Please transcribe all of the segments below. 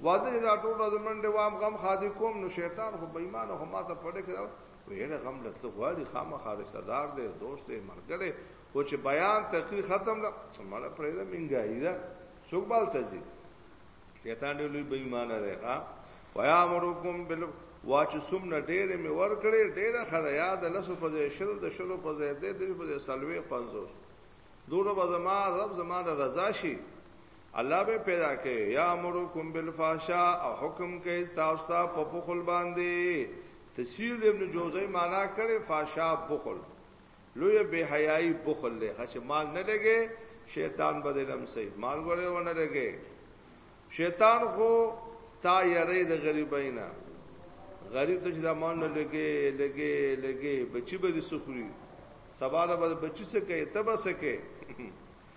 واده چې دا ټول ورځ منډې وام غم ښادي کوم نو شیطان خو بېمانه خو ما ته پړې کړه ویره غم له تلو غواړي خامخا رشته دار دی دوست دی ملګری خو چې بیان تقریر ختم نه مړه پرې ده منګایي ده څوک بال ته ځي شیطان ډېر لوی بېمانه دی ښا ویا امرکم بل واچ سم نه ډېرې مې ور کړې ډېره خدای یاد لسو په ځای شل د شلو په ځای دې دې په ځای سلوي 50 دوره به زما رب زما رضا شي الله به پیدا کړي یامرکم بالفحشاء او حکم کوي تاسو ته په بخل باندې تفسیر ابن جوزی معنا کړي فحشاء بخل لوی به حیاي بخل له هڅه مال نه لګي شیطان بدلم سي مال غره ونه لګي شیطان خو تا یری د غریبینا غریب ته چې دا مال نه لګي لګي لګي بچي به سخري سبا له بچي څخه کوي تبه څخه کوي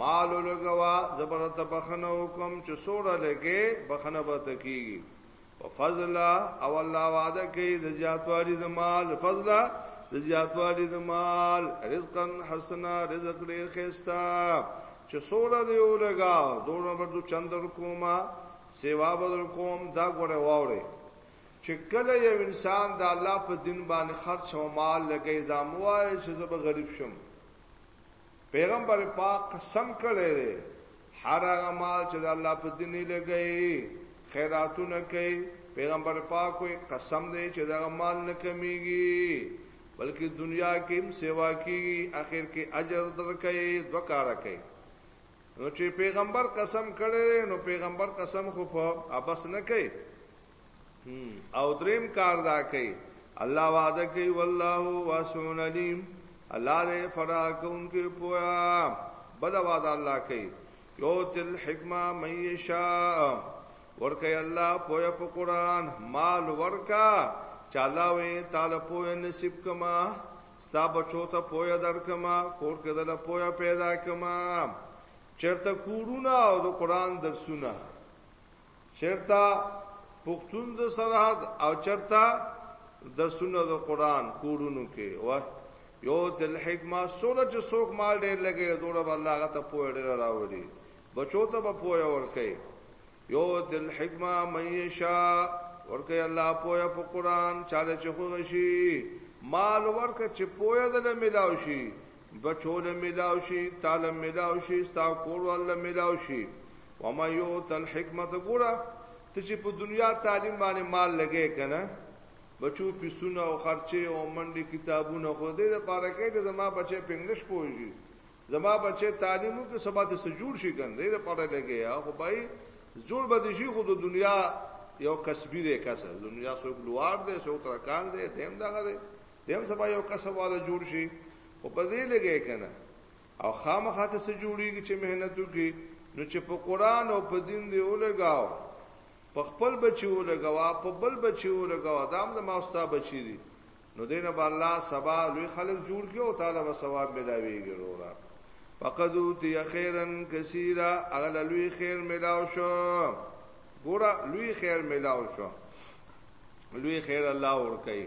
مالو لګوا زبرت بخنه حکم چې سوره لګې بخنه به تکیږي په فضل او الله وعده کوي د زیاتوالي د مال فضل د زیاتوالي د مال رزقا حسنا رزق ډیر خستا چې سوره دی ولګا دوه بردو چندر کوما سیوا بدر کوم دا ګوره واوري چې کله یو انسان د الله په دین باندې خرچ او مال لګي دا موای چې زب غریب شم پیغمبر پاک قسم کړی دی، هر هغه مال چې د الله په دین یې لګوي، خیراتونه کوي، پیغمبر پاک وایي، قسم دی چې دغه مال نه کمېږي، بلکې دنیا کې هم سیوا کېږي، اخر کې اجر درکوي، دوه کاره کوي. نو چې پیغمبر قسم کړی دی، نو پیغمبر قسم خو په عبث نه کوي، او دریم کار دا کوي الله وعده کوي والله واسعون علیم الله دې فرا کوونکې پویا بل وعده الله کوي یو تل حکمه مېشا ورکه الله پویا په قران مال ورکا چالاوي تعالی پویا نصیب کما ستا بچو ته پویا درکما کور کې دل پویا پیدا کما چرته کورونه او د قران درسونه چرتا پښتون د سرحد او چرتا درسونه د قران کورونو کې وه یو تل حکمت سوره چې څوک مال ډېر لګي دوړه الله غته پوهه ډېر راوړي بچو ته په پوهه ورکي یو تل حکمت مېشا ورکه الله پوهه په قران چاله چې خوږ شي مال ورکه چې پوهه دل ملاو شي بچو له ملاو شي تعالی ملاو شي ستا کور ول ملاو شي و ما یو تل حکمت ګوره ته چې په دنیا تعلیم باندې مال لګې کنه بچو پیسونه او خرچه او منډي کتابونه خو دې لپاره کې چې زما بچي پنګلش پوهیږي زما بچي تعلیم کې سبا د سجور شي کنه دې لپاره لګې هغه بای جوړ به دي شي خو د دنیا یو کسبی دی کسب دنیا څوک لوار دی څوک ترکان دی دیم دغه دی دیم سبا یو کسب والا جوړ شي او په دې لګي کنه او خامخا ته سره جوړیږي چې مهنت وکړي نو چې په قران او په دین دی ولګاو په خپل بچي ولګاو په بل بچي ولګاو دام زما استاد بچی دي نو دین به الله سبا لوی خلق جوړ کې او تعالی به ثواب ملاويږي وروره فقد اوتی خیرا کثیرا اغل لوی خیر ملاو شو ګورا لوی خیر ملاو شو لوی خیر الله ورکي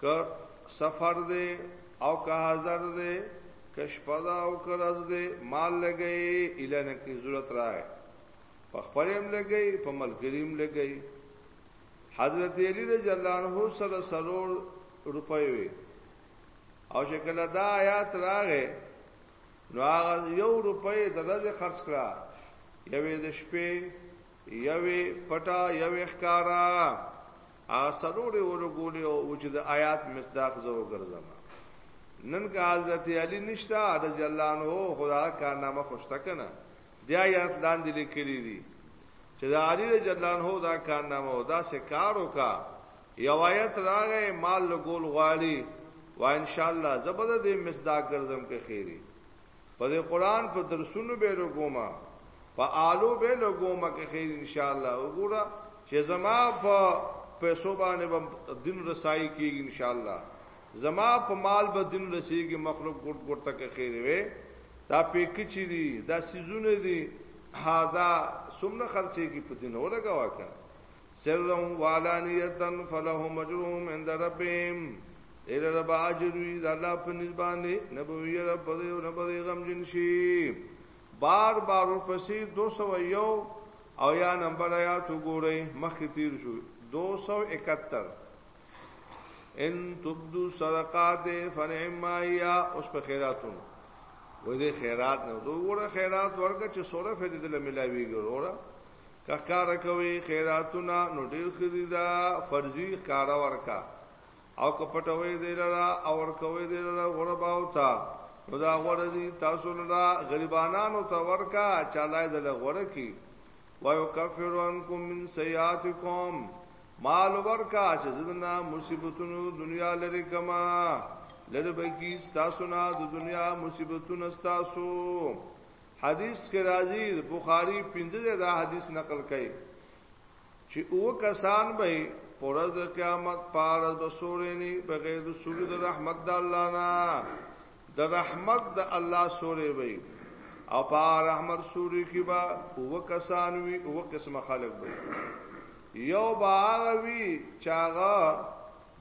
که سفر دی او که حاضر دی که شپه ده او که ورځ دی مال لګوي اله نه کې ضرورت راغی په خپل هم لګي په ملګری هم لګي حضرت علی رضی الله عنه سره سرور روپۍ وي او چې کله دا آیات راغې نو هغه یو روپۍ د ورځې خرج کړه یوې د شپې یوې پټا یوې ښکارا هغه څلور یې ولګولې او چې د آیات مصداق زه وګرځم نن که حضرت علی نشتا رضی الله عنه خدا کارنامه خوشته کنه د آیات لاندې لیکلي دي چې د علی رضی الله عنه دا کارنامه او دا سکار وکا یو آیت راغې مال لګول غواړي وا ان شاء الله زبر دې مصداق ګرځم کې خیری په دې قران په درسونو به لګوم په آلو به لګوم که خیر ان شاء الله وګوره چې زما په پیسو باندې دین رسای کیږي ان شاء الله زما په مال به دین رسیږي مخلوق ګټ ګټ تک خیر وي دا پیک چي دي دا سيزونه دي ها دا سمنه خرچه کی په دین ولګوا کنه سرا وعلانیتا فلهم اجرهم عند ربهم دې لره به اجر وي د الله په نسبانه نبوي رب په دې او نه په دې غم جن شي بار بار ورپسې 201 او یا نمبر آیات وګورئ مخکې تیر شو 271 ان تبدو صدقات فنعما یا اوس په خیراتون وې دې خیرات نه دوه خیرات ورکه چې سوره فدې دل ملاویږي وروره که ښکاره کوي خیراتونه نو ډیر خدي دا فرضي ښکاره ورکا او که پټوي دی لرا او ورکوي دی لرا غربا او تا نو دا غره دي تاسو لرا غریبانانو ته ورکا چالای د لغوره کی ويكفر عنكم من سيئاتكم مال ورکا چې زدنا مصیبتونو دنیا لري کما لري به کی تاسو نه د دنیا مصیبتونو تاسو حدیث کې راځي بخاری 15 دا حدیث نقل کړي چې او کسان به پرز قیامت پار د سورېنی بغیر د سورې د رحمت د الله نه د رحمت د الله سورې وي او په رحمت سورې کې با او کسان وي او قسم خلق وي یو باغوي چاغه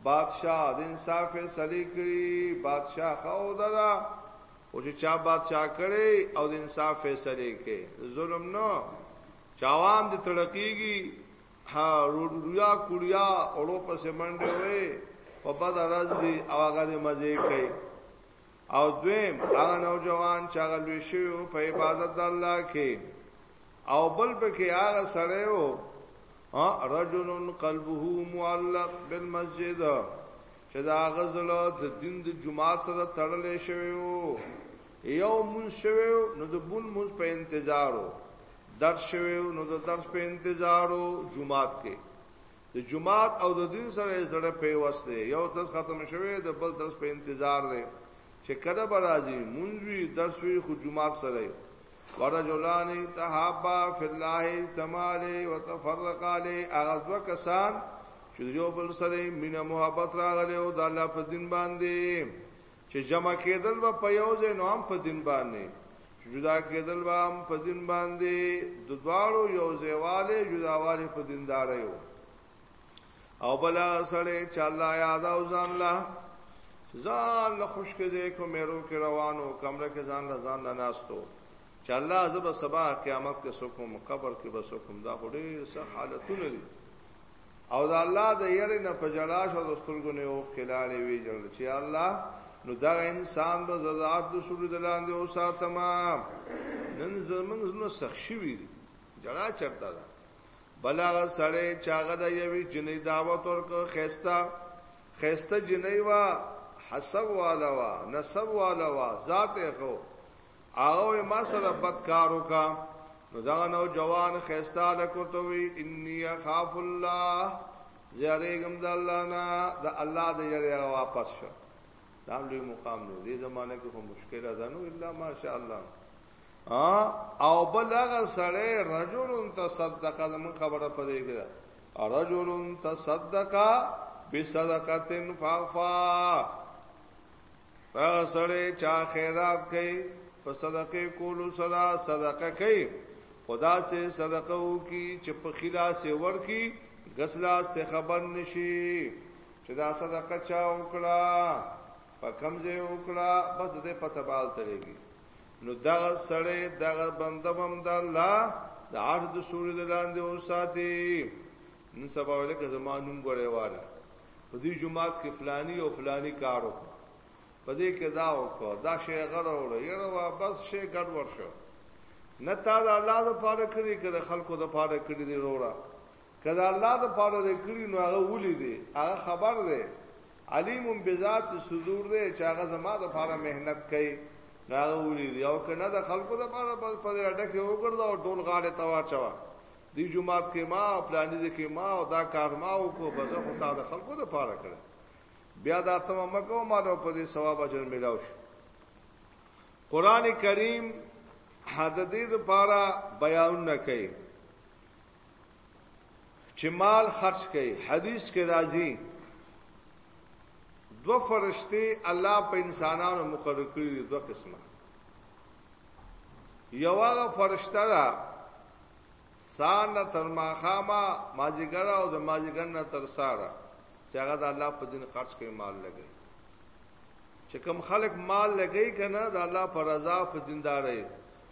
بادشاہ د انصاف فیصله کړي بادشاہ خو دره او چې چا بادشاہ کړي او د انصاف فیصله کوي ظلم نه چاوان دي تړقيږي ها روډیا کوریا اورو په سیمنډه وي په بد راز دي او هغه دې مزه کوي او دویم هغه نوجوان چې هغه لوي شو په عبادت د الله کې او بل پکې هغه سره وو رجل قلبه معلق بالمسجد چې دا غزله د دین د جماعت سره تړلې شوی وو یو مون شوی نو د بون مون په انتظارو درس شوی نو د درس په انتظارو جمعات کې د جمعات او د دین سره سره پیوست دی یو درس ختم شوی د بل درس په انتظار دی چې کله به راځي مونږ وی درس وی خو جمعات سره ورجلان تحابا فی الله اجتماع علی وتفرق علی هغه دوه کسان چې یو بل سره مینه محبت راغلی او د الله په دین باندې چې جمع کېدل به په یو ځای نو هم په دین باندې چې جدا کېدل به هم په دین باندې د دواړو یو ځایواله جداواله په دیندار یو او بلا سړی چې الله یاد او ځان له ځان له خوشک دې کو مېرو کې روانو کمره کې ځان له ځان نه ناستو چې الله زب سبا قیامت کې سکم قبر کې به سکم دا هډې سه حالتونه دي او دا الله د یری نه پجړا شو د سترګو نه او خلال وی جوړ چې الله نو دا انسان به زړه د شروع د لاندې او ساتما نن زمنګ نو سخشوي جړا چرته ده بلاغه سړی چاغه د یوی جنې دعوت ورک خيستا خيسته جنې وا حسب والا وا نسب والا وا ذات خو هغه ما سره بدکارو کا نو دا نو جوان خيستا لکوتوي اني خاف الله زیاریګم د الله نه د الله د یری واپس شو دا لوی مقام دی دې زمانه کې خو مشکله ده نو الا ماشاء الله او بل هغه سړی رجل تصدق زمون خبره پدې کړه رجل تصدق بصدقه فاغفا هغه سړی چا خیرات کوي په صدقه کولو سره صدقه کوي خدا سے صدقه وکي چې په خلا سے ورکی غسلاس ته خبر نشي چې دا صدقه چا وکړه په کم ځای وکړه بس دې پته بال تلېږي نو دغه سړی دغه بنده هم د الله د عرض د سوري لاندې اوساتي نن سبا ولکه زمانوم غړې واله په دې جمعات کې فلانی او فلانی کارو په دې کې دا وکړه دا شی غره وړه یره وا بس شی ګډ ورشه نه تعالی الله د پاره کړی کړه خلکو د پاره کړی دی وروړه که د الله د پاره دی کړی نو هغه ولی دی هغه خبر دی علیم بذات صدور دی چې هغه زما د پاره مهنت کوي نو هغه ولی دی او کنه د خلکو د پاره بس په اډه کې وګرځا او ټول غاړه توا چوا دی جمعات کې ما او پلانې دې کې ما او دا کار ما او کو بزه خو تا د خلکو د پاره کړ بیا دا تم مکو ما نو په دې ثواب اجر ملاو شو قران کریم حد دې د پاره بیان نه کوي چې مال خرج کړي حدیث کې راځي دو فرشتي الله په انسانانو مقرر کړی دي دوه قسمه یو هغه فرشته ده سان نه تر ماخاما ماجیګر او د ماجیګر نه تر ساره چې هغه د الله په دین خرج کوي مال لګي چې کم خلک مال لګي کنه د الله پر رضا په دینداري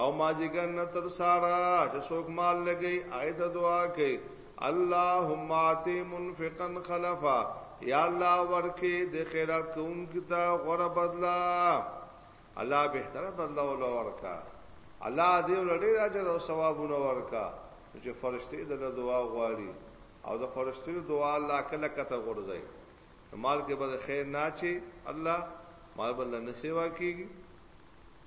او مازیګر نه تر سارا چې څوک مال لګي هغه ته دعا کوي اللهم اتی منفقا خلفا یا الله ورکه د خیرات کوونکی ته غره بدلا الله بهتره بدلا ول ورکا الله دې ولړي راځي او ثوابونه ورکا چې فرشته د دعا غواړي او د فرشته دعا الله کله کته غورځي مال کې به خیر نه چي الله مال بل نه سیوا کیږي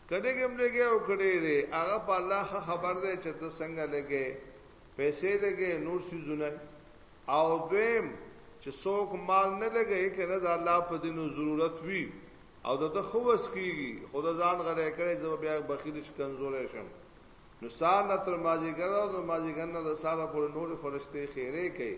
کله کوم لګي او کړي لري هغه په الله خبر دی چې ته څنګه لګي پیسې لګي نور څه زونه او دویم چې څوک مال نه لګي کنه دا الله په دینو ضرورت وی او دته خو وس کیږي خدا ځان غره کړي زه بیا بخیل شم کمزورې شم نو سار نه تر ماځي ګرځو ماځي ګرځنه د سارا پر نور فرشته خیره کوي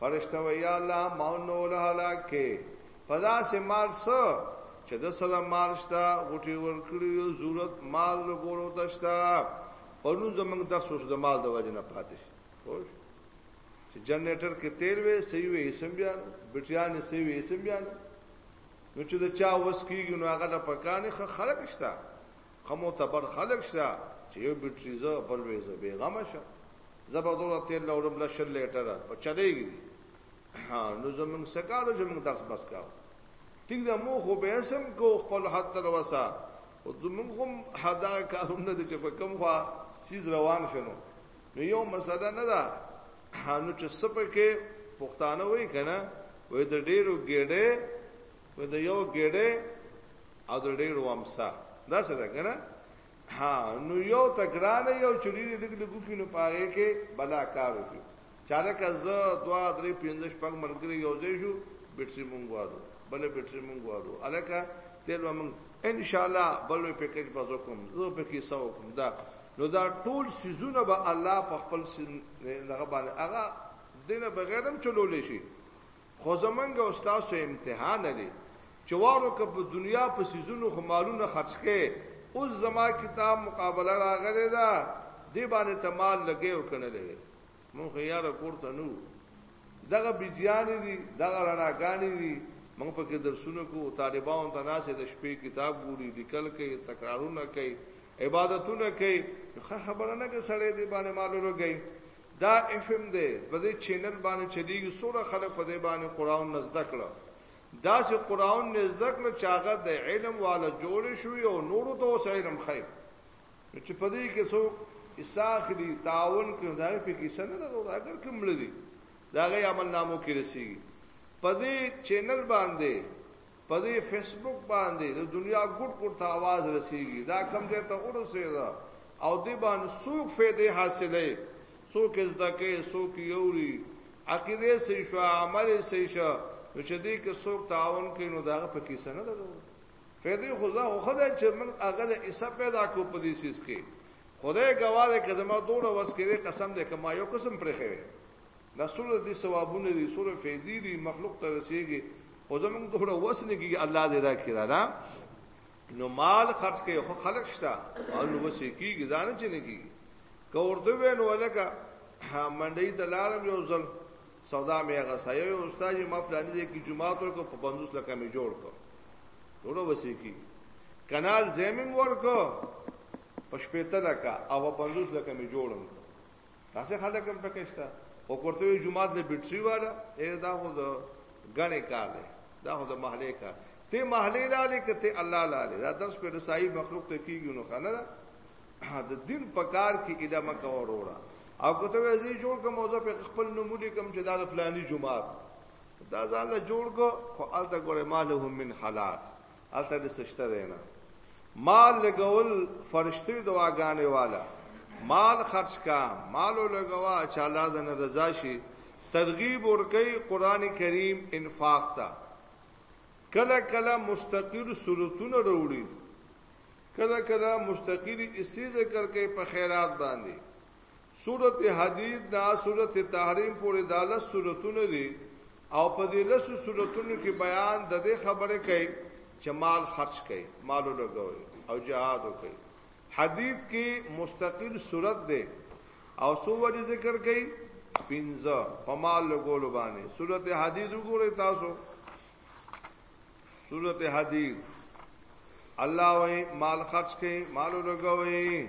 فرشته وی یا الله ما نور هلاک کې پدا سه مال سو چې د سره مال شتا غټي ور کړی یو ضرورت مال لګورو تشتا پرون زمنګ د سوس د مال د وجه نه پاتې خوش چې جنریټر کې تیل وې صحیح وې اسم بیان بټیان صحیح وې اسم بیان نو چې د چا وس کیږي نو هغه د پکانې خلک شتا ښه معتبر خلک شته چې یو بیټري زه بل وې زه بې غمه شه زه به دوره تیل راوړم له شل لیټره په چلېږي دي نو زمونږ څه کارو چې مونږ درس بس کاو ټیک ده مو خو به سم کو خپل حد تر وسه او زمونږ هم حدا کارونه دي چې په کم خوا سیز روان شنو نو یو مسله نه ده نو چې سپکه پښتانه وای کنه وې د ډیرو ګډه و د یو ګډه او د ډیر ومسا دا څه ده کنه ها نو یو تګران یو چړي لګ لګو کې نو پاره کې بلا کار وکړي چاله کزه دوا درې پنځه شپږ ملګری یو ځای شو بیټری مونږ وادو بل بیټری مونږ وادو الکه تل ومن ان شاء الله بل پیکج بازو کوم زه به کې سو کوم دا نو دا ټول سيزونه به الله په خپل دغه باندې هغه دینه بغیرم چلولې شي خو زمونږ او ستاسو امتحان دی چې وارو که په دنیا په سیزونو خو مالونه خرج کړي اوس زما کتاب مقابله راغلی ده دی باندې ته مال لګې او کنه لګې مونږ یاره کوړته نو دغه بجیانې دي دغه رڼاګانې دي موږ په کې درسونه کو طالبانو ته ناسې د شپې کتاب ګوري لیکل کوي تکرارونه کوي عبادتونه کوي خبره نه کې سړې دی باندې مالو لګي دا اف ام دی په دې چینل باندې چلیږي سوره خلک په دې باندې قران نزد کړه دا چې قران نزد کړه چاغه د علم والا جوړ شو او نورو ته اوس علم خیر چې په دې کې څو اساخلی تعاون کوي دا په کې څه نه درو اگر کوم لري دا غي عمل نامو کې رسیږي په دې چینل باندې په دې فیسبوک باندې د دنیا ګډ ګډ ته आवाज رسیږي دا کم ځای ته ورسېږي او دې باندې څوک فائدې حاصلې څوک زده کوي څوک یوري عقیده سي شو عمل سي شو نو چې دې کې څوک تعاون کوي نو دا په کې سند ده فائدې خو ځه خو خدای چې من هغه له ایسه پیدا کو په دې سیس کې خدای ګواهه کزما دوړه وس کړي قسم دې کما یو قسم پرې خېره دا سره دي ثوابونه دي سره فیدی دي مخلوق ته رسیږي خو زمونږ دوره وس نه کیږي الله دې راکړي را نه نو مال خرج کوي خو خلق شته او نو وس کیږي ځان چې نه کیږي کورته وینو ولکه منډي دلارم یو ځل سودا مې هغه سایه یو استاد ما پلان دې کې جمعه تر کو په 50 لکه مې جوړ کړ ټول وس کیږي کانال زمیم ورکو پښپېته لکه او 50 لکه مې جوړم داسې خلک هم پکې شته او کوته وی جمعات له بیټری والا اې دا خو د غنې کار دی دا خو د محلې کار ته محلې لاله کته الله لاله دا درس په رسایي مخلوق ته کیږي نو کنه د دین په کار کې ادامه کا وروړه او کوته وی زی جوړ کوم موضوع په خپل نمولې کوم چې دا فلانی جمعات دا ځان له جوړ کو خو الته ګوره مالهم من خلاق هلته دې څه شته دی نه. مال لګول فرشتي دعاګانې والا مال خرج کا مال لګوا چې الله د رضا شي ترغیب ورکي قران کریم انفاق ته کله کله مستقل صورتونه وروړي کله کله مستقل اسی ذکر کوي په خیرات باندې سورت حدید نه سورت تحریم پورې دا لس سورتونه دي او په دې لس سورتونو کې بیان د دې خبره کوي چې مال خرج کړي مال لګوي او جهاد وکړي حدید کې مستقل صورت ده او سو وجه ذکر کړي پنځه په مال لګول باندې صورت حدید وګورئ تاسو صورت حدید الله وای مال خرج کړي مال لګوي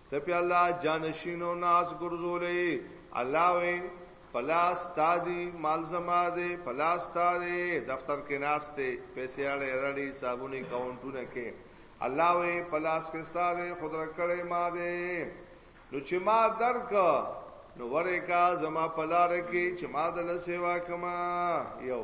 ته په الله جانشین او ناز ګرځولې الله وې پلاس تا دی مال زما دی پلاس تا دی دفتر کې ناشته پیسې اړې رړې صابونی کاونټونه کې الله وې پلاس کې ستا دی خدای کړې ما دی نو چې ما درک نو ورې کا زما پلار کې چې ما دل سیوا کما یو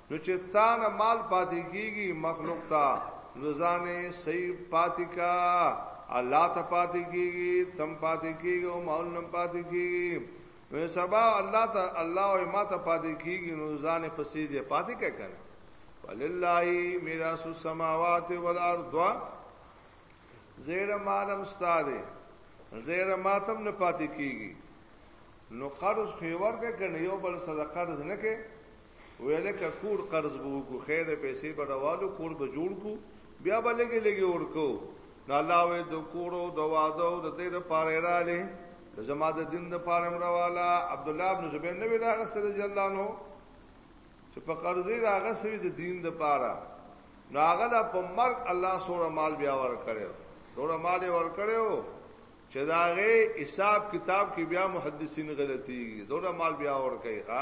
نو چې ستانه مال پاتې کیږي مخلوق ته نو ځانه صحیح پاتې کا الله ته پاتې کیږي تم پاتې کیږي او مال نم پاتې کیږي نو سبا الله ته الله او ما ته پاتې کیږي نو ځانه په سیزه پاتې کا کنه ولله میراث السماوات والارض زیر مالم ستاره زیر ماتم نه پاتې کیږي نو قرض خو ورکه کنه یو بل سره قرض نه کې وې لکه کور قرض به وکړو خیر پیسې به راوالو کور به جوړ کو بیا به لګي لګي ورکو نو الله وې د کور او د واده او د دې لپاره را لې د زما د دین د پاره مرواله عبد الله بن زبیر نبی راغست رضی الله عنه چې په قرضې راغسوي د دین د پاره ناغلا په مرګ الله سوره مال بیا ور کړو سوره مال ور کړو چې داغه حساب کتاب کې بیا محدثین غلطي سوره مال بیا ور کوي ها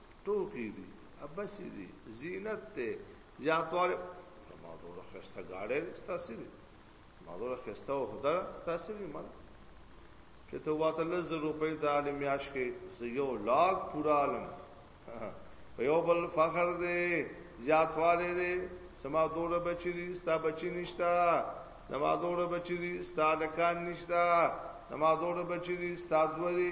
ټوکی دی ابس دی زینت ته زیاتواله ما دوره خسته گاډه ستاسو دی ما دوره خسته او خدا ستاسو دی مال چې ته واته لز روپۍ د عالم یاش کې یو لاک پورا عالم په یو بل فخر دی زیاتواله دی سما دوره بچی دی ستا بچی نشتا سما دوره بچی دی ستا لکان نشتا سما دوره بچی دی ستا دوه دی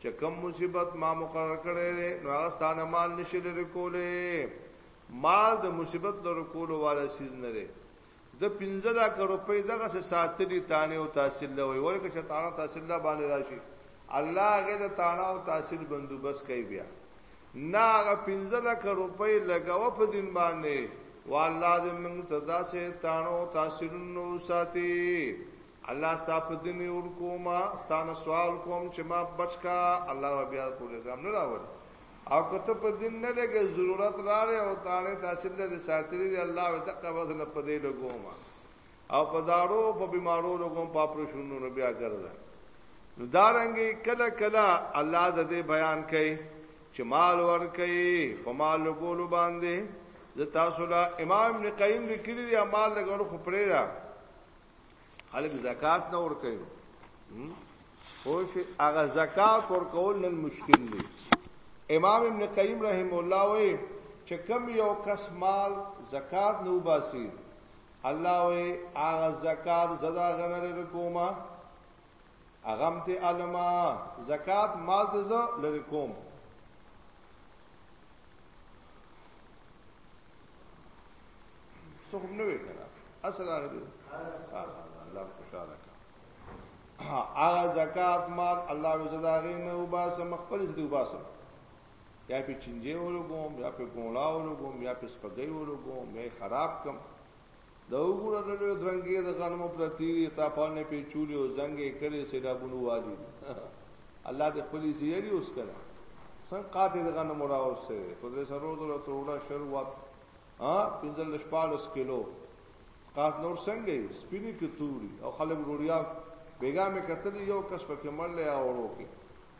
چې کوم مصیبت ما مقرر کړی دی نو هغه ستانه مال نشي لري کوله مال د مصیبت لري کوله والا سیز نه لري د 15 لک روپۍ دغه څه ساتلی تانه او تحصیل لوي ورکه چې تانه تحصیل لا باندې راشي الله هغه د تانه او تحصیل بندوبست کوي بیا نه هغه 15 لک روپۍ لګاوه په دین باندې والله دې موږ ته داسې تانه او تحصیل نو ساتي الله ستا په دین ور کوم ستانه سوال کوم چې ما بچ کا الله بیا په لګام نه راوړي او کته په دین نه لګي ضرورت راړي او تانه تحصیل له ساتري دی الله وتعالى وزن په دې لګوم او په دارو په بیمارو لګوم په پرشونو نه بیا ګرځا نو دارنګي کله کله الله د دې بیان کوي چې مال ور کوي په مال لګولو باندې د تاسو له امام ابن قیم لیکلی دی مال لګول خو پرې ده خلک زکات نه ور کوي خو شي هغه زکات ور کول نن مشکل دی امام ابن قیم رحم الله وی چې کم یو کس مال زکات نه وباسي الله وی هغه زکات زدا غنره کومه اغم ته علما زکات مال ته زه لری کوم څه هم نه وی کړه اصل هغه دی الله خوشاله کړه هغه زکات مال الله وزدا غي نه وباسه مخبل دې وباسه یا په چنجه ولګوم یا په ګولا ولګوم یا په سپګي ولګوم یا خراب کم د اوږو نه د لوی درنګې د غنمو پرتې دي، تا پاڼې پې چولې او زنګ یې کړی، سېلابونو والي دي. الله دې خپلې زیري اوس کړه. څنګه قاتې د غنمو راوستی دی، په درې څلور زره تروړه شل وات، پنځلس شپاړس کیلو قات نور څنګه یې، سپینې که توري او خلک روړیا بېګا مې کتلې یو کس پکې مړ دی اوړو کې،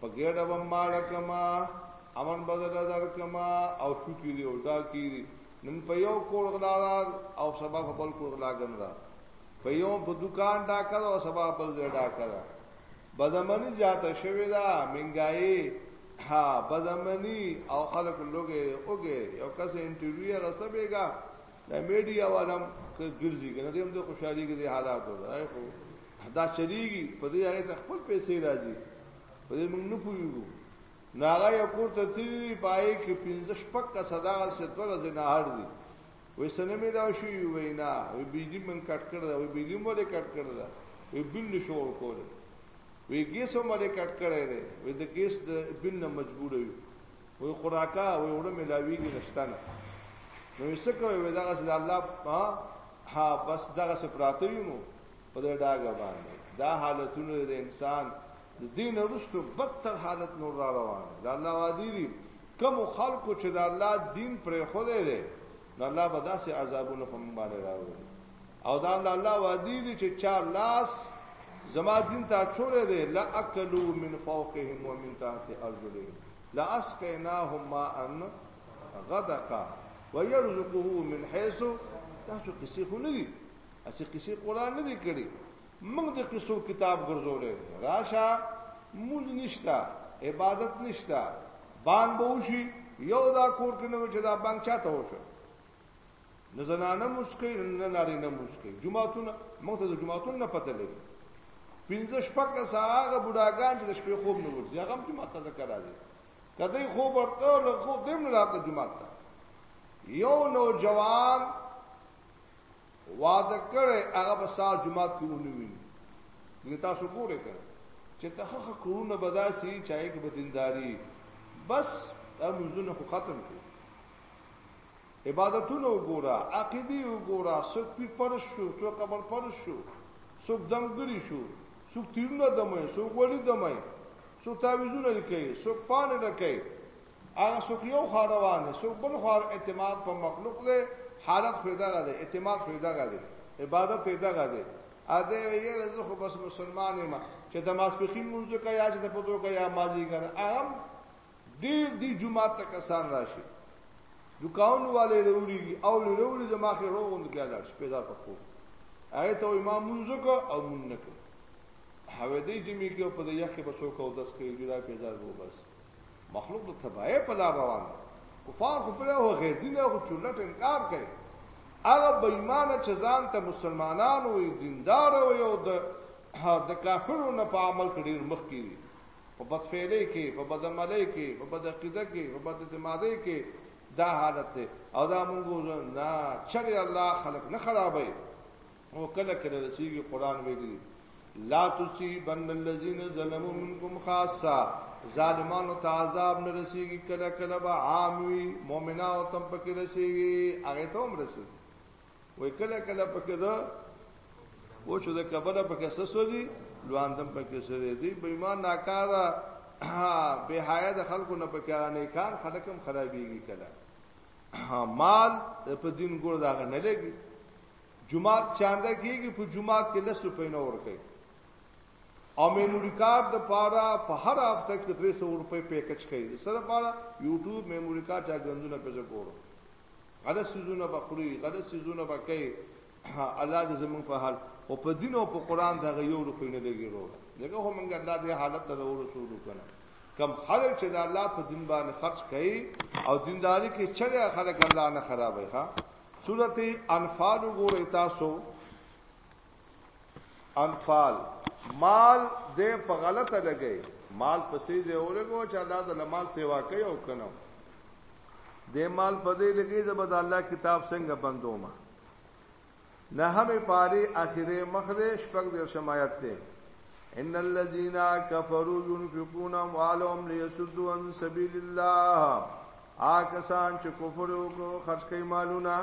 په ګډه به ماړه کما امن به درته درکما او شو کیږي او دا کیږي نن په یو کور غلالا او سبا په بل کور غلاګن را په یو په دکان دا کړه او سبا بل ځای دا کړه بدمنی زیاته شوې ده منګایي ها بدمنی او خلک لوګي اوګي یو کس انټرویو غسبېګا دا میډیا والم که ګرځي کنه دیم د خوشحالي کې د حالاتو راي خو دا چلیږي په دې هغه ته خپل پیسې راځي په دې موږ نه پوهیږو ناغه یو کور ته تیری پای کې 15 شپک کا صدا ستوره زناهر دي وې سنه مې دا شو وې نه وې بجلی من کټ کړ دا وې بجلی مو دې کټ کړ دا وې بل نشو کول وې ګیس مو دې کټ کړې وې د ګیس د بل نه مجبور یو وی خوراکا وی وړه ملاویږي نشته نه نو یې څه کوي وی دغه د الله ها ها بس دغه څه پراته یو نو په دې ډاګه باندې دا حالتونه د انسان د دین وروسته بدتر حالت نور را روان دی د الله وادیری کم خلکو چې د الله دین پرې خو دی دی نو الله به داسې عذابونه په موږ باندې راوړي او دا د الله وادي دي چې چا لاس زما دین ته چولې دي لا اکلوا من فوقهم ومن تحت ارجلهم لا اسقيناهم ماء غدقا ويرزقه من حيث تاسو قصې خو نه دي اسی قصې قران نه دي کړی موږ د قصو کتاب ګرځولې راشه موږ نشتا عبادت نشتا بان بوشي یو دا کور کې نو چې دا بانګ چاته وشه نه زنانه مسکی نه نارینه مسکی جمعهتون موږ ته د جمعهتون نه پته لګي پنځه شپږ ساغه بډاګان چې د شپې خوب نه ورځي هغه جمعه ته ذکر راځي کله خوب ورته له خوب دیم نه راته جمعه ته یو نوجوان واده کړي هغه به سار جمعه کې ونوي نه تاسو ګورئ کړه چې تخخ کورونه بداسي چای کې بدینداری بس دا منځونه خو ختم شو عبادتونه وګوره، عقیدې وګوره، څوک پیر پرست شو، څوک قبر پرست شو، څوک دمګري شو، څوک تیرونه دموي، څوک ولي دموي، څوک تعویذونه لیکي، څوک پانې ډکوي، هغه څوک یو خوا روان دی، څوک بل خوا اعتماد په مخلوق دی، حالت خو یې دغه دی، اعتماد خو یې دغه دی، عبادت یې دغه دی. هغه دی وایي یاره زه خو بس مسلمان یم، چې د ماسپښین لمونځ وکړه یا چې د پتو وکړه یا مازدیګر، هغه هم ډیر دی جمعه ته کسان راشي دکان والے وروړي او وروړي زما خې روغون کې لاړ شي پیدا پکو هغه ته امام منځ کو او مون نه کو هغه دې چې می کې په دې یخ کې بسو کو داس کې جوړه پیدا وو بس مخلوق د تباہی په لار روان کفار خو پر هغه غیر دین او چولټ انکار کوي هغه بېمانه چې ځان ته مسلمانان وي دیندار وي او د د کافرو نه په عمل کې ډیر مخ کیږي په بدفعلی کې په بدعملی کې په بدعقیده کې په بداعتمادی کې دا حالت دی او دا مونږ نه چرې الله خلق نه خرابوي او کله کله رسیږي قران ویلي لا تصيبن الذين ظلموا منكم خاصه ظالمانو ته عذاب نه رسیږي کله کله به عام وي مؤمنانو تم پکې رسیږي هغه ته هم رسیږي وای کله کله پکې دا و چې د کبره پکې سسو دي لواندم پکې سره دي بې ایمان ناکاره به حیا د خلکو نه پکې نه کار خلکم خرابېږي کله مال په دین ګور دا نه لګي جمعات چاندا کیږي په جمعات کې لس روپۍ نه ور کوي او میموري کارت د پاره په هر هفته کې 300 روپۍ پیکج کوي سره پاره یوټیوب میموري کارت چا غندونه پېژه ګورو غلط سيزونه به خوري غلط سيزونه به کوي الله دې زمونږ په حال او په دین او په قران دا یو روپی نه لګي ورو دغه هم موږ الله دې حالت ته ورسولو کنه کم خلک چې د الله په دین باندې خرج کوي او دینداری کې چره خلک الله نه خرابوي ها سورته انفال وګورئ تاسو انفال مال دې په غلطه لګي مال په سي زه اورګو چې الله د مال سیوا کوي او کنه دې مال په دې لګي چې بد الله کتاب څنګه بندو ما نه هم پاري اخره مخ دې شپږ دې شمایت ته ان الذين كفروا ينفقون اموالهم ليصدوا عن سبيل الله آکسان چې کفر وکړو خرج کوي مالونه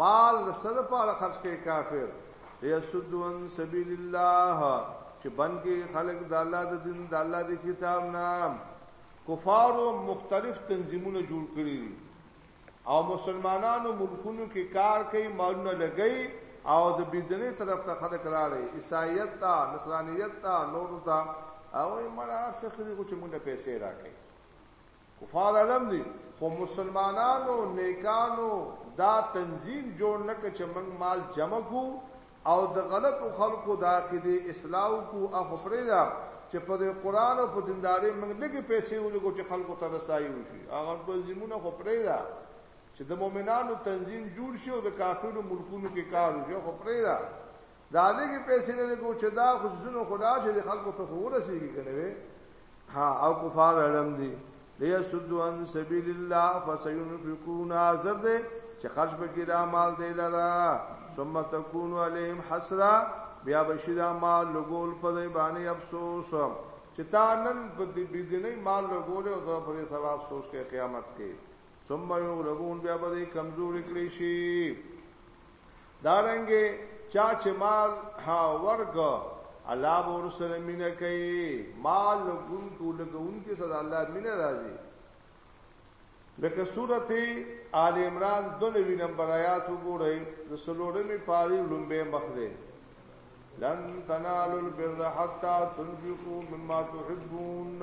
مال د سره پاره خرج کې کافر یسدون سبیل الله چې بند کې خلق د الله د دین د الله د کتاب نام کفارو مختلف تنظیمونه جوړ کړی او مسلمانانو ملکونو کې کار کوي مالونه لګي او د بيدنې طرف ته خلک راړي عیسایت ته نصرانیت ته نور ته او یې مړه څخه دې کوم پیسې راکړي کفار علم دي خو مسلمانانو نیکانو دا تنظیم جوړ نه که چې موږ مال جمع کو او د غلطو خلکو د عقیدې اصلاح وکړو اخو پریږده چې په دې قران او په دیندارې موږ لږې پیسې ولګو چې خلکو ته رسایي وشي هغه تنظیمونه خو پریږده چې د مؤمنانو تنظیم جوړ شي او د کافرو ملکونو کې کار وشي خو پریږده دا لګي پیسې نه لګو چې دا خو زونه خدا چې د خلکو ته خو ورسیږي کنه وي ها او کفار علم دي ليسدوا عن سبيل الله فسينفقون عذر دي چې خرج بکې دا مال دی لرا ثم تكون عليهم حسرا بیا بشي دا مال لګول په دی باندې افسوس چې تا نن په دې بيدینې مال لګول او دا په دې سبا افسوس کې قیامت کې ثم يغلبون بیا به کمزوري کړی شي دارنګه چا چې مال ها ورګ الله به ورسره مینه کوي مال لګون کو لګون کې صدا الله مینه راځي لکه سورته آل عمران 29 نمبر آیات وګورئ د سلوړمې پاری لومبه مخ ده لن تنالوا البر حتى تنفقوا مما تحبون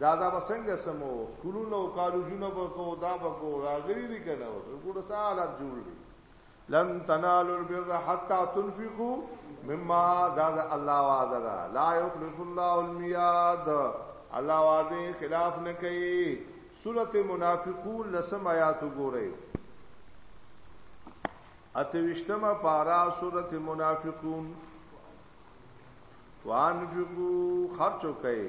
دا دا به څنګه سمو سکولونه او کالجونه به کو دا به کو راغلی دي کنه اوس ګوره څه حالات جوړ دي لن تنالوا البر حتى تنفقوا مما دا دا الله وعده دا لا يخلف الله الميعاد الله وعده خلاف نه کوي سوره منافقون لسم آیات وګورئ اتوشتمه پارا سوره منافقون وانفقوا خرچو کوي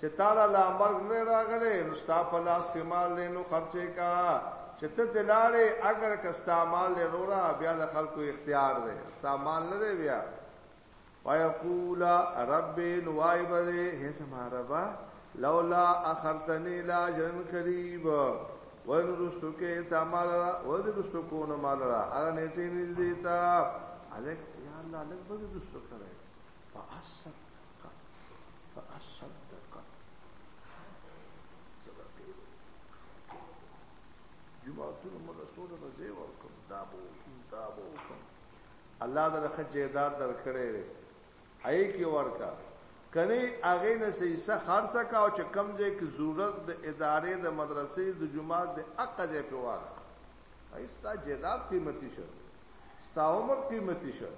چې تاله لا مرګ نه راغلی نو ستا په لاس کې مال دی نو خرچ یې کا چې ته د لاړې اگر که ستا مال دی روره بیا د خلکو اختیار دی ستا مال نه دی بیا ويقول رب نوای بده هي سما ربا لولا اخرتني لا جن قريب وين رستو کې تا مال را ود رستو کو نه مال را هغه نیټه نږدې تا الک یا الله الک بده رستو کړه جماعتونو مدرسو ته مزه ورکم دا بو دا بو کوم الله درخه جیداد درکړې وي هي کې ورکا کني اغه نه سي سه خرڅ کا او چې کم دې کې ضرورت د ادارې د مدرسې د جماعت د اقځه په واره ایستا جیداد قیمتي شو ستا عمر قیمتي شو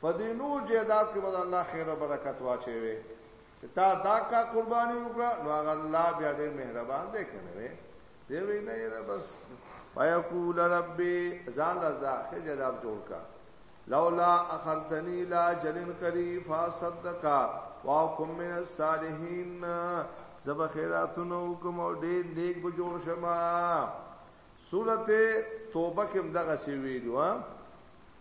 په دې نور جیداد کې به الله خیر او برکت واچوي چې تا دا کا قرباني وکړه نو هغه الله بیا ډېر مهربان دی کنه وي دی وی نه یې بس ويقول ربي ځان رضا خیر جیداد جوړ کا لولا اخرتنی لا جلن قریب فصدقا واکم من الصالحین زب خیراتونو کوم ډېر نیک به جوړ شمه سورته توبه کې دغه سی ویلو ها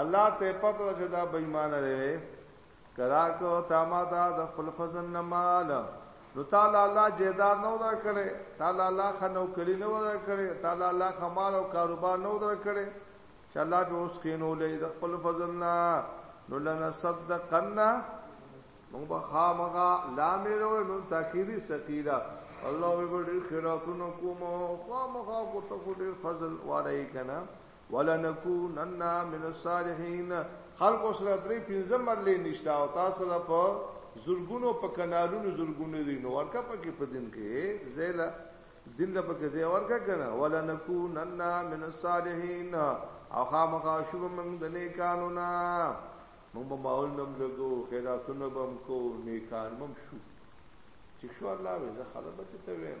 الله ته پته چې دا بې ایمانه دی وی کرا کو تا ما دا د خپل فزن نه مال نو تعالی الله جیدار نو در کړي تعالی الله خنو کلی نو در کړي تعالی الله خمال او کاروبار نو در کړي چې الله به اوس کینو لې د خپل فزن نه نو لنا صدقنا موږ به خامغه لامرو نو تاکیدی سقیلا الله به ډیر خیراتونو کوم خامغه کو ته ډیر فضل واره کنا ولنکونن من الصالحین خلق سره درې پنځه مرلې نشتا او تاسو لا په زورګونو په کنارونو زورګونو دي نو ورکه پکې په دین کې زیلا دین لا پکې زی ورکه کنه ولنکونن من الصالحین او خامخا شوب من د نیکانو نا مونږ به ماول نم لګو خیراتونه بم کو نیکان مم شو چې شو الله وې زه خلک بچته ویم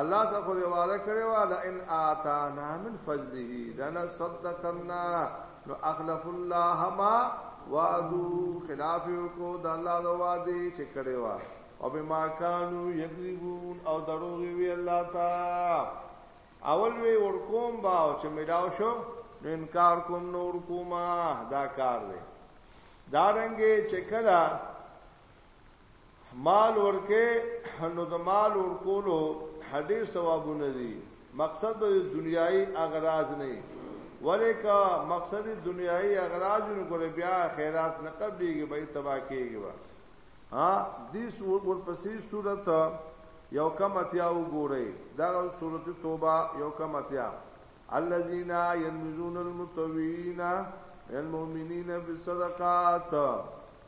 الله څخه خو دې وعده کړې وه لئن آتانا من فضله لنصدقن نو اخلف الله ما وعدو خلاف کو د الله د وعده چې کړې وه او بما كانوا يكذبون او دروغ وی الله تا اول وی ورکوم با او چې ملاو شو نو انکار کوم نور کوما دا کار دی دا رنګه چې کله مال ورکه نو د مال ورکولو ډیر ثوابونه دي مقصد به دنیایي اغراض نه ولی که مقصد دنیایي اغراض نو ګره بیا خیرات نه قبليږي به تبا کیږي وا ها دې سور ورپسې صورت یو کم اتیا وګورئ دا صورت توبه یو کم اتیا الذين يلمزون المتوين المؤمنين بالصدقات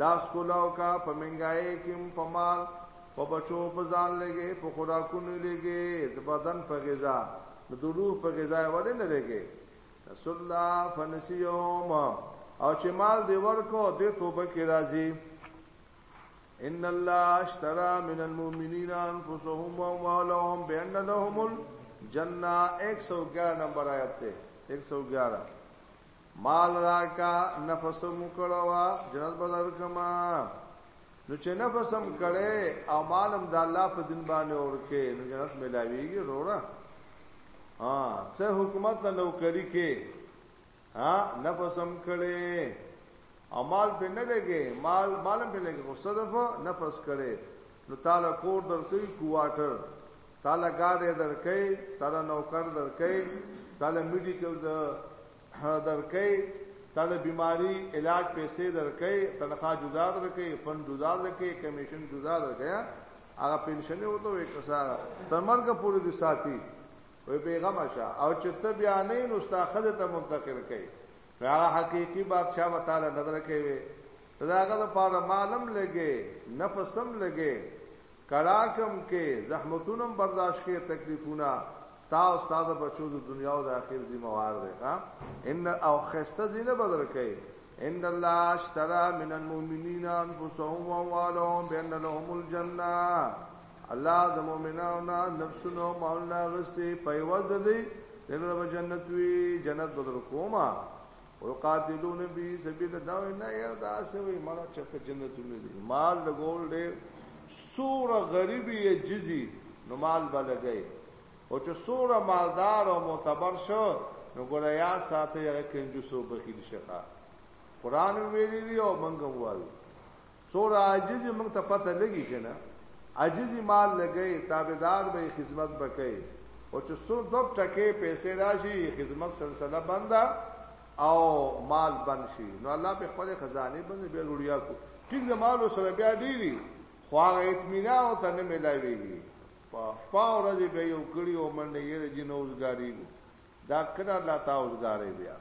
لاس ښکلاو کا په مینګایې کې هم په مال په بچو په ځان لګې په خوراکونو یې لګې د بدن په غذا نو د روح په غذا یې ولې نه لګې رسول الله فنسیهم او چې مال دی ورکو دې توبه کې راځي ان الله اشترى من المؤمنين انفسهم واموالهم بان لهم الجنه 111 نمبر آیت ته 111 مال راکه نفس هم وکړه وا جنت به درکما نو چې نفس هم کړي او مال هم د الله په دین باندې ورکه نو جنت ملاویږي وروره ها ته حکومت ته نوکری کې ها نفس هم کړي او مال په نه لګي مال مال په لګي خو صرف نفس کړي نو تعالی کور درکې کوارټر تا له ګاډی درکوي، تا له نوکر درکوي، تا له ميډيکل درکوي، تا له بيماري علاج پيسې درکوي، تنخواه جدا درکوي، فنډ جدا درکوي، کميشن جدا درکوي، هغه پنشنې ورته وایي که څه هغه تر مرګه پورې دې ساتي، وایي بېغمه شه او چې ته بیا نه یې نو ستا ښځې ته منتقل کوي، نو هغه حقیقي بادشاه به تاله نه درکوي، ته د هغه لپاره مال هم لګوې، نفس هم لګوې، کړاکم که زحمتونه هم برداشت کړې تکلیفونه ستا او ستا د بچو د دنیا او د اخر ذمہ وار دی ها ان او خسته زینه بدر کوي ان الله اشترى من المؤمنين انفسهم واموالهم بان لهم الجنه الله د مؤمنانو نه نفسونو مالونه غستې په وځ دی دغه جنت وی جنت بدر کوما ويقاتلون في سبيل الله دا وینا یې دا سوي مړه چته جنتونه دي مال لګول ډېر سوره غریبي جزي نو مال بلګي او چې سوره مالدار او معتبر شو نو ګوره یا ساته یې کنجوسو بخیل شخه قران ویلي او منګم وایي څوره عاجز یې موږ ته پته لګي که نه؟ عاجز یې مال لګوي، تابعدار به یې، خدمت به کوي، خو چې څو دوه ټکۍ پیسې راشي، خدمت سلسله بنده او مال بند شي، نو الله په خپلې خزانې باندې بیا روړیا کو. ټیک د مالو سره بیا ډېري، خو هغه اطمینان ورته نه میلاوېږي. په شپه او ورځې به یې یو کړي او منډې یې رځي، نه اوزګارېږو. دا کنا لا تا اوزګارې بیا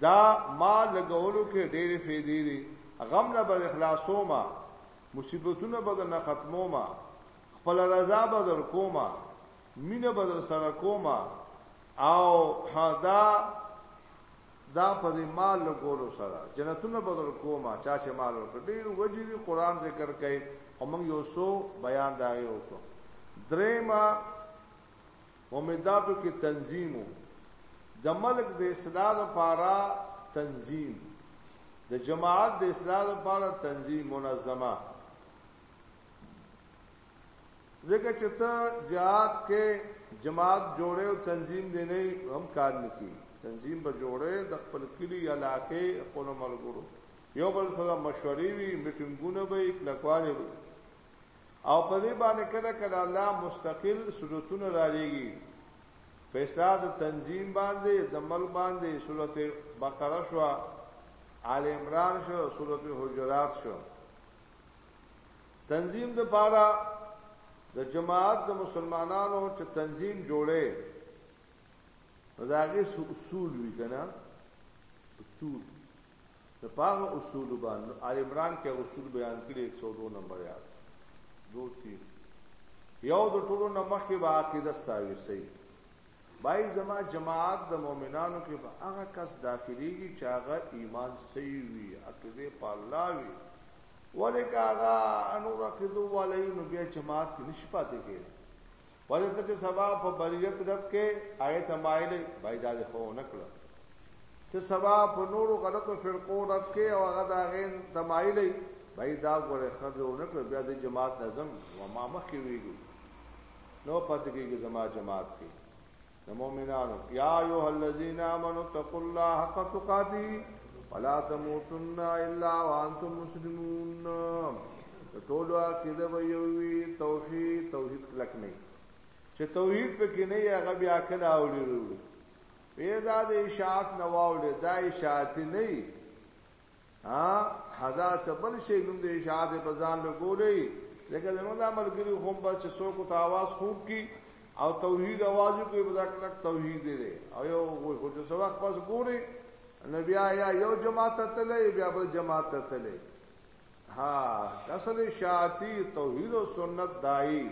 دا ما لګولو کې ډېرې فېدې دي غم نه به اخلاصو ما مصیبتونه به نه ختمو ما خپل رضا به در کوما مینه به در سره کوما او دا دا په دې مال لګولو سره جنتونه به در کوما چا چې مال ورکړ ډېر وجې دي قران ذکر کوي او موږ یو سو بیان دا یو کو درېما مومنداتو کې تنظیم وو. د ملک د اصلاح لپاره تنظیم، د جماعت د اصلاح لپاره تنظیم منظمه. ځکه چې ته جهاد کې جماعت جوړې او تنظیم دی نه هم کار نکي تنظیم به جوړې د خپل کلی علاقې خپل ملګرو یو بل سره مشورې وي میټینګونه به کلکواله وي او په دې باندې کله کله الله مستقل صورتونه را لېږي په اصلاح د تنظیم باندې د ملک باندې صورت بقره شو آل عمران شو صورت حجرات شو تنظیم د پاره د جماعت د مسلمانانو چې تنظیم جوړې دا غي اصول وی کنه اصول نو په هغه اصولو باندې نو آل عمران کې اصول بیان کړي ایک سو دو نمبر یاد دو تین یو د ټولو نه مخکې به عقیده ستاوي صحیح بای زما جماعت د مؤمنانو کې به هغه کس داخليږي چې هغه ایمان صحیح وي عقیده په الله وي ولیکه هغه انور عقیده والي نو بیا جماعت کې نشي پاتې کېږي ولې ته چې سبا په بریت رب کې آیت مایلې بایدا دې خو نه کړو ته سبا په نورو غلطو فرقو رب کې او هغه دا غین تمایلې بای دا ګوره خدو نه کړ بیا د جماعت نظم و ما مخ کې ویلو نو پاتې کېږي زما جماعت کې د مؤمنانو یا ایه الذین آمنوا تقوا الله حق تقاته ولا تموتن الا وانتم مسلمون ټول عقیده ویوي توحید توحید کلک نه چې توحید په کې نه هغه بیا کله اوړي پیدا د اشاعت نواول دا اشاعت نه ها حدا څه بل شي نوم د اشاعت په ځان له ګولې ځکه زموږ د عملګری خو به چې څوک ته आवाज خوب کی او توحید आवाज کوي په دا کلک توحید دی او یو خو چې سبق پس ګوري نبی آیا یو جماعت ته لې بیا بل جماعت ته لې ها اصل شاعتی توحید او سنت دای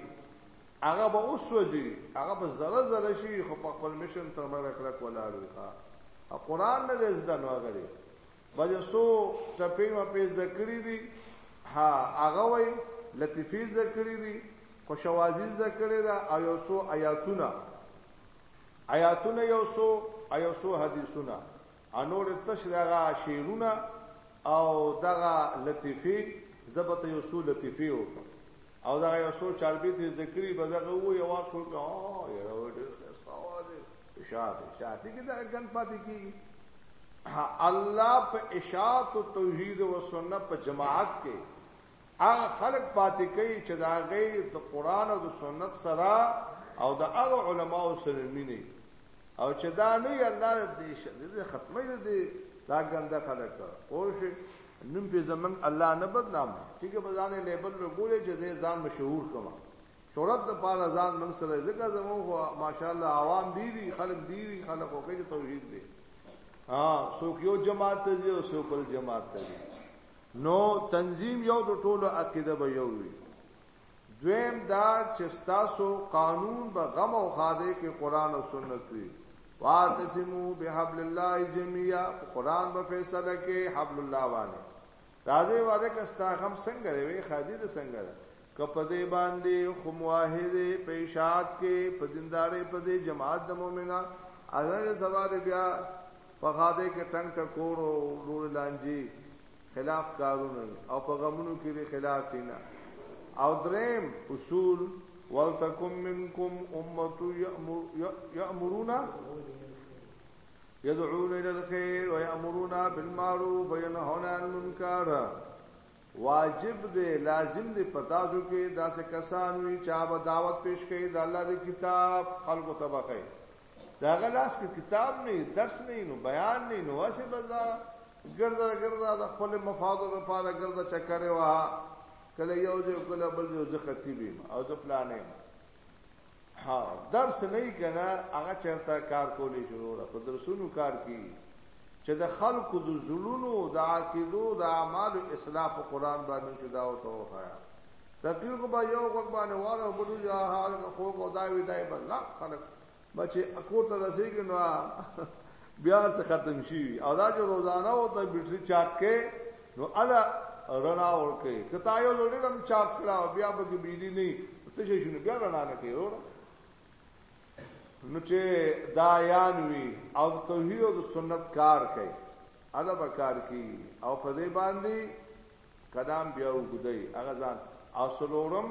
هغه به اوس وځي هغه به زره زره شي خو په خپل مشن تر مړه کلک ولاړ وي ها قرآن نه دې زده نو غړي بس یو څو ټپې مپې زده کړي دي ها هغه وای لطیفې زده کړي دي خو شوازي زده کړي ده او یو څو آیاتونه آیاتونه یو څو یو څو حدیثونه انور تش دغه شعرونه او دغه لطیفې زبته یو څو لطیفې وکړه او دا یو څو چاربې دې ذکرې به دغه وو یو واکو او یو ډېر ښه استاد اشاعت اشاعتی کې دا ګن پاتې کیږي الله په اشاعت او توحید او سنت په جماعت کې هغه خلق پاتې کوي چې دا غي د قران او د سنت سره او د هغه علما او سره مینه او چې دا نه یې الله دې دې ختمه دې دا ګنده خلک پوه نوم په زمنګ الله نه بدنام ټیګه بزانه لیبل وګورې چې ځان مشهور کما شهرت د پاره ځان نن سره ځکه زمو خو ماشاءالله عوام ډیری خلک ډیری خلک خو کې توحید دی ها سو یو جماعت ته یو سو بل جماعت ته نو تنظیم یو د ټولو عقیده به یو وي دویم دا چې تاسو قانون به غم او خاده کې قران او سنت وي واعتصموا بحبل الله جميعا قران به فیصله کې حبل الله باندې راځه واده که ستا غم څنګه دی وی خادي د څنګه ده که په دې باندې خو موحد په اشاعت کې په دیندارې په دې جماعت د مؤمنان اذن سوال بیا په غاده کې ټنګ ټکورو لور لانجی خلاف کارونه او په غمونو کې د خلاف نه او دریم اصول ولتکم منکم امه یامرون يدعون الى الخير ويأمرون بالمعروف وينهون عن المنکر واجب دی لازم دی پتا شو کې دا څه کسان وی چا به دعوت پیش کړي د الله د کتاب خلقو طبقه دا غلاس کې کتاب نه درس نه نو بیان نه نو واسه بزا ګرځا ګرځا د خپل مفاد لپاره ګرځا چکرې وها کله یو جو کله بل جو زه خطیبې او زه پلانې ها درس نه کنا هغه چرته کار کولی شروع را په درسونو کار کی چې د خلکو د زړونو د عقیدو د اعمال اصلاح په قران باندې شو دا او ته وخایا تقریر کو با یو وګ باندې واره بده یا حال خو کو دا وی دای بل خلک بچې کور ته رسېږي نو بیا څه ختم شي او دا چې روزانه او ته بیټری چارج کې نو الا رڼا ورکې کته یو لوړې رم چارج کړه او بیا به کې بجلی نه څه شي شنو بیا رڼا نه کوي ورو نو چې دا یان وی او توحید او سنت کار کوي الا به کار کوي او په دې باندې کلام بیا وګدای هغه ځان اصلورم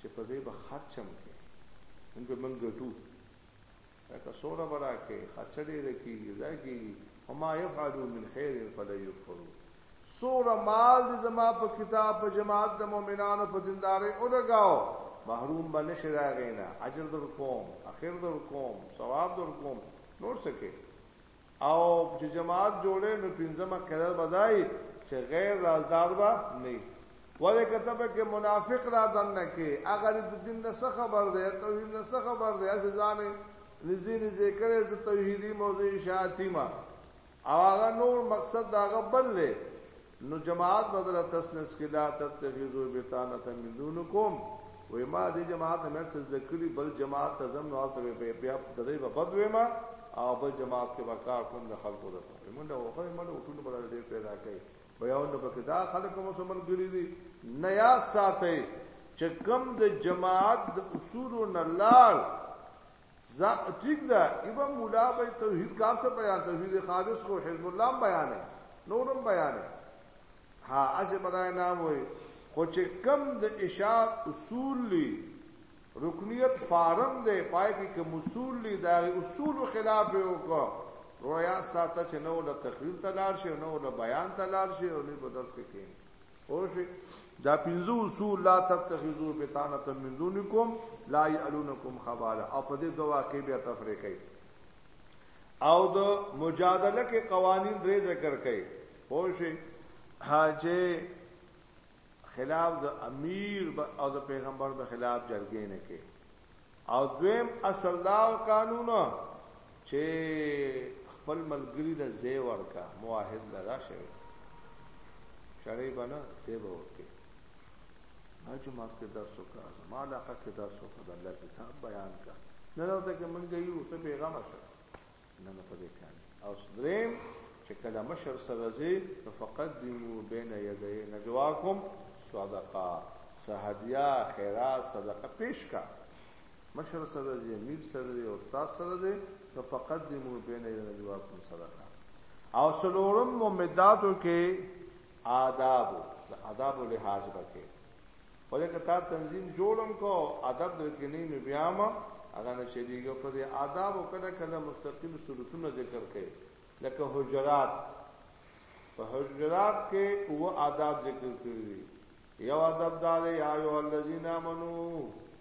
چې په دې به خرچم کې نن به من ګټو که سوره برا کې خرچ ډېر کیږي دا کیږي وما يفعلوا من خير فلا يكفروا سوره مال دې زما په کتاب په جماعت د مؤمنانو په دینداري او لګاو محروم باندې شدا غینا اجر در کوم اخر در کوم ثواب در کوم نور سکے او چې جماعت جوړې نو پنځمه قاعده بدای چې غیر رازدار به نه ولې کته په کې منافق را دنه کې هغه د دین نه څه خبر دی توحید نه څه خبر دی چې ځانې نږدې نږدې کړي چې توحیدی موضوع شاتیما او هغه نور مقصد دا غبل لې نو جماعت بدر تسنس کی لا تتخذو بطانه من دونکم وې ما دې جماعت مې څه زده کړی بل جماعت ته زم نو الته به بیا د دې په بد وې ما او بل جماعت کې وکړ کوم د خلکو د پاره موږ له وخه موږ ټول بل ډېر پیدا کړي بیا نو په کې دا خلک مو سمل ګری دي نیا ساتي چې کم د جماعت د اصول نه لار ځه ټیک ده ایبه مولا به توحید کار څه بیان توحید خالص خو حزب الله هم بیانې نور هم بیانې ها اسه برای نام وای خو چې کم د اشاعت اصول لی رکنیت فارم دی پای کې کوم اصول لی دا اصول خلاف یو کو رویا ساته چې نو له تقریر ته لاړ شي نو له بیان ته لاړ شي او نه په درس کې کېږي پوه شئ دا پنځه اصول لا تتخذوا بطانه من دونکم لا يعلونکم خبالا او په دې دوه واقع بیا تفریق کوي او د مجادله کې قوانین درې ذکر کړي پوه شئ چې خلاف د امیر او د پیغمبر په خلاف جرګې نه کې او دویم اصل دا قانون چې خپل ملګری له زی ورکا مواهد لدا شوی شړې بنا زی به ورکه ما چې مات کې درس وکړه زما علاقه کې درس وکړه د الله کتاب بیان کا نه راته کې مونږ یو ته پیغام شه نه نه په دې کار او دریم چې کله مشر سره ځي نو فقدمو بین یدی نجواکم صدقه سهدیا خیرات صدقه پیش کا مشر سره ځي امیر سره ځي استاد سره ځي نو فقدمو بین یدی نجواکم صدقه او سلورم ممداتو کې آداب د آداب لحاظ بکې ولکه تا تنظیم جوړم کو ادب درکنی نو بیا ما هغه نه چلیږي په دې آداب او کله کله مستقیم صورتونه ذکر کړي لکه حجرات په حجرات کې او آداب ذکر کړی یو ادب دار یا ایو الذین آمنو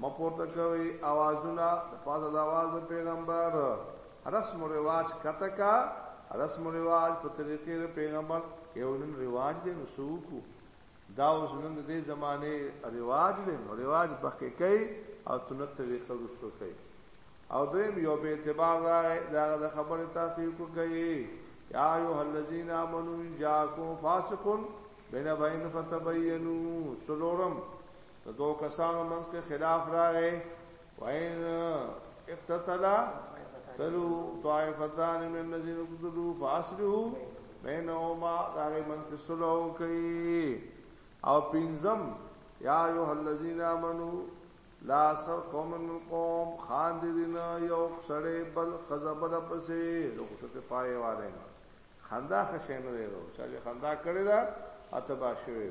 مه پورته کوئ آوازونه د پاسه د آواز د پیغمبر رسم و رواج کته کا رسم و رواج په طریقې د پیغمبر یو نن رواج دی نو سوکو دا اوس نن د دې زمانه رواج دی نو رواج بخې کوي او تنت طریقه رسو کوي او دویم یو به اعتبار راغی دا د خبره تحقیق کوي یا ایه الذین آمنو جاءکم فاسقون بین بین فتبینوا سلورم د دوه کسانو منځ کې خلاف راغی وای اختتلا تلو طائفتان من الذين قتلوا فاصلحوا بينهما دا غي منځ کې صلح وکي او پنځم یا ایه الذین آمنو لا سر قوم من قوم خان دی دینا یو سړی بل خزبل پسې لوګو ته پای واره خندا خشنه دی ورو چې خندا کړی دا اتبا شوی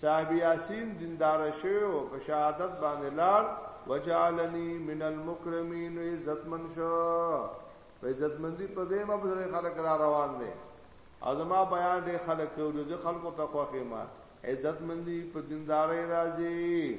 صاحب یاسین دیندار شو په شهادت باندې لار وجعلنی من المکرمین عزتمن شو په عزتمندی په دې ما بزرګ خلک را روان دي ازما بیان دې خلک ته ولې خلکو ته خوخه ما عزتمندی په دینداري راځي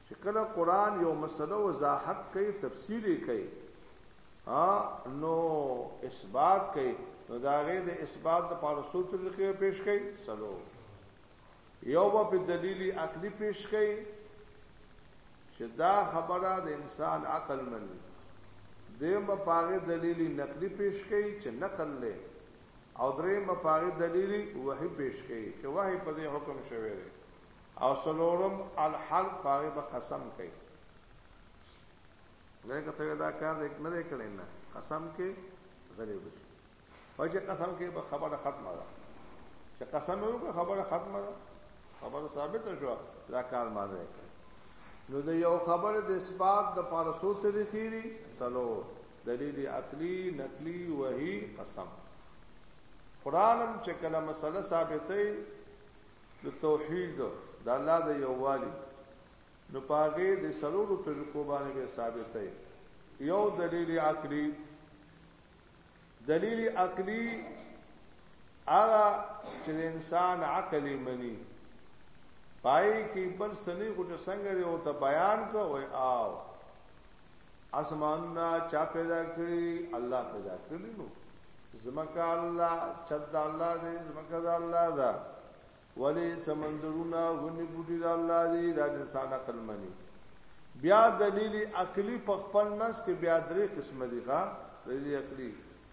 چې کله قرآن یو مسله وضاحت کوي تفسیر یې کوي نو اثبات کوي نو دا غي د اثبات د پاره څو طریقې پیش کړي سلو یو په دلیلی عقلی پیش کړي چې دا خبره د انسان عقل مني دیم په پاره دلیلی نقلی پیش کړي چې نقل له او دریم په پاره دلیلی وحی پیش کړي چې وحی په دې حکم شوی دی او څلورم الحلف په هغې به قسم کوي ځکه ته دا کار دی نه دی کړی نه قسم کې غلی به شي وایي چې قسم کې به خبره ختمه ده چې قسم یې وکړه خبره ختمه ده خبره ثابته شوه دا کار ما نه کړی نو د یو خبره د اثبات د پاره څو طریقې دي څلور دلیل عقلی نقلی وحی قسم قرآن هم چې کله مسله ثابتې د توحید د الله د یووالي نو په هغې د څلورو طریقو باندې به ثابته یو دلیل عقلی دلیل عقلی هغه چې انسان عقل مني پای کې بل سنې کو چې څنګه دی او ته بیان کوي او اسمانونه چا پیدا کړی الله پیدا کړی نو زمکا الله چد الله دې زمکا د الله دا ولی سمندرونه غنی بوټي د الله دې دا انسان عقل منی بیا دلیل عقلی په خپل منځ کې بیا درې قسم دي ښا دلیل عقلی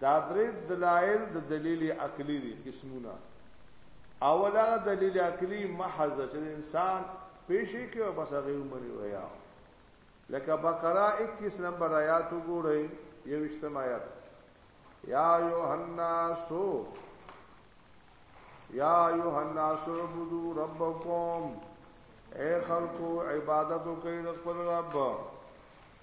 دا درې دلایل د دلیل عقلی دي قسمونه اول هغه دلیل عقلی محض چې انسان پیشې کې او بس هغه ومني ویا لکه بقره 21 نمبر آیات وګورئ یوشتم آیات یا یوحنا سو یا یوحنا سو عبدو ربکم اے خلقو عبادتو کئی دخل رب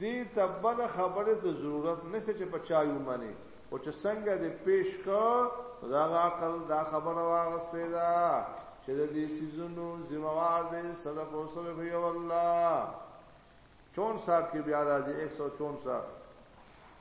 دي ته بل خبري ته ضرورت نشته چه په چا يو مني خو چه څنګه دي پيش که نو د هغه عقل دا خبره واغستي ده چه د دي څيزونو ذمه وار دي صرف او صرف يو الله چون صاحب کي بيا راځي ايک سو چون صاحب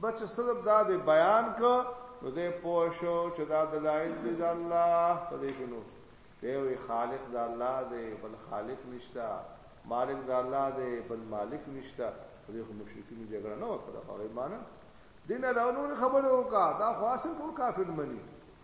به چې صرف دا دی بیان که نو دی پوه شو چې دا دلایل دی د الله په دې کې نو دی وی خالق د الله دی بل خالق نشته مالک د الله دی بل مالک نشته په دې خو مشرکین جګړه نه وکړه هغه معنی دینه دا نور خبره وکړه دا خاصه ټول کافر مني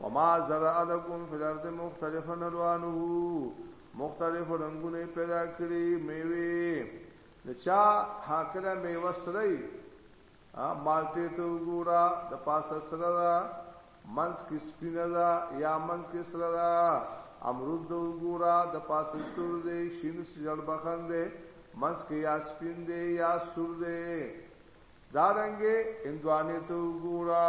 وما زرع لکم فی الارض مختلفا الوانه مختلف رنگونه پیدا کړی میوه نو چا هاکله میوه سره مالټه ته وګوره د پاسه سره ده منس کې سپینه ده یا منس کې سره ده امرود ته وګوره د پاسه سور دی شین سجړ بخن دی منس کې یا سپین دی یا سور دی دارنګې اندوانه ته وګوره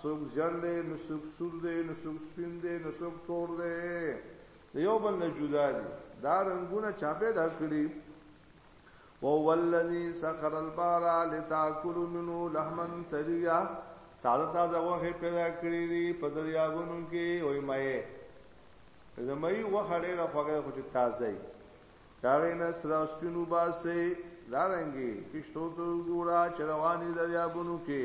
څوک ژړ دی نو څوک سور دی نو څوک سپین دی نو څوک تور دی د یو بل نه جدا دي دا رنگونه چا پیدا کړی وهو الذي سخر البحر لتاكل منه لحما طريا تازه تازه وخه پیدا کړی دی په دریابونو کې وای مې زمای وخه ډېر خوږه خو چې تازه ای داغه نه سره سپینو باسي دارنګي کشتو ته ګورا چرواني دریابونو کې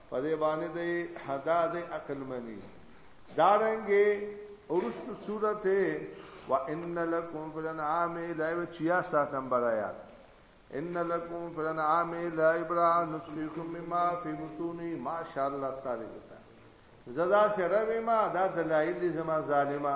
په دې باندې د حدا د عقل منی دارنګه اورست سورته وان لکم فی الانعام لا 66 نمبر آیات ان لکم فی الانعام لا ابرا نسقیکم مما فی بطونی ماشاءالله استاد زدا سره ما دا دلایل زما ظالما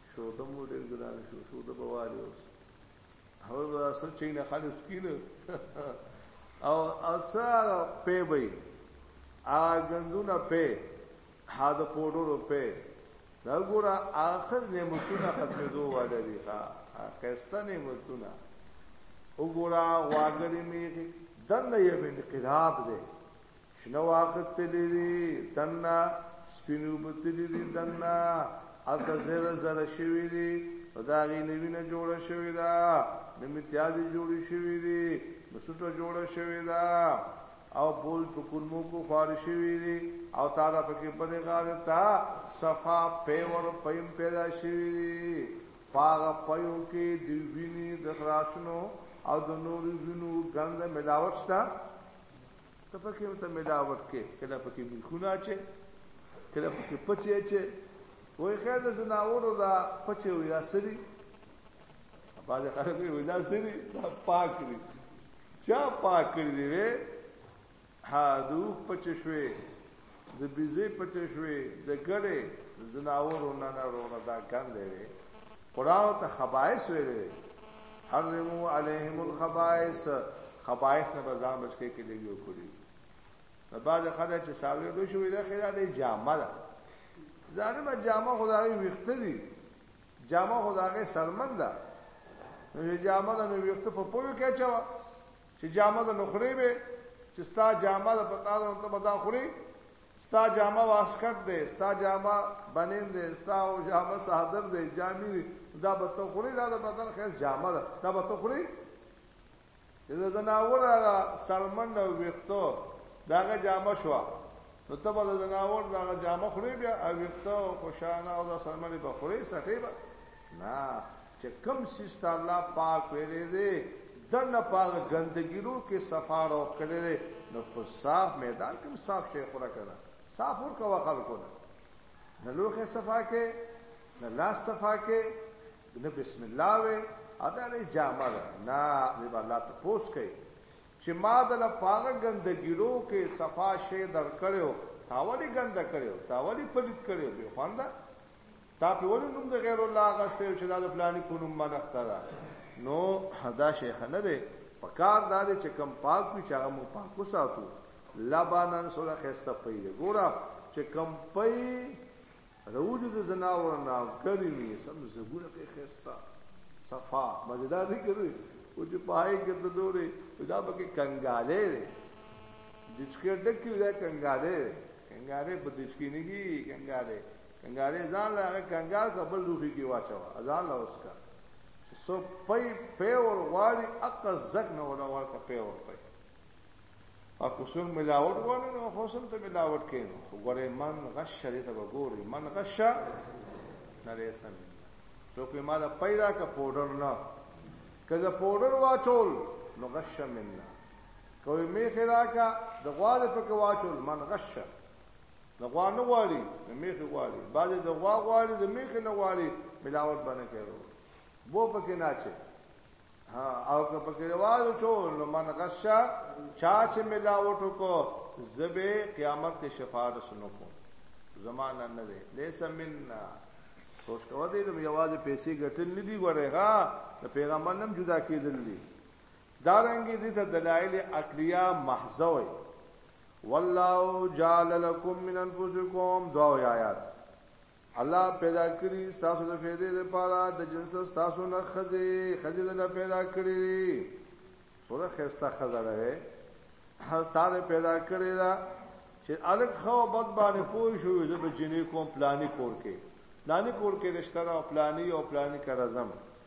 شوده مو ډېر ګران شو شوده به والي اوس هغه به دا څه چینه خالص کي نه او او څه هغه پې به یې هغه ګندونه پې هغه د پوډرو پې دا ګوره آخر نعمتونه ختمېدو والا دي ښه ښایسته نعمتونه وګوره غواګرې مېږې دننه یو انقلاب دی شنه واخه تلي دي دنه سپینو بتلي دي دنه الته زره زره شوي دي نو دا غي نوینه جوړه شوي ده نو متیازي جوړي شوي دي نو سټه جوړه شوي ده او بول په کلمو کو خوار شوي دي او تعالی پکې بلې غاړه تا صفا پیور پیم پیدا شوي دي پاغه پیو کې دی ویني د خراشنو او د نورو وینو ګند ملاوت شته ته پکې ورته ملاوت کې کله پکې میخونه اچې کله پکې پچې اچې وای خیر د جناورو دا پچې وي دا سری باز خلک وي دا سری دا پاک دي چا پاک کړی دی وې ها دوخ پچې شوې د بیزې په چشوې د ګړې د ځناورو نه نه رونه دا ګند دی قرآن ته خبائس ویل دی حرمو علیهم الخبائس خبائس نه بزان بچکې کې لګیو کړی د بعد خدای چې ساوی به شوې دا خیره دی جامه ده ظالمه جامه خدای ویخته دی جامه خدای سرمن ده نو جامه ده نو ویخته په پوی کې چوا چې جامه د نخري به چې ستا جامه د پتا ده ته بدا خوري ستا جامه واسکټ ده ستا جامه بنین ده ستا او جامه صادر ده جامي دا به ته خوري دا د بدن خیر جامه ده دا به ته خوري دا زناور هغه سلمن او ویختو داغه جامه شو نو ته به زناور داغه جامه خوري بیا او ویختو خوشانه او دا سلمن به خوري سټي به نه چه کوم سیز ته الله پاک ویلی دی دننه په هغه ګندګیرو کی صفا روغ کړی دی نو په صاف میدان کم صاف شی خوره کنه صاف ور کوه خلکو نه نه لوخه صفا کې نه لاس صفا کې نه بسم الله وې ادا نه جامه نه دی الله ته پوس کوي چې ما دل پاغه ګندګیرو کې صفا شی در کړو تاولی ګنده کړو تاولی پلیت کړو به خوانده تا په ولې نوم د غیر الله غسته چې دا د فلانی په نوم باندې اخته ده نو دا شیخ نه دی په کار دا دی چې کم پاک وي چې هغه مو پاک وساتو لبانان سره خسته پي دی ګوره چې کم پي روج د زناور نه ګرمي سم زګونه کې خسته صفا مزیدار دی کوي او چې پای کې د دورې دا پکې کنګالې دی دچکه ډکې دا کنګالې کنګالې په دچکې نه کیږي کنګالې کنګارې ځان له هغه کنګار کا بل روخي کې واچوه ځان له اوس کا چې سو پي پي ور غواړي اقا زګ نه ولا ورکا پي ور پي او کوسون ملاوت غواړي نو فوسن ته ملاوت کینو غره من غش شری ته وګوري من غش نه رسن سو کوي مال پیرا کا پودر نه کله پودر واچول نو غش مننا کوي میخه راکا د غواړي په کې واچول من غش د غوا نه غواړي د میخي غواړي بعضې د غوا غواړي د میخي نه غواړي ملاوت به نه کوي بو پکې نه چې او که پکې رواج شو نو من غشا چا چې ملاوت کو زبې قیامت کې شفاعت سنو کو زمانہ نه دی لیس مننا سوچ کوه دې د یوازې پیسې ګټل نه دی غوړې ها د پیغمبر نم جدا کېدل دي دارنګه دي ته دلائل عقلیه محض وي والله جعل لكم من انفسكم دعا آیات الله پیدا کړی تاسو د فیدې لپاره د جنس تاسو نه خزه خزه نه پیدا کړی سره خسته خزه ده هستاره پیدا کړی دا چې الګ خو بد باندې پوي شو زه به جنې کوم پلاني کور کې پلاني کور کې رشتہ او پلاني او پلاني کرزم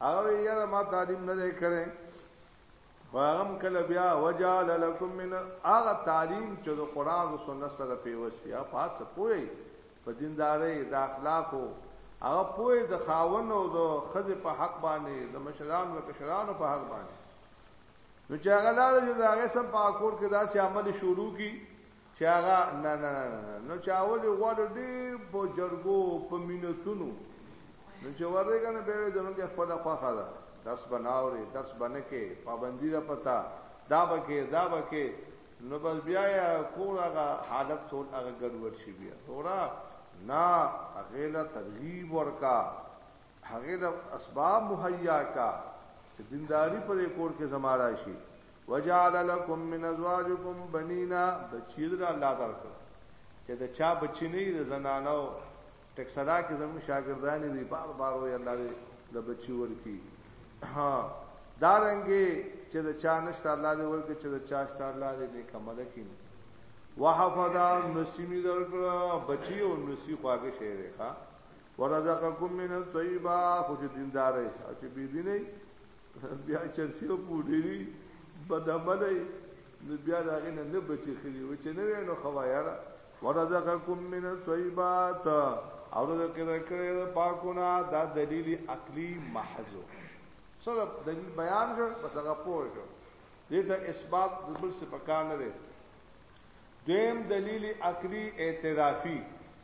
هغه وی یاره ما تعلیم نه دی کړی فهم کله بیا وجال لکم من هغه تعلیم چې د قران او سنت سره پیوس بیا پاس پوي په دینداري د اخلاقو هغه پوي د خاون او د خزه په حق باندې د مشران او کشرانو په حق باندې نو چې هغه لاله جو هغه سم په اکور کې داسې عمل شروع کی چې هغه نه نه نو چې اول یو غواړي ډیر په جرګو په مینتونو نو چې ورېګه نه به زمونږ خپل خوخه ده درس بناوري درس بنکه پابندي ده پتا دا بکه دا بکه نو بس بیا یا کور هغه حالت ټول هغه ګډوډ شي بیا تورا نا غیله ترغیب ورکا هغې له اسباب مهیا کا چې دینداری په دې کور کې زما راشي وجعل لكم من ازواجكم بنینا بچی در الله درکړ چې دا چا بچی نه د زنانو ټکسلا کې زموږ شاګردان دي بار بار وي الله دې د بچی ورکی ها دا رنګي چې دا چا نشته الله دې ورکی چې دا چا شته الله دې نیک عمل کین وحفظا نسیمی درکړه بچی او نسی خواږه شعر ښا ورزقکم من الطیبا خو چې دیندارې او چې بی دینې بیا چرسی او پوډری بدعملې نو بیا دا غنه نه بچی خلی و چې نه وینو خوایا را ورزقکم من الطیبات او دا کړه کړه دا پاکونه دا دلیل عقلی محض سره دلیل بیان شو بس هغه پوه شو دې ته اثبات د بل څه پکار نه دی دیم دلیل عقلی اعترافی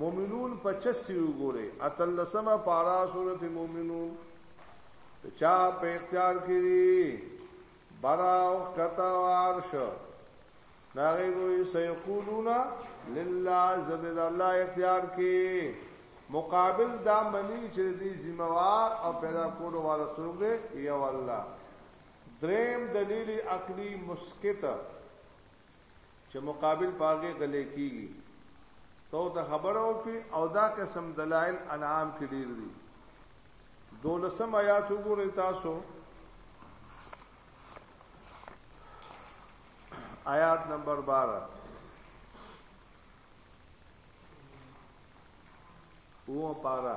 مومنون پچس یې وګورئ، اتلسمه پاره سورت مومنون، د چا په اختیار کې دي، برا او ښکته او عرش، نو هغوی به وایي سیقولون لله، زه د الله اختیار کې مقابل دا منی چې د دې ذمہ وار او پیدا کولو والا څوک دی یو الله دریم دلیل عقلی مسکت چې مقابل پاګه غلې کیږي تو ته خبره وکي او دا قسم دلایل انعام کې ډیر دي دولسم آیات وګورئ تاسو آیات نمبر 12 وو پارا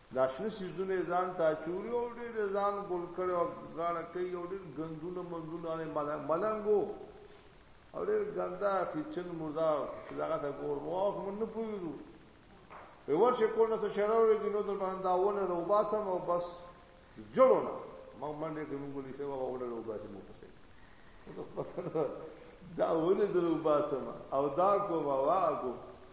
دا شنه څیزونه یې ځان ته اچولي او ډېر یې ځان ګل کړی او غاړه کوي او ډېر ګندونه منځونه دی ملنګ و او ډېر ګنده خیچن مرده چې دغه ته ګور مو اوس موږ نه پوهېږو وایي ورشئ کور نه څه شراب ورېږي نو در باندې دا ونه راوباسم او بس جوړو نه موږ منډې کړې موږ ویلي ښه بابا ونه راوباسي موږ پسې دا ونه زه راوباسم او دا کوم او هغه کوم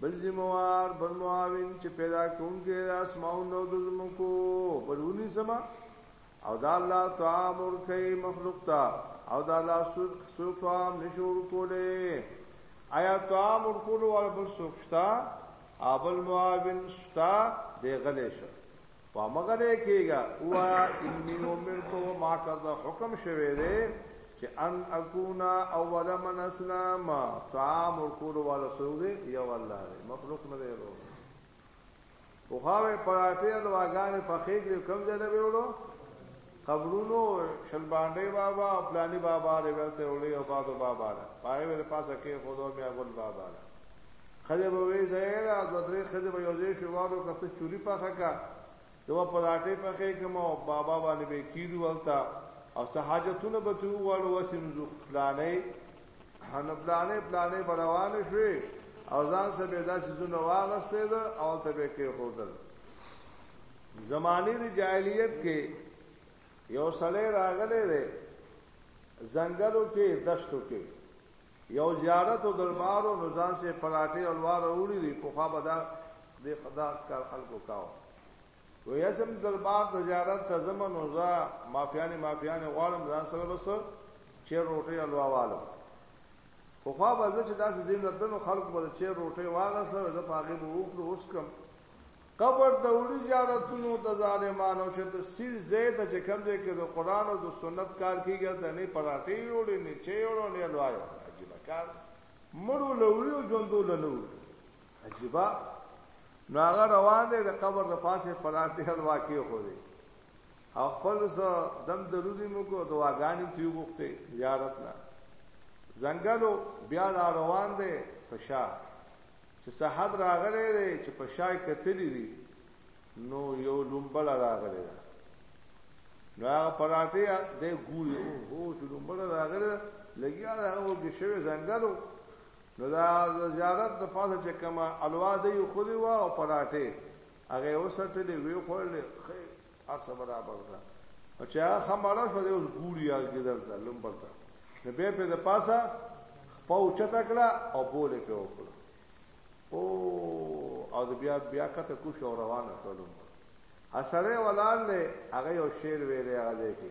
بل ذمه وار بل معاون چې پیدا کوونکی د اسماعون او د زمکو بلونی سما او دا الله طعام ور کوي مخلوق ته او دا الله سو طعام نشور کوله آیا طعام ور کوله ول بل سوکشتا ابل معاون شتا دی غلې شو په مګه دې کېږه اوایا انی امرتو ما ته حکم شوه دې چې ان اكونا اول من اسلم طعام ورکول والا سو دې یو الله دې مخلوق نه دی ورو خو هغه پراټه د واغانې په خېګ کم ځای نه ویوړو قبرونو شل بانډۍ بابا او پلاني بابا دی بل ته وړي او بادو بابا ده پای ور پاسه کې خو دوه میا ګل بابا ده خځه به وی زیرا دو درې خځه به یوځې شوارو کته چوری پخه کا دو پراټې پخې کوم او بابا باندې به کیرو ولتا او څه حاجتونه به تو وړو وسیم زو پلانې هن پلانې پلانې بروان شوې او ځان سبه داسې زونه واغستې ده او ته به کې خودل زمانه د جاهلیت کې یو سړی راغلی دی زنګلو کې دشتو کې یو زیارت او دربارو نو ځان سه پراټه او لوار وړي دی په خوا بدا د خدا کار خلکو کاو وې اسم دربار د زیارت ته زمن او ځا مافیانه مافیانه غواړم ځان سره بس چې روټي او لوالو خو خو به چې داسې زین راتلو خلق به چې روټي واغسه زه پاګه به وکړو اوس کوم قبر د وړي زيارتونو د ظالمانو چه د سيړ ځای ده چه کوم ځای کښې د قرآن او د سنت کار کيږي هلته نۀ پراټې يوړې نۀ چای يوړې او نۀ حلوا يوړه عجيبه کار ده مړو له وړي او ژوندو له نه وړي عجيبه نو هغه روان دی د قبر د پاسه پراټې حلوا کېښودې او خپل څه دم درودي مو کو دعاګانې ترې وغوښتې زیارت نه ځنګلو بیا را روان دی په شا چې سحر راغلی دی چې په شا یې کتلي دي نو یو لومبله راغلی ده نو هغه پراټې دی ګوري هو چې لومبله راغلی لګیا ده هغه وږي شوی ځنګل و نو دا د زیارت د پاسه چې کومه الوا دی خوري وه او پراټې هغه یې وسټلې ویې خوړلې هر څه برابر ده او چې هغه خمړه شو دی اوس ګوري یا ګدر ده لمبر ده نو به په د پاسه پاو چتا کړه او بوله په وکړه او او بیا بیا کته کو شو روانه شولم اسره ولال له هغه یو شعر ویلې هغه دی کې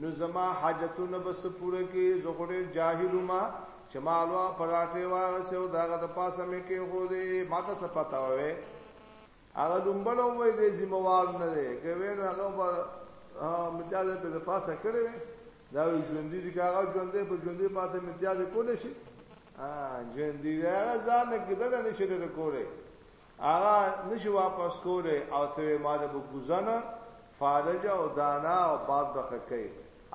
نو زما حاجتونه به څه پوره کړي؟ زه خو ډېر جاهل وم چې ما الوا پراټې واغسې او د هغه د پاسه مې کېښودې ما ته څه پته وه هغه لومبل هم وایي دی ذمه وار نه دی که وی نو هغه به امتیاز یې په د پاسه کړی وی دا وایي ژوندي دي که هغه ژوندی په ژوندي پاته امتیاز یې کولی شي ژوندي دی هغه ځان نه ګیدلی نه شي لرې کولی هغه نشي واپس کولی او ته وې ما د بکوزنه فالج او دانا او باد بخکې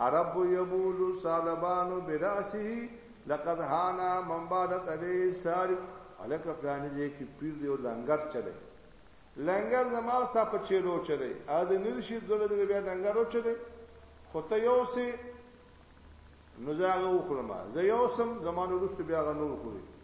عرب یبول سالبان براسه لقد هانا من بالت علی سار الک پلانې دې کې پیر دی او لنګر چلے لنګر زما ستا په چیلو چلے ا دې نرشي دغه دې بیا لنګر او چلے خو ته یو سي نو زه هغه وخورم زه یو سم زمانو وروسته بیا هغه نور خوري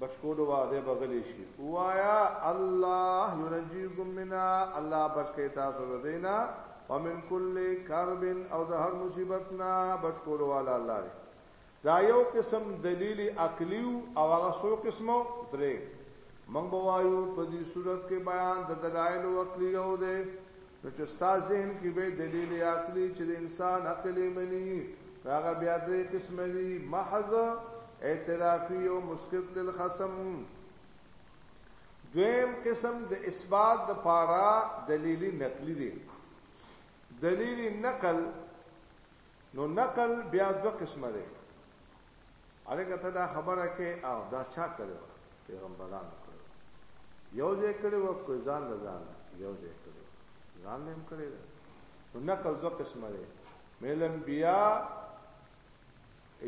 بچکولو وعده به غلی شي وایا الله ينجيكم منا الله بچکی تاسو ردینا ومن كل كرب او د هر مصیبتنا بچکولو والا الله دی دا یو قسم دلیل عقلی او هغه سو قسمو درې من بوایو په دې صورت کې بیان د دلایل او عقلی او ده نو چې ستا ذهن کې به دلیل عقلی چې د انسان عقل یې مني هغه بیا درې قسمه دي محض اعترافي او مسکت للخصم دویم قسم د اثبات د پارا دلیلی نقلی دی دلیلی نقل نو نقل بیا دو قسمه دی هلکه ته دا خبره کې او دا چا کړې وه پیغمبرانو کړې وه یو ځای کړې وه کوی ځان له ځان یو ځای کړې وه ځان له هم کړې ده نو نقل دوه قسمه دی میل انبیا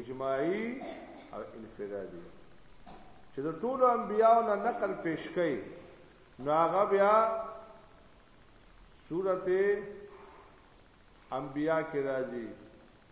اجماعي او انفرادي چې د ټولو انبیاو نه نقل پیش کړي نو هغه بیا سورته انبیا کې راځي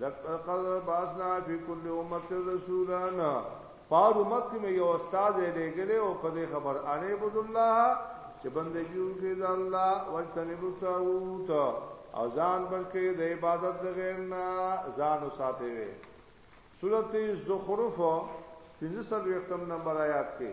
لقد بعثنا فی کل امت رسولا پار امت کې مې یو استاد یې لګلې او په دې خبر ان عبد الله چې بندګي وکړي د الله وجتنب الطاغوت او ځان بلکې د عبادت د غیر نه ځان وساتي وي سورته زخرف 15 نمبر آیات کې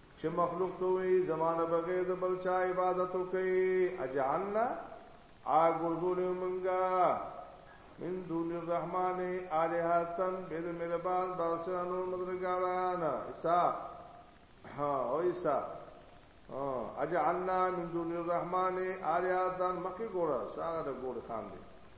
چې مخلوق ته وي زمانه بغیر د بل چا عبادت کوي اجعلنا اګرزول منګا من دون الرحمن الہتن بيد میرے باز بادشاہ نور مدرګاران عیسی ها او عیسی اجعلنا من دون الرحمن الہتن مکه ګوره ساغه ګوره خان دي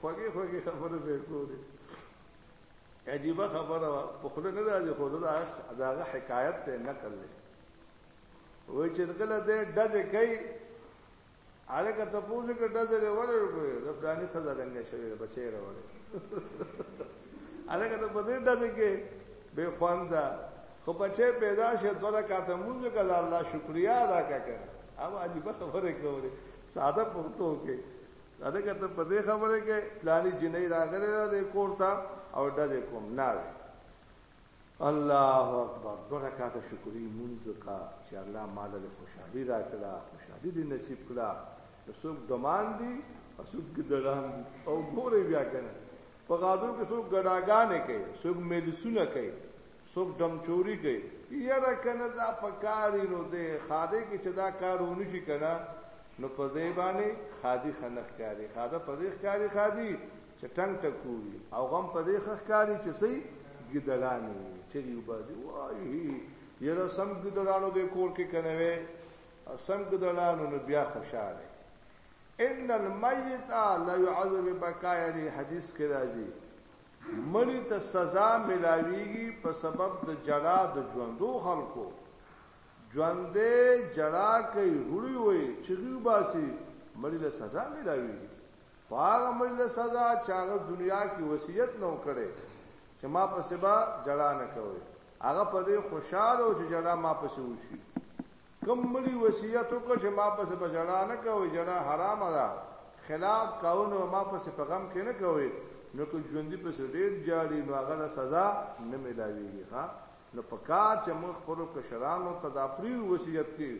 خوږې خوږې خبرې به کولې عجیب خبره په خله نه راځي خو دا هغه حکایت ته نقل دی وای چې کله دې دځه کوي الکه ته پوزې کې دځه لري ولې کوي د پلاني خزه لنګ شوی بچي راوړي الکه ته په دې دځه کې به خواندا خو بچي پیدا شه دوه کاته مونږ کله الله شکریا ادا کړه او عجیب خبره کوله ساده پښتو کې الګه ته په دې خبره کې پلاني جنې راغلې ده د کور ته او ډلې کوم نه الله اکبر دو رکعات شکرې مونږ کا چې الله مال له خوشحالي راکړه خوشحالي دې نصیب کړه څوک دمان دي او څوک ګډان دي او ګورې بیا کنه په غاډو کې څوک ګډاګانې کوي څوک ملسونه کوي څوک ډم چوری کوي یره کنه دا پکاري نو ده خاده کې چې دا کار ونشي کنه نو په دې باندې خادي خنخ کاری خاده په دې ښکاری خادي چې ټنګ ټکوي او غم په دې ښکاری چې سي ګدړانی چې یو بازي وایي یره سم ګدړانو د کور کې کنه وي سم ګدړانو نو بیا خوشاله ان المیت لا يعذب بکایری حدیث کې راځي مړي ته سزا ملاویږي په سبب د جړا د ژوندو خلکو ژوندی جړا کوي روړي وي چغي وباسي مړي له سزا ملاویږي خو هغه مړي له سزا چې هغه دنیا کې وصیت نه وکړي چې ما په سبا جړا نه کوي هغه په دې خوشاله او چې جړا ما پسې وشي کوم مړي وصیت وکړ چې ما پسې په ژړا نه کوئ، ژړا حرامه ده، خلاف کوئ نو ما پسې په غم کې نه کوئ، نو که ژوندي پسې ډېر ژاړي نو هغه له سزا نه مېلاوېږي، ښه نو په کار چې موږ خپلو کشرانو ته دا پرېږدو وصیت کې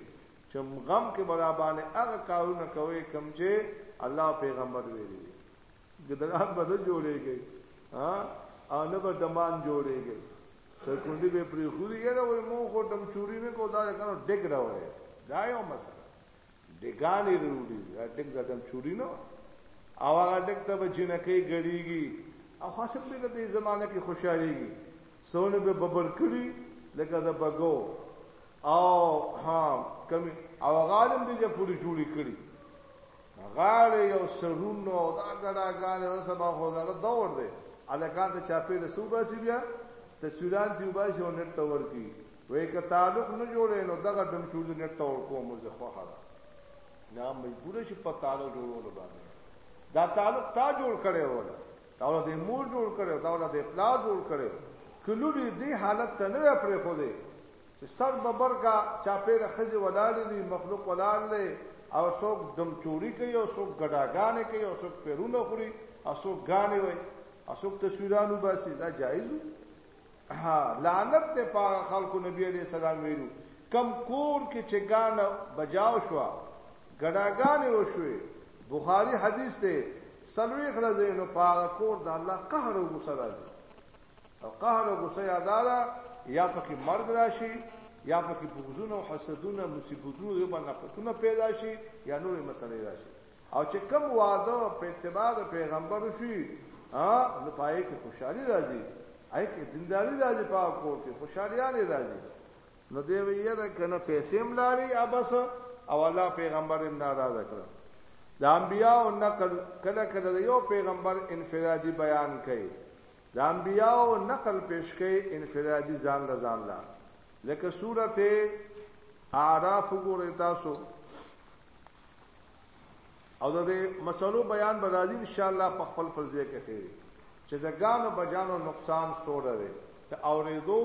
چې غم کې به راباندې هغه کارونه کوئ کوم چې الله او پېغمبر ویلي دي. ګدران به نه جوړېږي ها او نه به دمان جوړېږي سرکونډي به پرې خوري یاره وای مو خو دم چوری نه کو دا کنه ډګ راوړې دا یو مسله ډګانې وروړي دا ډګ زدم چوری نه او هغه ډګ ته به جنکې غړيږي او خاصه په دې زمانہ کې خوشاليږي سونه به ببر کړی لکه دا بګو او ها کمی او غالم دې پوری جوړی کړی غاړې یو څه روڼ او دا ګډاګانې اوس به خو دغه دور دی الکان ته چاپېره څه وباسي بیا تصویران دې وباسي او نېټ ته ورکړي وایي که تعلق نه جوړوې نو دغه ډمچوړي نېټ ته ورکوم زه خوښه ده نه مجبوره شي په تعلق جوړولو باندې دا تعلق تا جوړ کړی و دا ول د مور جوړ کړی دا ول د پلار جوړ کړی کلوړي دې حالت ته نه پرې خو دې چې سر ببرکه چاپېره ښځې ولاړې دي، مخلوق ولاړ دی او څوک دمچوري کوي او څوک ګډاګانې کوي او څوک پېرونه خوري او څوک ګانې وایي او څوک تصویران وباسي، دا جایز و؟ ها لعنت دې په هغه خلکو نبي علیه السلام ویلو کم کور کې چې ګانه بجاو شوه ګډاګانې وشوې بخاري حدیث دی څلوېښت ورځې نو په هغه کور د الله قهر او غصه راځي او قهر او غصه یا دارا یا پکې مرګ راشي یا پکې بغزونه او حسدونه مصیبتونه یو باندې نفرتونه پیدا شي یا نور مسلې راشي او چې کم وعده په اتباع د پیغمبر شي ها نو پای کې خوشحالي راځي آی کې دینداري راځي په کور کې خوشحاليانه راځي نو دی ویره کنه پیسې ملاري ابس او الله پیغمبر هم ناراض کړ د انبیاء او نقل کله کله یو پیغمبر انفرادي بیان کوي د انبیاوو نقل پیش کړئ انفرادي ځان له ځان له لکه سورته اعراف وګورئ تاسو او د مسلو بیان به راځي ان شاء الله په خپل پر ځای کې خیر چې د ګانو بجانو نقصان سوره ده ته اوریدو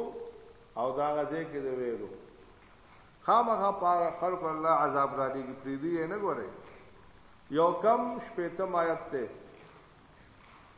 او دا غځې کې دی ویلو خامخا پار خلق الله عذاب را دي پری دی نه ګوره یو کم شپیتم آیت ته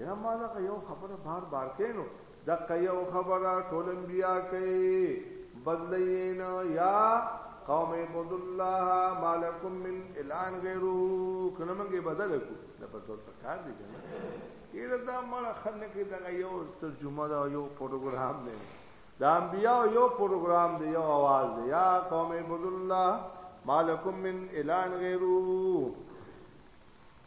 یا ما دا یو خبره بار بار کینو دا یو خبره ټول انبیا کوي بدلین یا قوم عبد الله مالکم من الان غیره کنه منګه بدل کو دا په تور پکار دي کنه یره دا مړه خنه کې دا یو ترجمه دا یو پروګرام دی دا انبیا یو پروګرام دی یو आवाज دی یا قوم عبد الله مالکم من الان غیره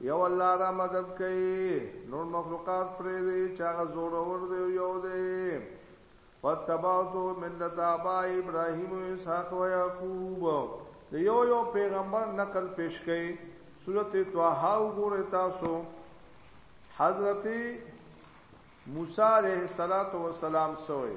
یو الله را مدد کوي نور مخلوقات پرې دی چې هغه زور ور دی یو دی وتبعتو ملت ابا ابراهيم او اسحاق او يعقوب د یو یو پیغمبر نقل پیش کړي سورته طه وګوره تاسو حضرت موسی عليه السلام سوې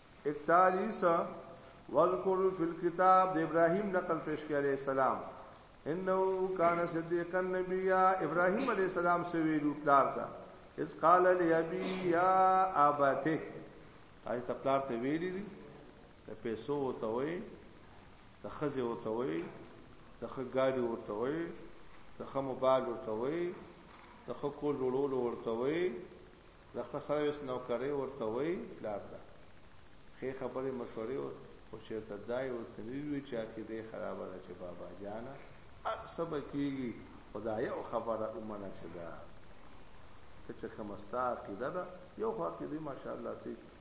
اکتالیس وذکر فی الكتاب د ابراهیم نقل پیش کړي علیہ السلام انه کان صدیقا نبیا ابراهیم علیہ السلام سویلو پلار تا اس قال لابی یا اباته هاي ته پلار ته ویلي دي د پیسو وته وي د خزه وته وي د خګاډي وته وي د خموبال وته وي د خکول وړولو ورته وي د ښه سرویس نوکرۍ ورته وایي پلار ته ښې خبرې مشورې او خو چېرته دا یو تنیر وي چې عقیده یې خرابه ده چې بابا جانه هر څه به کېږي خو دا یو خبره ومنه چې دا ته چې کومه ستا عقیده ده یو خو عقیدې ماشاءالله سي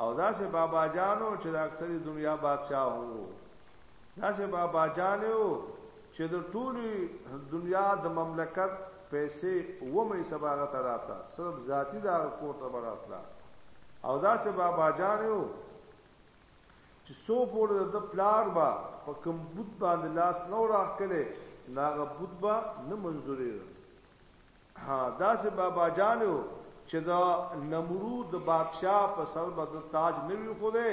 او داسې بابا جانو چې د اکثرې دنیا بادشاه وو داسې بابا جانو چې د ټولي دنیا د مملکت پیسې ومې سباغه تراته صرف ذاتی دا کور ته براتلا او داسې بابا جانو چې سو پورې د پلار با په کوم بوت باندې لاس نو راخلې ناغه بوت با نه منزوري ها داسې بابا جانو چې دا نمرود بادشاہ په سر به د تاج نوی خوده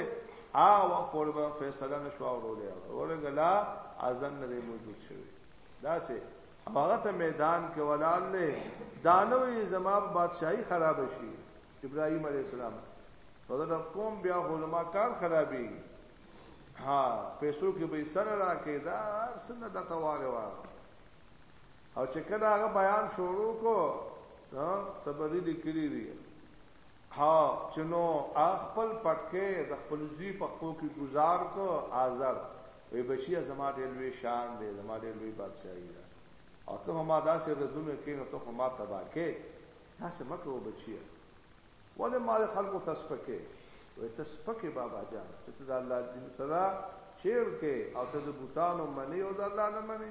آ وخت پورې به فیصله نشو اورولې اورګلا اذن نه موجود شوی داسې هغه ته میدان کې ولال نه دانوې زما بادشاہي خراب شي ابراهيم عليه السلام فضل قوم بیا علماء کار خرابي ها پیسو کې به سره راکې دا سنت تواله واه او چې کله هغه بیان شروع کو نو تبری لیکلی دی ها چې نو خپل پټکې د خپل زوی په خو کې گزار کو آزر وی بچی زما ډېر لوی شان دی زما ډېر لوی بادشاہي ده او ته ما داسې ردونه کې نو ته ما تبا کې داسې مکه و بچی ولې ما خلکو تسپکه وی تسپکه بابا جان چې ته د الله دین سره شیر کې او ته د بوتانو منی او د الله نه منی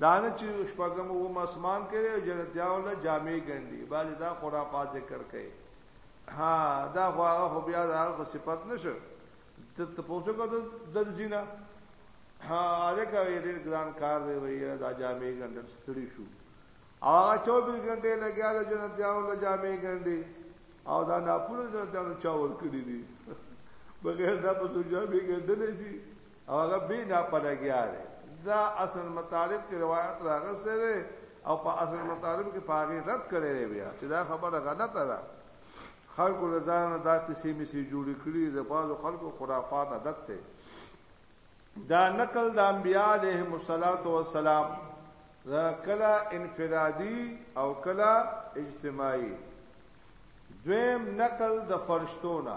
دا نه چې شپږم اووم اسمان کړي او جنتیا ولا جامې ګنډي بعضې دا خرافات ذکر کوي ها دا خو هغه خو بیا دا خو صفت نشو ته ته پوسو کو درځینا ها هغه کوي ډېر ګران کار دی وایي دا جامې ګنډل ستړي شو هغه 24 غنټه لګیا د جنتیا ولا جامې ګنډي او دا نه پوره جنتیا نو چاور کړی دي بغیر دا په جامې ګنډل شي او هغه بینا په لګیا دی دا اصل مطالب کې روایت راغسته دی او په اصل مطالب کې پاغي رد کړی دی بیا چې دا خبره غلطه ده خلکو له ځان دا کیسې مې سي جوړې کړې د بعضو خلکو خرافات عادت ته دا نقل د انبیاء علیهم الصلاۃ والسلام دا کلا انفرادي او کلا اجتماعي دویم نقل د فرشتونه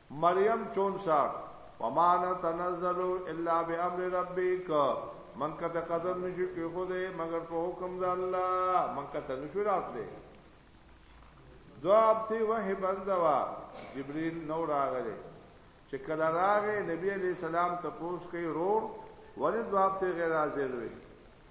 مریم چون صاحب وما نتنزل الا بامر ربک منکه ته قدم نشو کې خو دې مگر په حکم د الله منکه ته نشو راتلې دو هفته وه بندوا جبريل نو راغله چې کله راغې نبی عليه السلام ته پوس کوي رور ولې دو هفته غیر حاضر وي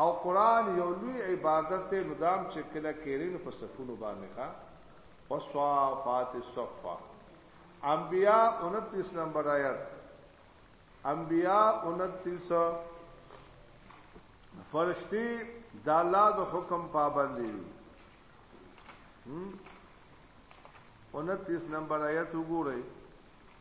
او قران یو لوی عبادت دی نو دام چې کله کېرې نو په صفونو باندې ښه وصافات صفا انبیاء 29 نمبر آیت انبیاء 29 فرشتي د الله د حکم پابند دي 29 نمبر آیت وګورئ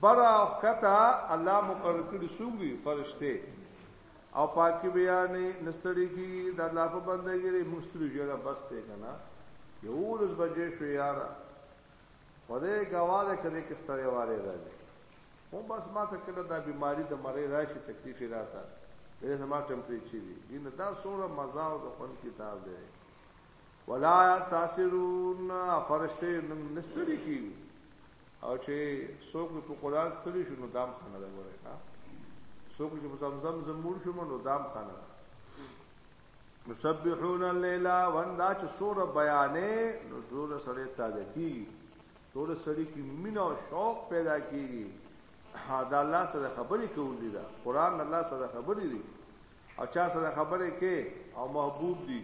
برا او خطا الله مقرر کړی څوک دی فرشته او پاکي بیان نستړي کی د الله په بندګی ری مستری جره بس ته کنه یو ورځ بجې شو یارا خدای ګواله کړي کې ستړي واره راځي هم بس ما ته کله دا بیماری د مړې راشي تکلیف راته دې زما ټمپریچر دی دین دا سوره مزه او د خپل کتاب دی ولا تاسرون فرشته نه ستړي کی او چې څوک په قران ستړي شو نو دام خانه ده ګوره ها څوک چې په زمزم زمور شو نو دام خانه ده مسبحون الليل وندا چې سور بیانې نو زور سره تازه کی ټول سړی کې مینا او شوق پیدا کیږي دا الله سره خبرې کول دي دا قران الله سره خبرې دي او چا سره خبرې کې او محبوب دي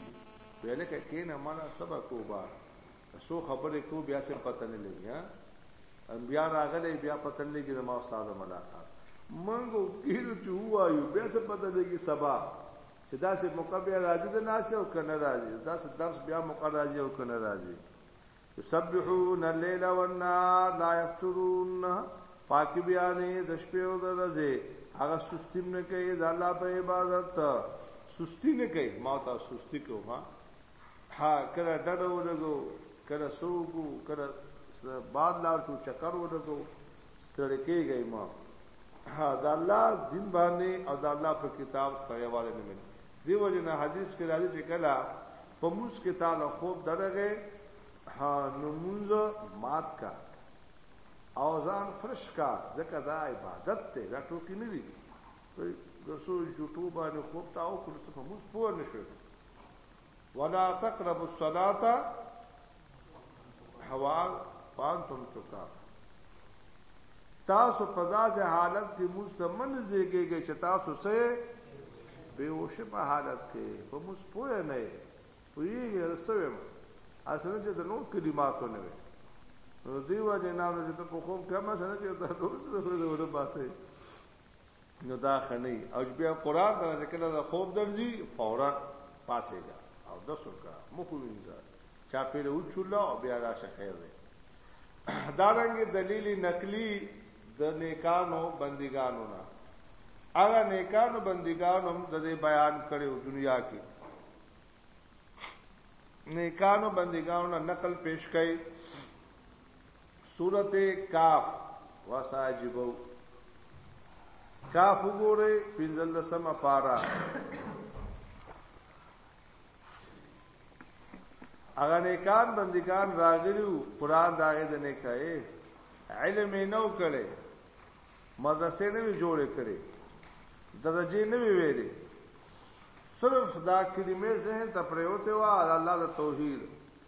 وی لکه کینه مانا سبا کوبا سو خبرې کو بیا سم پته نه لګي ها انبیا راغلي بیا پته نه لګي ما استاد ملاقات منګو کیرو چې وایو بیا سم پته لګي سبا چې دا سه موقع بیا راځي د ناس او کنه راځي دا سه درس بیا موقع راځي او کنه راځي يسبحون الليل والنهار لا يفترون پاکي بیانې د شپې او د ورځې هغه سستیم نه کوي د الله په عبادت سستی نه کوي ما ته سستی کو ها ها کله ډډه ولګو کله سوګو کله باد لار شو چکر ولګو ستړي کېږي ما د الله دین باندې او د الله په کتاب سره یواله نه مل دی وجنه حدیث کې راځي چې کله په موس کې تعالی خوب درغه ها نو مونږ مات کا او ځان فرش کا ځکه دا عبادت ته دا ټوکی نه دی درسو جوټو باندې خوب تا او کړو ته موږ پوه نشو ولا تقربوا الصلاه حوال پانتم چکا تاسو په داسې حالت کې مستمن زیږیږئ چې تاسو سه به وش په حالت کې په مس پوه نه پویږي رسوم اصل چې د نور کلماتو نه وي نو دیو جنانو چې په خوب کې ما سره چې د نور سره ورو باسي نو دا خنه او بیا قران ته چې کله د خوب درځي فورا پاسېږه او د سرکا مخ وینځه چا پیر او چولا او بیا راشه خیر دی دا رنګ دلیل نقلی د نیکانو بندګانو نه هغه نیکانو بندګانو هم د دې بیان کړو دنیا کې نیکانو بندګانو نقل پیش کړي سورت کاف وساجبو کاف وګوره پنځل لسمه پارا اغه نیکان بندگان راغلیو قران داغه د نه کای علم یې نو کړي مدرسې نه وی جوړ کړي درجه نه وی ویلې صرف دا کلمې ذهن ته پریوته وا الله د توحید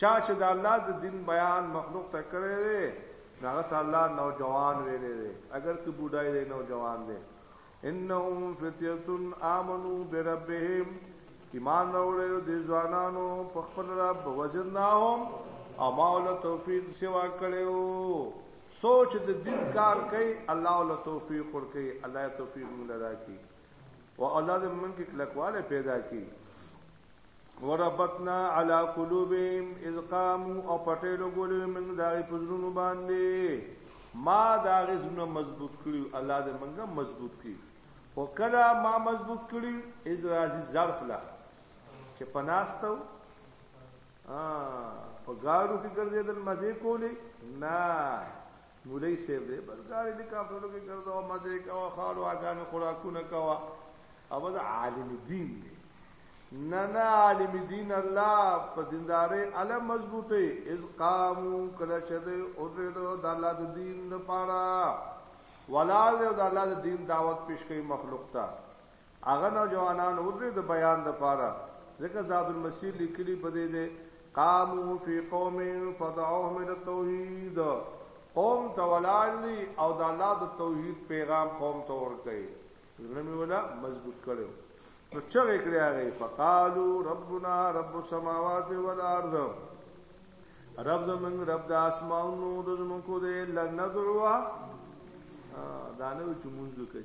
چا چې د الله د دین بیان مخلوق ته کړی دی نو هغه ته الله نوجوان ویلی دی اگر که بوډای دی نوجوان دی انهم فتیه آمنو بربهم ایمان راوړی د ځوانانو په خپل رب وزناهم او ما له توفیق سیوا کړو سوچ د دین کار کوي الله له توفیق ور کوي الله توفیق موږ لرا کوي او الله دې موږ کې کلکواله پیدا کوي وربطنا علی قلوبهم اذ قاموا او پټېلو ګولې موږ داغي پزړونو باندې ما داغي زونه مضبوط کړی الله دې موږ مضبوط کړي او کله ما مضبوط کړی اذ راځي ظرف لا چې پناستو ا په گاړو کې ګرځېدل مزه کولې نه مولوی صیب دی بس ګاډي هلیکاپټرو کې ګرځاو مزه کاوه خالو اګانو خوراکونه کاوه او بس عالم دین دی نه نه عالم دین الله په دینداري علم مضبوطه از قامو کله چې دی او د الله د دین لپاره ولال دی د الله د دین دعوت پیش کوي مخلوق ته هغه نوجوانان ودرې د بیان د پاره ځکه زادالمسیر لیکلی په دې دی قامو فی قوم فدعوهم الى التوحید قوم ته ولاړ دي او د الله د توحید پیغام قوم ته ورکړي زړه مې ولا مضبوط کړو نو چغې کړې هغه فقالو ربنا رب السماوات والارض رب زمنګ رب د اسمانونو د زمکو دې لندعوا دانه چې مونږ کوي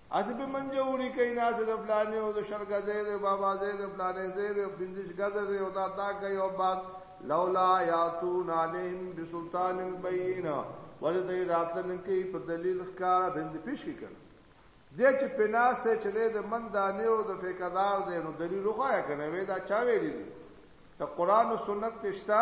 هسې په منجه وړي کوي نه هسې د فلانې او د شل ګزې دی بابا ځای د فلانې ځای دی پنځه ګزه دی او دا دا کوي او بعد لولا یاتون علیهم بسلطان بین ولې دوی راتلنه کوي په دلیل ښکار بند پیش کی کړ دې چې پناسته چې د من دانه او د ټیکدار دی نو دلیل خو یا کنه وې دا چا ویلی ته قران او سنت تشتا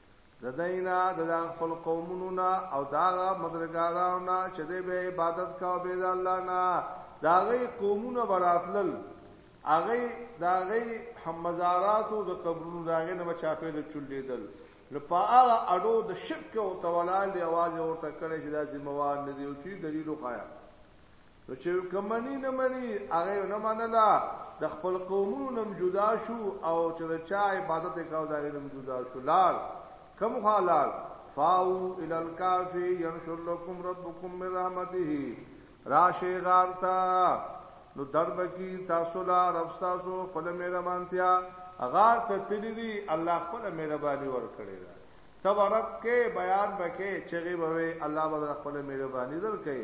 د دوی نه، د دغه خپل قومونو نه او د هغه مدرګارانو نه چې دوی به یې عبادت کاوه بې د الله نه، د هغوی قومونه به راتلل، هغوی د هغوی مزاراتو د قبرونو د هغې نه به چاپېره چولېدل، نو په هغه اډو د شرک ورته ولاړ دي، اواز یې ورته کړی چې دا ذمه وار نه دي او چېرې دلیل وښایه. نو چه که منی نه منی هغه یې نه منله د خپل قومونو نه هم جدا شو او چه د چا عبادت یې کاو د هغې نه هم جدا شو لاړ کوم خوا لاړ فاو الی الکاف ینشر لکم ربکم من رحمته راشی غار تا نو دربکی تاسو لا رب ستاسو خپل مهربانتیا غار ته تللی دی الله خپل مهرباني ورکړي دا تبرک کې بیان بکې چغي بوي الله بدر خپل مهرباني درکې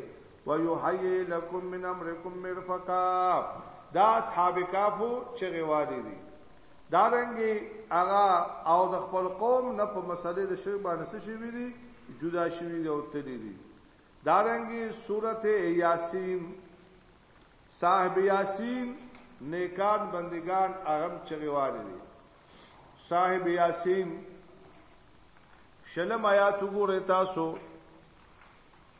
ويحيي لكم من امركم مرفقا دا اصحاب کافو چغه والي دي دا رنګي هغه او د خپل قوم نه په مسلې د شرک باندې څه شي دي جدا شوی دی او تللی دی دارنګي سورته یاسین صاحب یاسین نیکان بندگان ارم چغیواله دي صاحب یاسین شلم آیات وګوره تاسو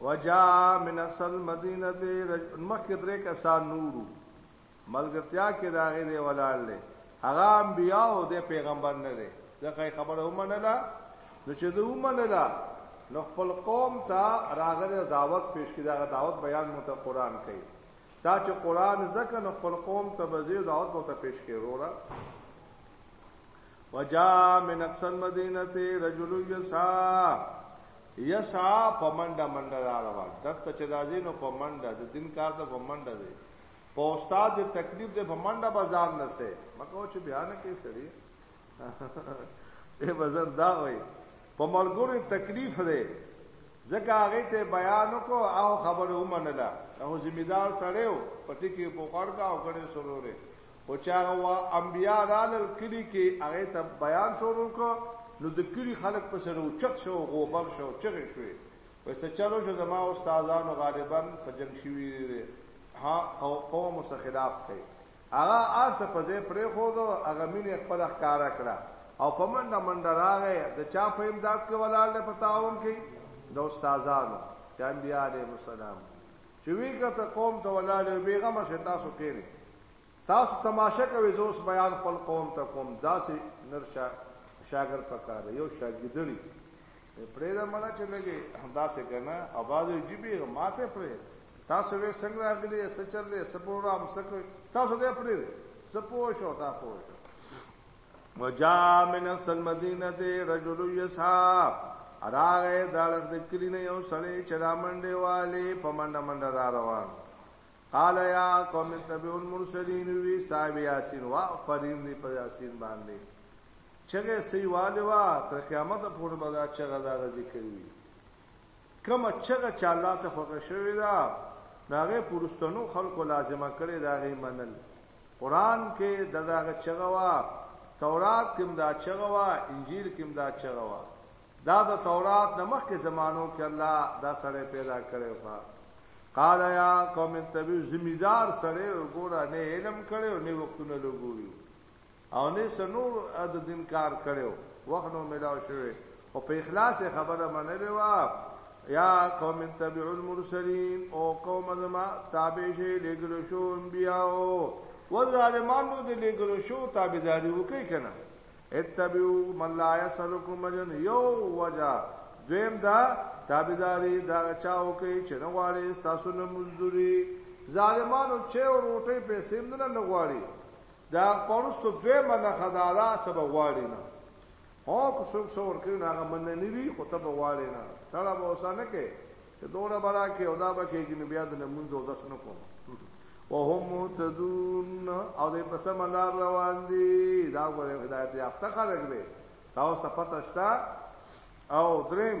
وجاء من اقصى المدينه رجل مخکې درې کسان نورو ملګرتیا کې دا غي دی ولاړ لې هغه انبیا او د پیغمبر نه دی ځکه خبره هم نه ده نو چې دوی هم نه ده نو خپل قوم ته راغره دعوت پیش کړي دا دعوت بیان مو ته قران کوي دا چې قران زده کنه خپل قوم ته بزیر دعوت مو ته پیش کړي وروړه وجا من اقصى المدينه رجل يسعى یسعا په منډه منډه را روان دلته چې راځي نو په منډه د دین کار ته په منډه دی په استاد د تکلیف دی په منډه بازار نه سه مکو چې بیان کې سړی ای بازار دا وای په مرګونو تکلیف دی ځکه هغه ته بیان کو او خبره ومنله هغه ذمہ دار سړیو پټی کې پوکړ کا او کړي سرورې خو چې هغه وا انبیا رالل کلي کې هغه ته بیان شروع کو نو د کلي خلک په سره اوچت شو غوبر شو چغې شوې وای څه چلو شو زما استادانو غالبا په جنگ شوي دي ها او قوم سره خلاف کوي هغه ارسه په ځای پرې خو دو هغه مینه خپل ښکارا کړه او په منډه منډه راغی د چا په امداد کې ولاړ په تاون کې د استادانو چې انبیاء علیهم السلام چې وی ګرته قوم ته ولاړې بی غمه شه تاسو کېنی تاسو تماشه کوي زه اوس بیان خپل قوم ته کوم داسې نرشا شاګر پکار یو شاګیدړي پرې دا مړه چې لګي داسې کنه اواز یې بی ماته پرې تاسو وې څنګه راغلي څه چل دې سپورام سکو تاسو دې پرې سپو شو تاسو وجا من المدینه رجل یسعا راغه دالغ د کلی نه یو سړی چې را منډه والي په منډه منډه را روان قال یا قوم تبع المرسلین وی صاحب یاسین وا فرین دی په یاسین باندې چغه سیواله وا تر قیامت پورې بدا چغه دا ذکر وی کومه چغه چې الله ته خوښه شوې ده نو هغه پرستنو خلکو لازمه کړې ده هغه منل قران کې د دغه چغه وا تورات کې دا چغه وا انجیل کې دا چغه وا دا د تورات د مخکې زمانو کې الله دا سره پیدا کړی و قال یا قوم تبو زمیدار سره وګوره نه علم کړو نه وختونه لګوي او نه څه نور د دین کار کړی و، وخت نه و مېلاو شوی، خو په اخلاص یې خبره منلې وه، یا قوم اتبعوا المرسلین، او قومه زما تابع شئ لېږلو شوو انبیاوو، و ظالمان نو د لېږلو شوو تابعداري وکړئ که نه، اتبعوا من لا یسألکم اجرا یو وجه، دویم دا تابعداري د هغه چا وکړئ چې نه غواړي ستاسو نه مزدوري، ظالمانو چای او روټۍ پیسې هم نه نه غواړي، د هغه په وروسته دویمه نښه دا ده، څه به غواړي نه. هو، که څوک څه ورکوي، نو هغه مننه نه وي، خو ته به غواړې نه. تړه به ورسره نه کوې، چې دومره به راکړې او دا به کېږي، نو بیا د لمونځ اودس نه کوم. وهم مهتدون او دوی په سمه لار روان دي. دا وګورئ، هدایت یافته خلک دی. تاسو ته پته شته؟ او درېیم،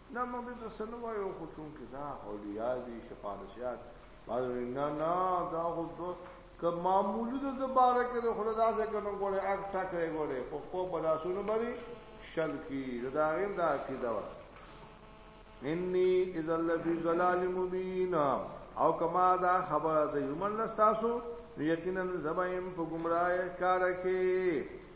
نه موږ دې ته څه نه وایو خو چونکې دا اولیا دي شفارسیات بعضې وایي نه نه دا خو دو که معمولي د ده باره کې د خوله داسې که نه ګورې اک ټک دی ګورې په پښو په لاسونو به دې شل کي د ده هغې هم دا عقیده وه انی اذا لفی ضلال مبین او کما دا خبره د یمن لستاسو یقینا زبایم په گمراه کار کې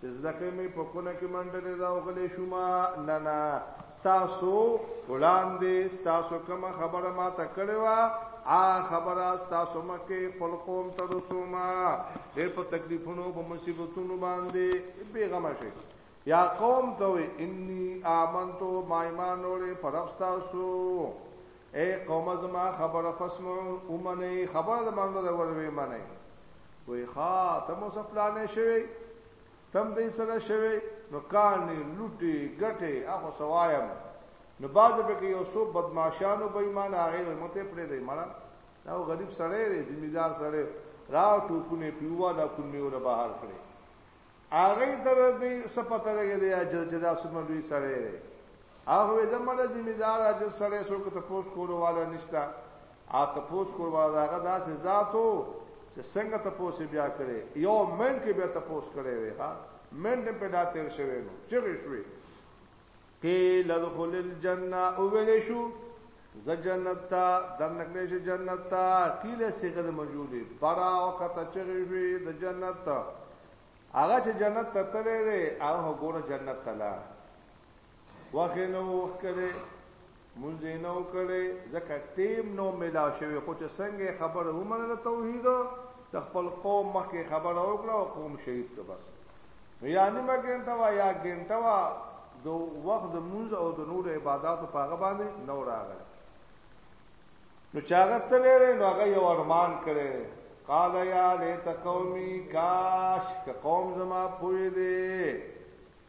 چې زده کړې مې په کونه کې منډلې دا او غلې شوم نه نه تاسو وړاندې تاسو کوم خبره ما ته کړې و آ خبره تاسو مکه خپل قوم ته رسوما ډېر په تکلیفونو په مصیبتونو باندې بیغم شي یا قوم ته انی آمنتو ما ایمان اورې پر تاسو اے قوم زما خبره فسمعو اومنه خبره د منلو د وروي منه وی ښا تم اوس پلانې شوی تم دې سره شوی نو کانې لوټي ګټه هغه سوایم نو باز به کې یو څو بدمعشانو بې ایمان هغه مته پرې دی مړه دا غریب سړی دی ذمہ دار سړی را ټوپونه پیوا دا کونی ور بهر کړی هغه ته به بي څه پته لګېدی عاجز چې دا څومره لوی سړی دی هغه وې زموږ ذمہ دار عاجز سړی څوک ته پوس کولو والا نشته او ته پوس کول والا هغه داسې ذاتو چې څنګه ته پوس بیا کړې یو منټ کې بیا ته پوس کړې وې ها منټ په دا تیر شوی نو چغې شوې قیل ادخل الجنه اویل شو ز جنت تا دن نکلی شو جنت تا قیل صيغه د مجهولی برا وخت چغی شوی د جنت تا هغه چې جنت ته تللی دی هغه ګوره جنت ته لاړ وخت نو وخت کړی مونځ یې نو کړی ځکه ټیم نو ملاو شوی خو چې څنګه خبره ومنله توحید د خپل قوم مخکې خبره وکړه او قوم شهید که بس نو یا نیمه ګنټه وه یا ګنټه وه د وخت د مونځ او د نور عباداتو په هغه باندې نو راغلی نو چې هغه تللی دی نو هغه یو ارمان کړی قال یا لیت قومی کاش که قوم زما پوی دی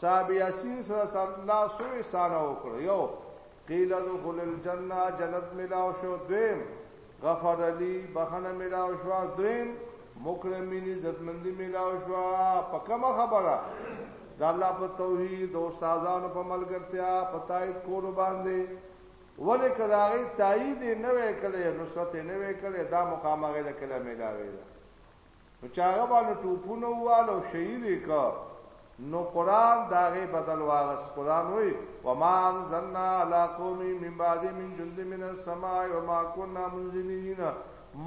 صاحب یاسین سره الله سو احسان وکړ یو قیل دخل الجنه جنت ملاو شو دویم غفر علی بخنه ملاو شو دویم مکرمین عزتمندی ملاو شو په کومه خبره د الله په توحید او استادانو په ملګرتیا په تایید کولو باندې ولې کداغي تایید نه وکړي نصرت نه وکړي دا مقامه غیر کله ملاوي ده نو چې هغه باندې ټوپونه ووال او شهید یې کړ نو قرآن د هغې بدل واغست قرآن وایي وما انزلنا علی قومي من بعد من جند من السماء وما كنا منزلین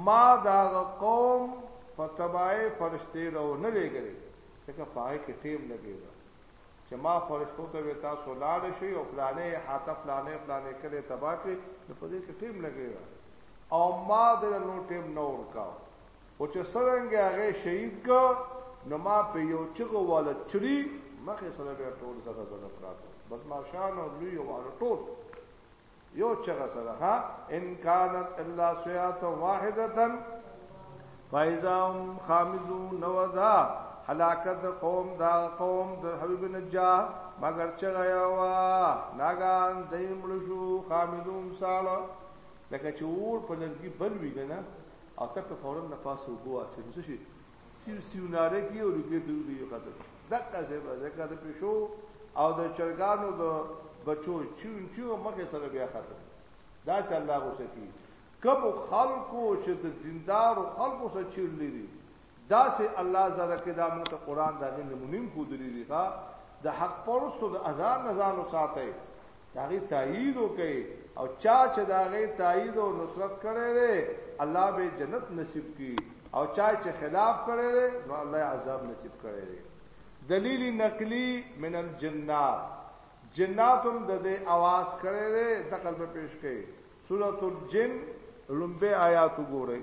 ما دا قوم په تبای فرشتي راو نه لګري ځکه پای کې ټیم لګي چې ما فرشتو ته وې تاسو لاړ شي او پلانې حتی پلانې پلانې کړي تبا کړي نو په دې کې ټیم لګي او ما د نو ټیم نو ورکاو خو چې څرنګه هغه شهید ک نو ما په یو چغو والا چری مخې سره بیا ټول زړه زړه پراته بدمعشان او لوی والا ټول یو چغه سره ها ان کانت الا سیات واحده فایزا هم خامزو نوزا حلاکت قوم دا قوم د حبیب نجار مگر چغه یوا ناګان دیم لشو خامزو مثال لکه چې اور په لرګي بل وی کنه او ته په فورن نه پاسه اوبه واچوي نو څه شي سیو سیو ناره کړي او روپۍ ته وګړي یو قدر دقه ځای به ځکه د پیشو او د چرګانو د بچو چون چون مخې سره بیا ختم دا چې الله غوسه کوي کم خلکو چې د دیندارو خلکو سره چیر لري دا چې الله زره کې دا موږ ته قران دا نمونیم خو درې دي د حق پرستو د اذان نزان ساتي داغي تایید وکي او چا چې داغي تایید او نصرت کړي لري الله به جنت نصیب کړي او چا چې خلاف کړي لري نو الله عذاب نصیب کړي لري دلیل نقلی من الجنات جناتم د دې आवाज کړي لري د قلب پیش کړي سورۃ الجن لومبه آیات وګورئ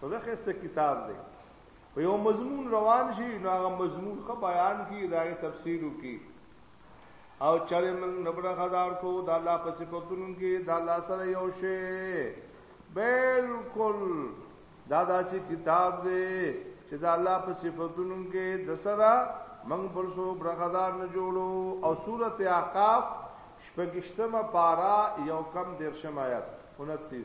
خدا خسته کتاب دی په یو مضمون روان شي نو هغه مضمون خو بیان کی دا تفسیر کی او چره من نبره غدار کو دا الله په صفاتونو کې دا الله سره یو شی بالکل دا داسې کتاب دی چې دا الله په صفاتونو کې د سره من بل سو برغدار نه جوړو او سورته عقاف شپږشتمه پارا یو کم درشم آیات 29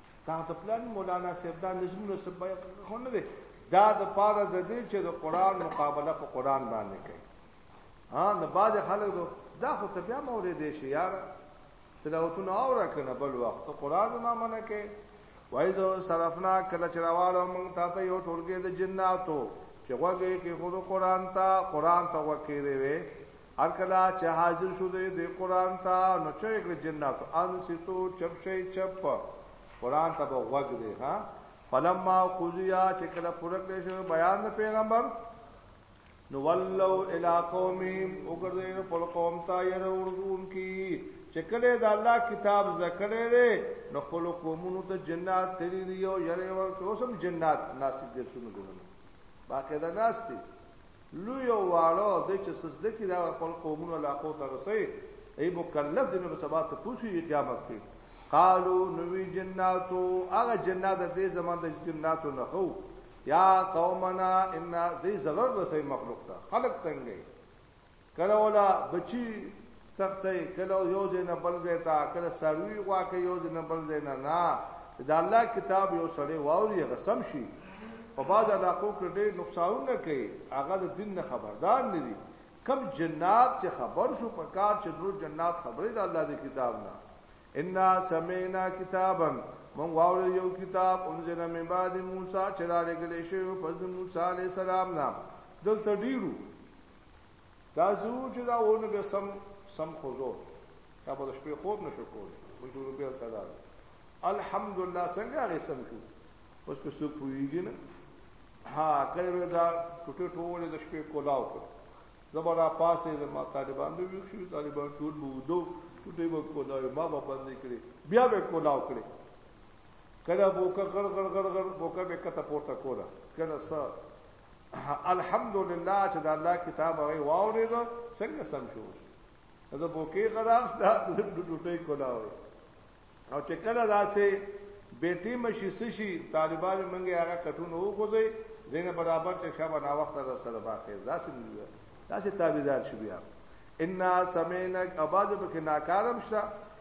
دا د پلان مولانا صاحب دا نظمونه څه بیان خو نه دی دا د پاره د دې چې د قران مقابله په قران باندې کوي ها نه باز خلک دا خو ته بیا مورې دې شي یار تلاوتونه او راکنه بل وخت ته قران ما منه کې وای زه صرفنا کله چرواله مونږ ته ته یو ټولګه د جناتو چې وګه کې خود قران ته قران ته وکړې وي هر کله چې حاضر شو دی د قران ته نو چې کړ جناتو ان سیتو چپ شي چپ قران ته وغوږ دی ها فلما قضیا چې کله پوره کړی شو بیان د پیغمبر نو ولو الی قومهم وګرځي نو پر قوم ته یې ورغون کی چې کله د الله کتاب ذکر لري نو خپل قومونو ته جنات تری دی او یې ورته اوسم جنات نصیب دې شنو ګورم باقی دا ناشتي لوی او واړه د چې سجده کې دا خپل قومونو علاقو ته رسي ای مکلف دی نو سبا ته پوښي قیامت کې قالو نوی جناتو هغه جنات د دې زمان د جناتو نه خو یا قومنا ان دې ضرر رسي مخلوق ته خلق تنګي کله ولا بچي تښتئ، کله یو ځای نه بل ځای ته، کله څاروي غوا کوي یو ځای نه بل ځای نه، نه، چې د الله کتاب یو سړی واوري هغه سم شي، په بعضو علاقو کې ډېر نقصانونه کوي هغه د دین نه خبردار نه دي، کوم جنات چې خبر شو په کار چې نور جنات خبرې د الله د کتاب نه، انا سمعنا کتابا موږ واورېد یو کتاب انزل من بعد موسی چې رالېږل شوی پس د موسی علیه السلام نه دلته ډېرو دا زو چې دا ونه به سم سم خوځو دا په شپې خوب نشو کولی په جوړو به تدار الحمدلله څنګه غي سم شو اوس که څه پویږي نه ها کله به دا ټوټه ټوله د شپې کولاو کړ زبر را پاسې د ما طالبان دی ویښ شو طالبان ټول به ودو ټوټه به کولاو ما به باندې کړی بیا به کولاو کړی کله بوکا غړ غړ غړ غړ بوکا به کته پورته کولا کله سا الحمدلله چې د الله کتاب هغه واورید څنګه سم شو دا بوکي قرار ستا ډوټي کولاوي او چې کله داسې بیٹی مشي سشي طالبان منګي هغه کټون وګوځي زینه برابر چې شابه نا وخت را سره باقي داسې نه داسې تابعدار شي بیا ان سمینک اباز په کې ناکارم شته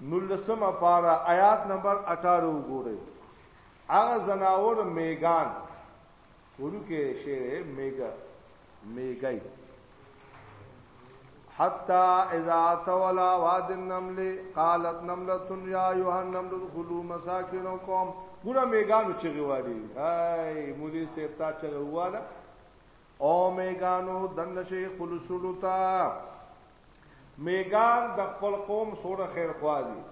نولسمه پاره آیات نمبر 18 وګورئ هغه زناور میګان ورکه شی میګا میګای حتا اذا تولا واد النمل قالت نمله يا ايها النمل ادخلوا مساكنكم ګوره میګانو چې غواړي هاي مولي سیب تا چې غواړه او میګانو دن شي خپل سړو ته میګان د خپل قوم سره خیر خواږي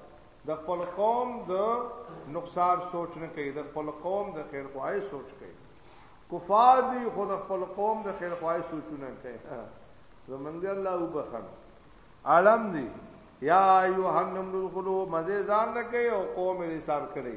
د خپل قوم د نقصان سوچ نه کوي د خپل قوم د خیر خواهی سوچ کوي کفار دی خو د خپل قوم د خیر خواهی سوچونه کوي زمونږ دی الله وبخن عالم دی یا ایوهن نمرو خلو مزه ځان نه کوي او قوم یې صاحب کړي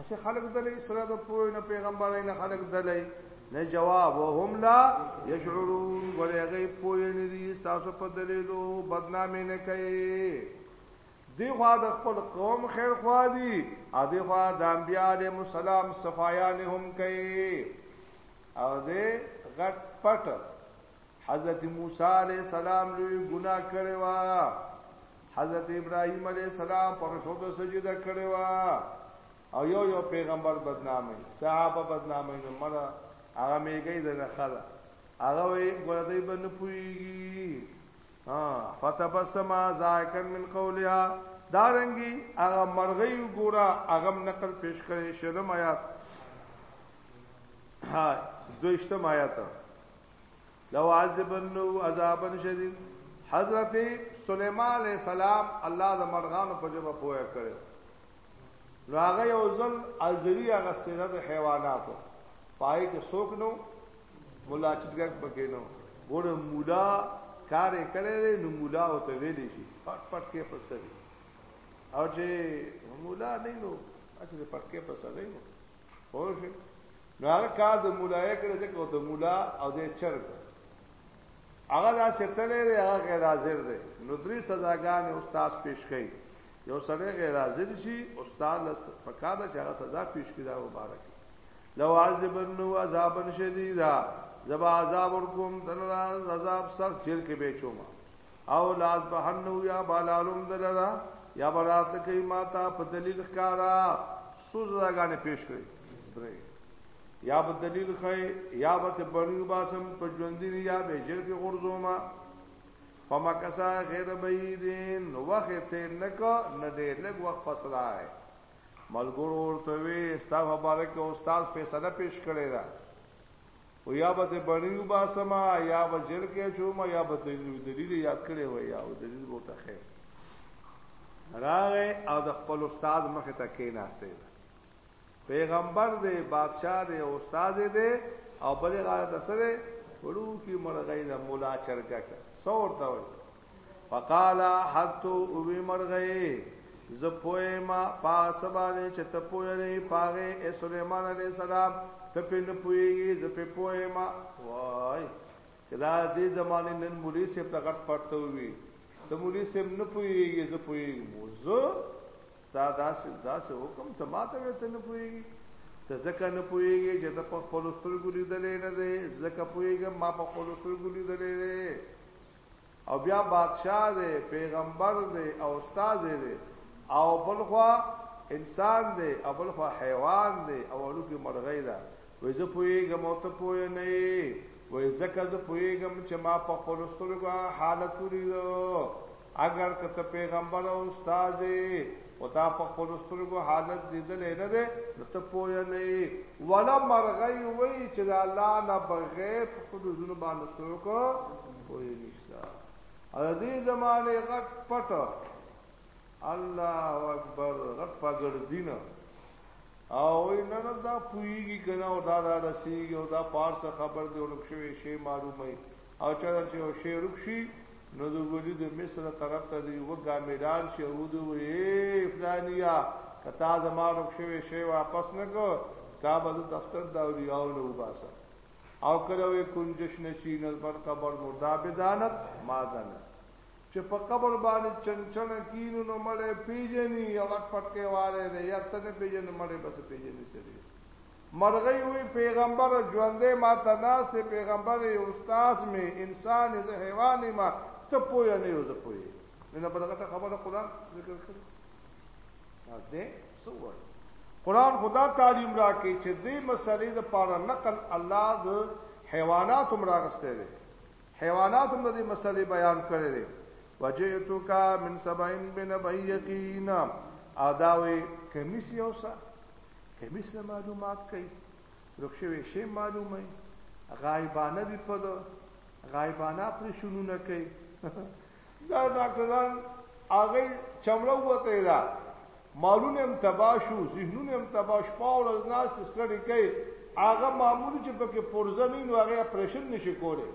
اسه خلق دلی سره د پوی نه پیغمبر نه خلق دلی نه جواب وهم لا یشعرون ولغی پوی نه دي تاسو په دلیلو بدنامي نه کوي دی خوا د خپل قوم خیر خوا دي ا دی خوا د انبیاء علیهم السلام صفایان هم کوي او دې غټ پټ حضرت موسی علیہ السلام لوی ګناه کړی و حضرت ابراهيم عليه السلام پر خود سجده کړې و او یو یو پیغمبر بدنامي صحابه بدنامي نو مړه هغه میګي د خره هغه وي ګورځي بن پويږي ها فتبسم زاکن من قولها دارنګي هغه مرغي ګورا هغه نقل پیش کړي شرم آیات ها دویشتم آیات لو عذبنو عذابا شدید حضرت سلیمان علیہ السلام الله د مرغانو په جبه پوهه کړو نو هغه یو ځل ازری هغه سره د حیواناتو پای کې څوک نو مولا چټګک پکې نو ګوره مولا کار یې کړی دی نو مولا او ته ویلې شي پټ پټ کې پسوي او چې مولا نه نو اصل پټ کې پسوي نو پوه شئ نو هغه کار د مولا یې کړی ځکه د مولا او د چرګ هغه دا ستلې دی هغه غیر حاضر دی نو درې سزاګانې استاد پیش کړي یو سړی غیر حاضر شي استاد لس پکار چې هغه سزا پیش کړي دا مبارک لو عذبن و عذابا شدیدا زبا عذاب ورکوم دلرا عذاب سخت جیل کې به چوما او لاز بهنو یا بالالم دلرا یا برات کوي ماتا په دلیل ښکارا څو جزاګانې پیش کړي درې یا به دلیل خی یا به تبنی باسم په ژوندې یا به جر کې غرزوما فمکسا غیر بعیدین نو وخت ته نکا نه دې لګ وخت فسرا ہے ملګرو ورته وی استاف مبارک او استاد فیصله پیش کړی دا او یا به د بڼی وباسم یا به جل کې چوم یا به دلیل دلیل یاد کړي وای یا دلیل وو ته خیر راغه او د خپل استاد مخ ته کې ناشته پیغمبر دی بادشاہ دی استاد دی او بلې غاړه د سره وړو کې مرغې د مولا چرګه څور تا وي فقال حتو اوی مرغی ز پوی ما پاس باندې چې ته پوی نه پاغه ای سليمان عليه السلام ته په نه پویږي ز په پوی ما وای کدا دې زمانه نن مولوی صاحب ته غټ پټته وی ته مولوی صاحب نه پویږي ز پویږي موزه ستا داس داس حکم ته ماته ته نه پویږي ته ځکه نه پویږي چې ته په خپل سترګو لیدلې نه دی ځکه پویږم ما په خپل سترګو لیدلې او بیا بادشاہ دی پیغمبر دی او استاد دی او بلخوا انسان دی او بلخوا حیوان دی او اړو کې مرغۍ ده وای زه پوهېږم او ته پوه نه یې وای ځکه زه پوهېږم چې ما په خپلو سترګو حالت ولیدو اگر که ته پیغمبر او استاد یې او تا په خپل سترګو حالت لیدلې نه ده نو ته پوه نه یې ولا مرغی وای چې د الله نه بغیر په خپل ځونه باندې څوک پوه نشته ا دې زمانه غټ پټ الله اکبر غټ پګړ دینه او نه نه دا پویږي کنه او دا دا رسیږي او دا پارسه خبر دی او لکه شوی شی معلومه او چرته چې یو شی ورک شي نو د ولي د مصر طرف ته دی و ګامیلال شي او دوی وی فلانیا کتا زما ورک شوی شی واپس نه کو تا به دفتر دا اولیاء له وباسه او کله وی کنجش نشي نو پر قبر مردا بدانت ما دنه چې په قبر باندې چنچن کینو نو مړې پیجنې او اک پټکې والے نه یا تنه پیجنې مړې بس پیجنې سړي مرغۍ ووی، پېغمبره! ژوندی ما ته ناست یې، پېغمبره! یو استاد مې، انسان یې، زه حیوان یم، ته پوه نه یې او زه پوه یم. دنه بله غټه خبره قرآن ذکر کړې؟ دا دی څه ووایو؟ قرآن خو دا تعلیم راکوي چې دې مسلې لپاره نقل الله د حیواناتو هم راغستی دی، حیواناتو هم د دې مسلې بیان کړی دی. وجئتک من سبع بنبأ یقین او دا وایي کمیس یوسه کمیس نه معلومات کوي ورک شوی شی معلومه غایبانه دی په ده غایبانه اپریشنونه کوي دا ډاکټران هغه چمړه وته دا مالونه هم تبا شو ذهنونه هم تبا شو پاول ناس سټډي کوي هغه معمول چې پکې پرزه نه نو هغه اپریشن نشي کولی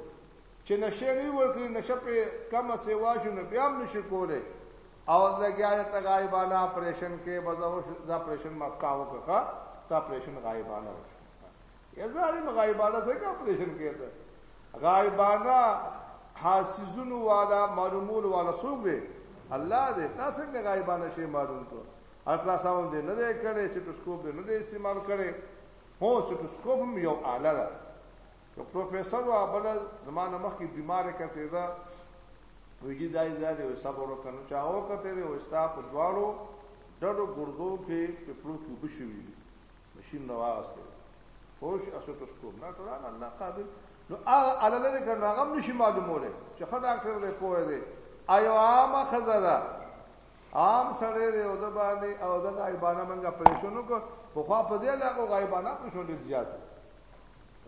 چې نشه نه ورکړي نشه په کمه سیوا شو نه بیا هم نشي کولی او لګیا د غایبانه اپریشن کې بزو ز اپریشن مستاو کخه ته اپریشن غایبانه وشو یزاري غایبانه څنګه اپریشن کېده غایبانه حاسزونو والا معلومول والا څوک دی الله دې تاسو څنګه غایبانه شي معلوم ته الټرا ساوند نه دی کړی سټوسکوپ نه دی استعمال کړی هو سټوسکوپ هم یو آله ده که پروفیسور وا بل زمانه مخ کی بیمار کته دا ویجی دای زړه او صبر وکنه چا او کته دی او ستا په دواړو ډډو ګردو کې په پلو کې بشوي ماشين نو واسطه خوش اسو تاسو کو نه ټول الله قابل نو هغه علل کنه هغه نشي معلوموله چې خدای ډاکټر دی پوهه دی ایو عامه خزره عام سره دی او د باندې او د غایبانه منګه پریشونو کو په خوا په دې لاګو غایبانه پریشونو زیات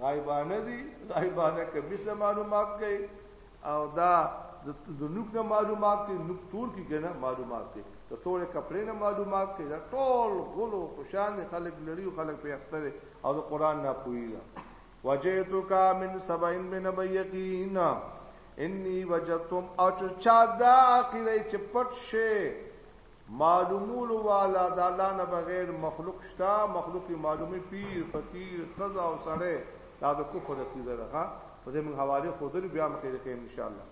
غایبانه دي غایبانه کبي سره معلومات کوي او دا د نوک نه معلومات کوي نوک تور کی کنه معلومات کوي د تورې کپړې نه معلومات کوي دا ټول غلو خوشان خلک لري او خلک په اختر او د قران نه پوهیږي وجئتک من سبعین من بیقین انی وجدتم او چا دا عقیده چې پټ شي معلومولو والا د الله نه بغیر مخلوق شته مخلوق معلومي پیر فقیر خزا او سړی دا د کفر عقیده ده ها په دې موږ حواله خو درې بیا مخې لکه ان شاء الله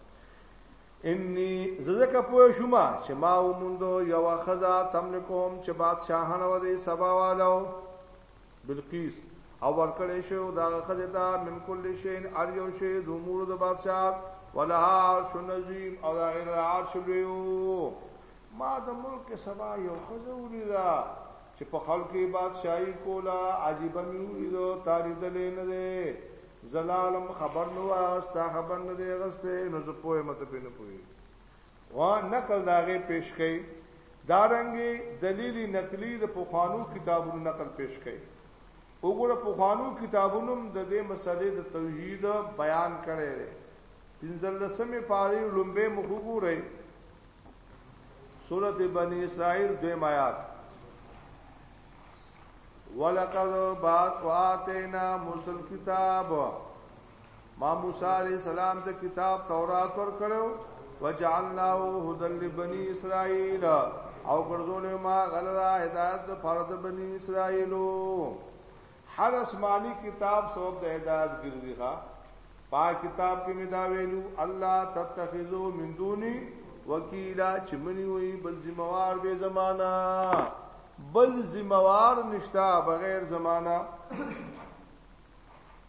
انی ززکه پوه شوما چې ما ومندو یو خزا تملکوم چې بادشاہانه و دې سبا والو بلقیس او ورکړې شو دا خزه دا من کل شین ار یو شی د امور د بادشاہ ولا عرش نظیم او دا غیر عرش لیو ما د ملک سبا یو خزه ولیدا چې په خلکو بادشاہي کولا عجیب میوی دو تاریخ دلې نه ده زلالم خبر نو واستا خبر نه دی غسته نو زه پوهه مت پینې پوهه و نقل داغه پیش کئ دارنګي دلیل نقلی د پوخانو کتابونو نقل پیش کئ وګوره په خوانو کتابونو د دې مسلې د توحید بیان کړي دي پنځلسمه پاره لومبه مخ وګورئ سورت بنی اسرائیل دویم آیات ولقد بات واتینا موسی الكتاب ما موسی علیہ السلام ته کتاب تورات ور کړو وجعلناه هدى لبني اسرائيل او ګرځول ما غلرا هدایت فرض بني اسرائيلو هر آسماني کتاب سبب د هدایت ګرځي ښا پا کتاب کې می دا ویلو الله تتخذو من دوني وکیلا چې منی وي بل ذمہوار به زمانہ بل ذمہوار نشتا بغیر زمانہ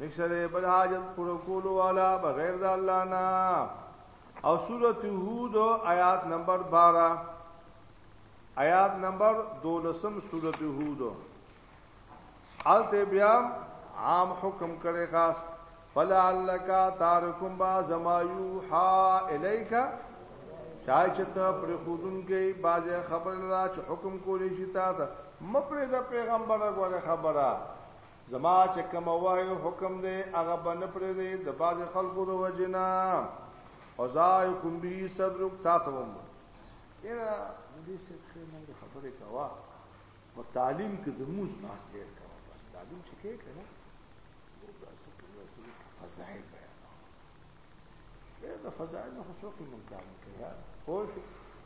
نشره بل حاجت پر کول والا بغیر د الله نه او سورته هود آیات نمبر 12 آیات نمبر 12 سورته هود حالته بیا عام حکم کړي خاص فلا لك تارکم با زمایو ها الیک چای چته پر خودن کې باز خبر را چې حکم کولی شي تا ته مپره د پیغمبره غوړه خبره زما چې کوم وایو حکم دی هغه بنه پرې دی د باز خلکو د وجنا او زای کوم به صدرک تاسو هم یرا دې څه خبره کوا او تعلیم کې د موز ناس ډیر کوا بس تعلیم چې کې کنه نو دا څه کومه څه فضایل بیان دا فضایل نو څوک منکر کوي خو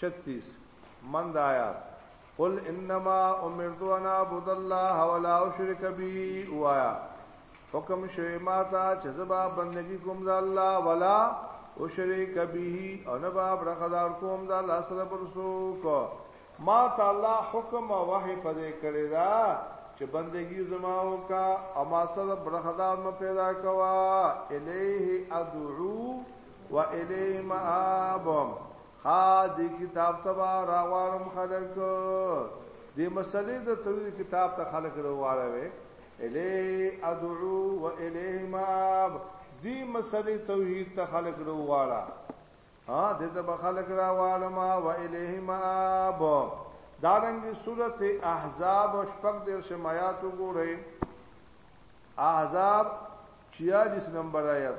چتیس مند آیات قل انما امرت ان اعبد الله ولا اشرک به وایا حکم شوی ما ته چې زبا بندگی کوم د الله ولا اشرک به او نه با برخدار کوم د الله سره بل څوک ما ته الله حکم او وحی پدې کړی دا چې بندگی زما او کا اما سره برخدار مې پیدا کوا الیه ادعو و الیه مآب ها دی کتاب تبا راوارم خلق دی مسلې د توی کتاب ته خلق راواروي الی ادعو و الیه مآب دی مسلې توحید ته خلق راواره ها د ته بخلق را والما و الیه مآب دارنګ سورت احزاب شپږ د شمایات وګورئ احزاب 46 نمبر آیت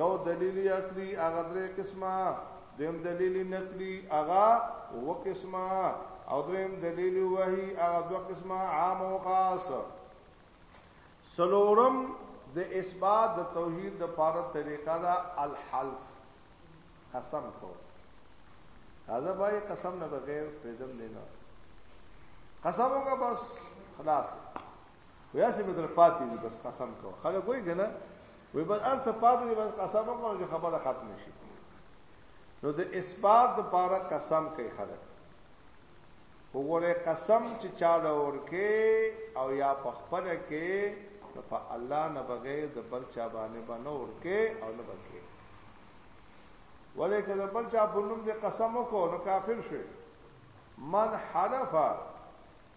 یو دلیل یې عقلي، هغه درې قسمه، دویم دلیل یې نقلي، هغه اووه قسمه او دریم دلیل یې وحي، هغه دوه قسمه عام او خاص. سلورم د اثبات د توحید د پاره طریقه دا الحلف قسم کو هغه بای قسم نه بغیر فیدم نه قسم وکړه بس خلاص ویا سي بدر پاتې دي بس قسم کو خلک وای کنه وی بس ار څه پاتې دي بس قسم کو چې خبره ختم شي نو د اثبات لپاره قسم کوي خلک وګوره قسم چې چاله ورکه او یا په خپل کې په الله نه بغیر د بل چا باندې باندې ورکه او نه بکه ولې کله بل چا په نوم د قسم وکړو نو کافر شي من حلف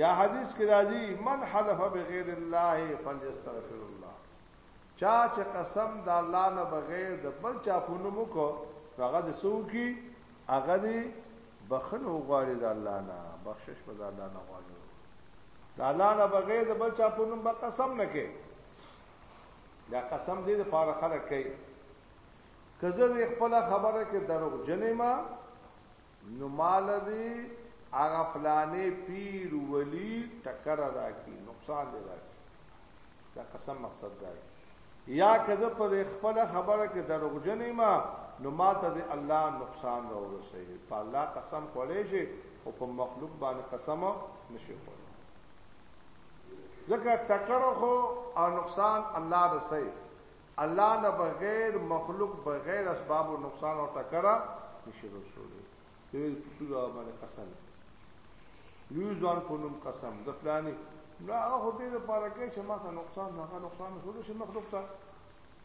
یا حدیث کې راځي من حلف بغیر الله فلیستغفر الله چا چې قسم د الله نه بغیر د بل چا په نوم کو هغه د سو کی هغه دی بخنو غواړي د الله نه بخشش په د الله نه غواړي د الله نه بغیر د بل چا په نوم به قسم نه کوي دا قسم دې د پاره خلک کوي کزه خپل خبره کې دروغ جنې ما نو مال دی هغه فلانه پیر ولی ټکر راکی نقصان دی راکی دا قسم مقصد دی یا کزه په خپل خبره کې دروغجنې ما نو ماته دی الله نقصان را ورسې په الله قسم خورې شي او په مخلوق باندې قسم نشي خورې ځکه ټکر خو او نقصان الله رسې الله نه بغیر مخلوق بغیر اسباب او نقصان او ټکر نشي رسولي دوی پسودا باندې قسم یو ځان په نوم قسم د فلاني نو هغه خو دې لپاره کې چې ما ته نقصان نه هغه نقصان نه شول شي مخلوق ته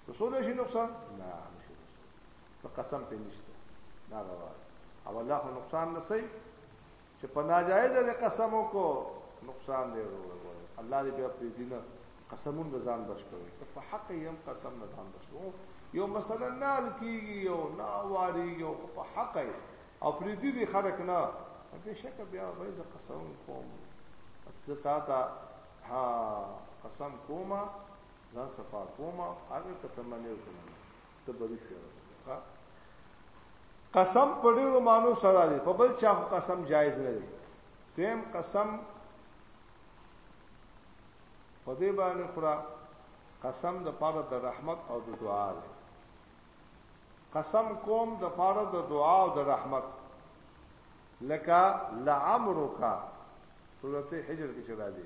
رسول شي نقصان نه نشي رسول قسم ته نشته دا راوړ او الله خو نقصان نه سي چې په ناجایزه دې قسم وکړو نقصان دی وروره الله دې بیا پرېږدي نه قسمون د ځان بچ کوي ته په حق یې هم قسم نه ځان بچ کوو یو مثلا نال کېږي یو نه واریږي او په حق یې او پرېږدي دې خلک نه بې شکه بیا به زه قسم کوم زه تا ته ها قسم کومه ځان صفا کومه هغه ته تمنې وکړم تبری شعر ها قسم په ډیرو مانو سره دی په بل چا قسم جایز نه دی تیم قسم په دې باندې خورا قسم د پاره د رحمت او د دعا دی قسم کوم د پاره د دعا او د رحمت لکه لعمرک سورته حجر کې چلا دی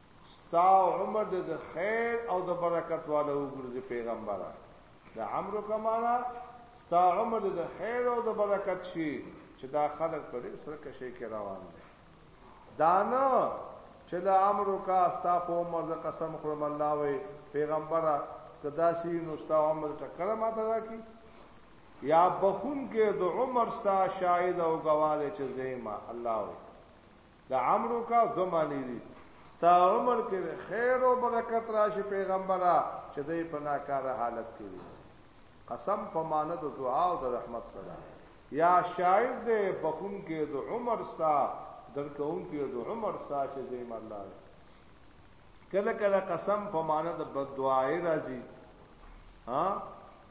ستا عمر دې د خیر او د برکت والا وګرځي پیغمبره د امر کمانا ستا عمر دې د خیر او د برکت شي چې دا خلک په دې سره کې شي کې روان دي دانه چې له امر کا ستا په عمر د قسم خورم الله وي پیغمبره کدا سی نو ستا عمر ټکر ماته راکی یا بخون کې د عمر ستا شاهد او گواذ چې زېما الله وي د عمرو کا دو معنی دي ستا عمر کې خیر او برکت راشي پیغمبره چې دې په ناکاره حالت کې وي قسم په معنی د دعا او د رحمت سره یا شاعر دې بخون کې د عمر ستا درکون کې د عمر ستا چې زیم الله کله کله قسم په معنی د بد دعای راځي ها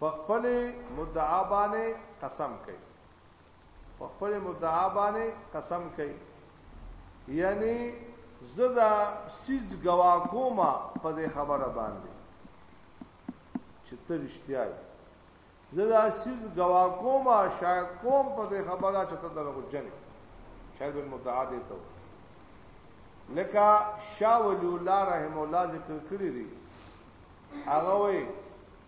په خپلې مدعا باندې قسم کوي په خپلې مدعا باندې قسم کوي یعنی زدا سیز گوا کوما په دې خبره باندې چې ته رښتیا یې زدا سیز گوا کوما شاید کوم په دې خبره چې ته دغه جن شاید مدعا دې ته لکه شاول الله رحم الله ذکر کړی دی هغه وایي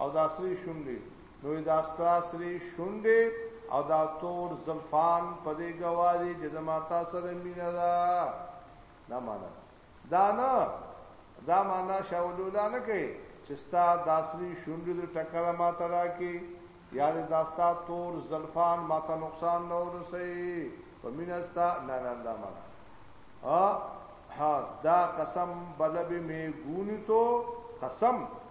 او دا سری شونډې نو دا ستا سری شونډې او دا تور زلفان په دې گواهی چې زما تا سره مینه ده دا معنا دا نه دا معنا شاولولا نه کوي چې ستا داسري شونډې د ټکره ما ترا کې یا د داستا تور زلفان ما ته نقصان نه ورسي په مینه ستا نه نه دا معنا ها دا قسم بلب می گونی تو قسم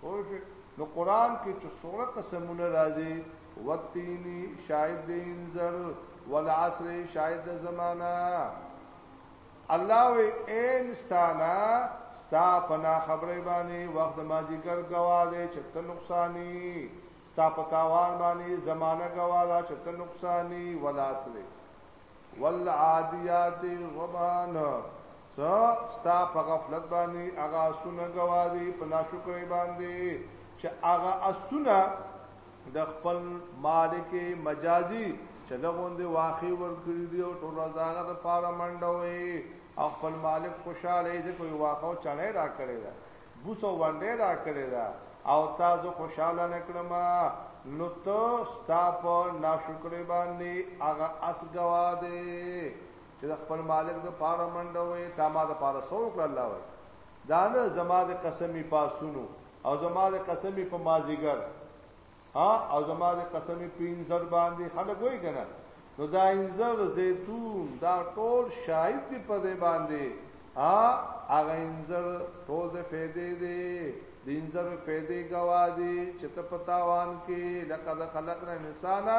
پوه شئ نو قران کې چې سوره قسمونه راځي وتینی شاهد د انذر والعصر شاهد د زمانہ الله وی انستانا ستا پنا خبره باندې وخت ماجیګر گواه دی چې ته نقصانی ستا پتاوان باندې زمانہ گواه دا چې ته نقصانی والعصر والعادیات غبان څه ستا په غفلت باندې هغه اسونه گواذي په ناشکرۍ باندې چې هغه اسونه د خپل مالک مجازي چې دغوندې واخی ورکړي دی او ټول ځاګه د پاره منډه وي او خپل مالک خوشاله دی کوئی واخو چړې را کړی دا بوسو وانډې را کړی دا او تاسو خوشاله نکړم نو ته ستا په ناشکرې باندې هغه اس گوا دی چې د خپل مالک د پاره منډه وې تا ما د پاره سو کړ الله وې دا نه زما د قسمی پاسونو او زما د قسمی په مازیګر ها او زما د قسمی په انځر باندې خلک وې کنه نو دا انځر زيتون دا ټول شاهد دی په دې باندې ها هغه انځر ټول د فائدې دی د انځر فائدې گواهی چې ته پتاوان کې لقد خلقنا انسانا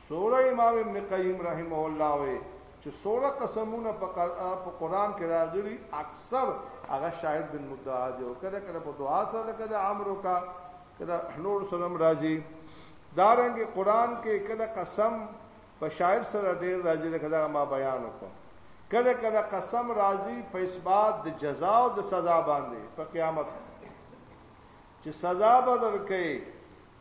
سوره امام ابن قیم رحمه الله وی چې سوره قسمونه په قران کې راغلي اکثر هغه شاهد بن مدعا دی او کله کله په دعا سره کله امر کا کله نور سلام راځي دارنګ قران کې کله قسم په شاعر سره ډیر راځي لکه دا ما بیان وکړ کله کله قسم راځي په اسباد د جزا او د سزا باندې په قیامت چې سزا بدل کړي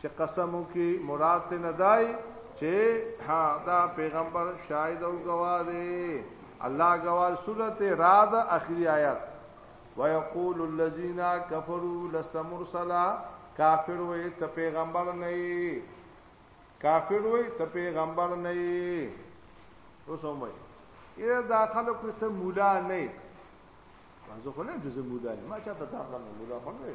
چې قسم وکړي مراد ته نه دای چې ها دا پیغمبر شاهد او گواه دی الله گواه سورته راد اخری آیات ويقول الذين كفروا لست مرسلا کافر وې ته پیغمبر نه کافر وې ته پیغمبر نه اوسم وې یره داخله کو ته مولا نه زه خو نه جز مولا ما چا ته دا مولا خو نه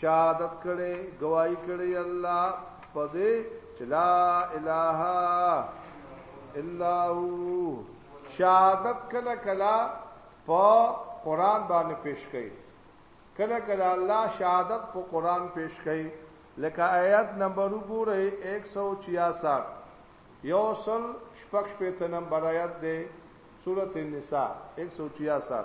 شهادت کړي گواہی کړي الله پدې چې لا اله الا هو شهادت کله کله په قران باندې پیش کړي کله کله الله شهادت په قران پیش کړي لکه آیات نمبر وګورئ 166 یوصل شپږ شپږ نمبر آیات دی سورته النساء 166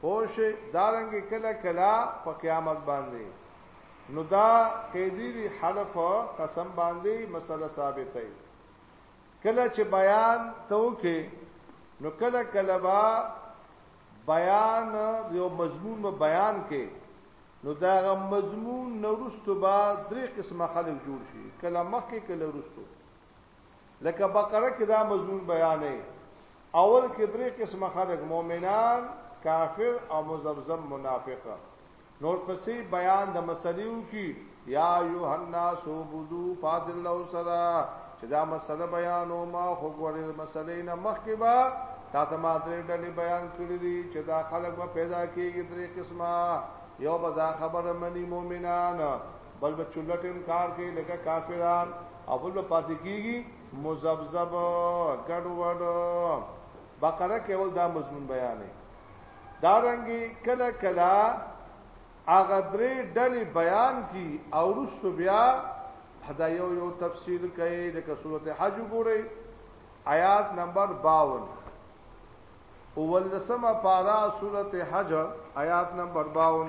پوش دارنګ کله کلا په قیامت باندې نو دا قیدی حلف قسم باندې مسله ثابتې کله چې بیان توکه نو کله کله با بیان یو مضمون به بیان کې نو دا غ مضمون نورستو با درې قسمه خلک جوړ شي کله مخکې کله ورستو لکه بقره کې دا مضمون بیانې اول کې درې قسمه خلک مؤمنان کافر او مزمزم منافق نور پسې بیان د مسلیو کې یا یوحنا سوبدو فاضل الله سرا چې دا مسله بیان او ما خو غوړې مسلې نه مخکې با تا ته ما درې ډلې بیان کړې دي چې دا خلک به پیدا کېږي درې قسمه یو به دا خبره مني مؤمنان بل به چولټ انکار کوي لکه کافران او بل به پاتې کیږي مزبزب ګډوډ بقره کې ول دا مضمون بیانې دا رنګي کله کله هغه درې ډلې بیان کی او رسو بیا دا یو یو تفصیل کوي لکه سورته حج وګورئ آیات نمبر 52 اولسمه پارا سورته حج آیات نمبر 52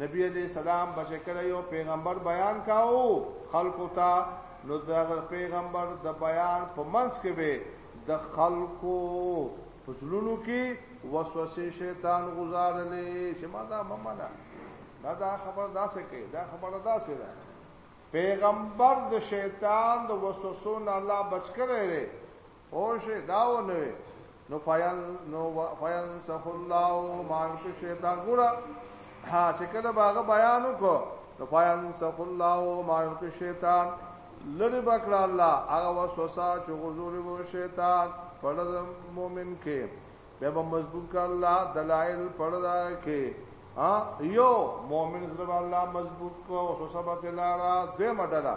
نبی علیہ السلام بچ کړه یو پیغمبر بیان کاو خلقو ته نو د پیغمبر د بیان په منځ کې به د خلقو پسلونو کې وسوسه شیطان گزارلې چې ما دا ممنه دا دا خبر دا څه کې دا خبر دا څه ده پیغمبر د شیطان د وسوسو نه الله بچ کړي پوشه دا و نه وي نو فیل نو فیل سخ الله ما یلقي الشیطان ګوره ها چې کله باغ بیان وکړو نو فیل سخ الله ما یلقي الشیطان لری بکړه الله هغه وسوسه چې غرزوري وو شیطان په مؤمن کې به به مضبوط کړه الله دلایل پړدا کې ها یو مؤمن زړه الله مضبوط کو وسوسه به دلارا دې مډلا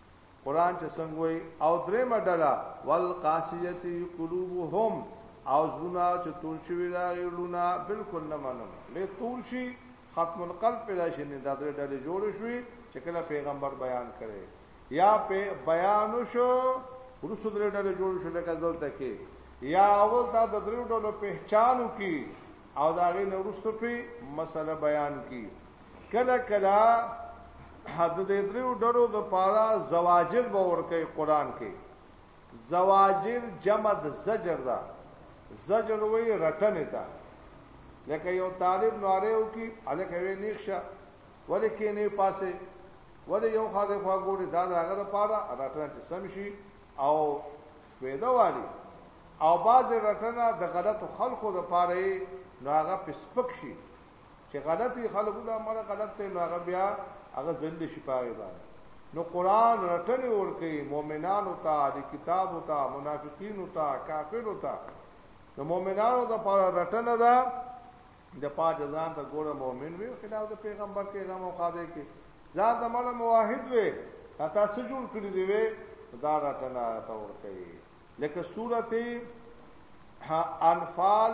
قران چې څنګه وي او درې مډلا والقاسیتی قلوبهم او زونه چې تول شوی دا غیرونه بالکل نه منم له تول شي ختم القلب پیدا شي نه دا درې ډلې جوړ شوې چې کله پیغمبر بیان کړي یا په بیان شو ورسو درې ډلې جوړ شو لکه دلته کې یا اول دا د درې ډلو پہچانو کی او دا غي نورستو په مسله بیان کی کله کله حد دې درو ډلو د پاره زواجر به ورکه قران کې زواجر جمع د زجر ده زجر وی رټنه ده لکه یو طالب ناره او کی الکه وی نیښه ولې کې نه پاسه ولې یو خاله خوا ګوري دا هغه د پاره رټنه چې سم شي او فایده والی او باز رټنه د غلط خلکو د پاره نو هغه پسپک شي چې غلط یې خلکو دا مړه غلط ته نو هغه بیا هغه ذل شي پاره باندې نو قران رټنه ور کوي مؤمنان او ته د کتاب او ته منافقین او ته کافر او ته د مؤمنانو د پاره رټنه ده د پاج ځان ته ګوره مؤمن وي خلاف د پیغمبر کې غم او خاده کې ځان د مړه موحد وي اته سجول کړی دی وي دا رټنه ته ور کوي لکه سورته انفال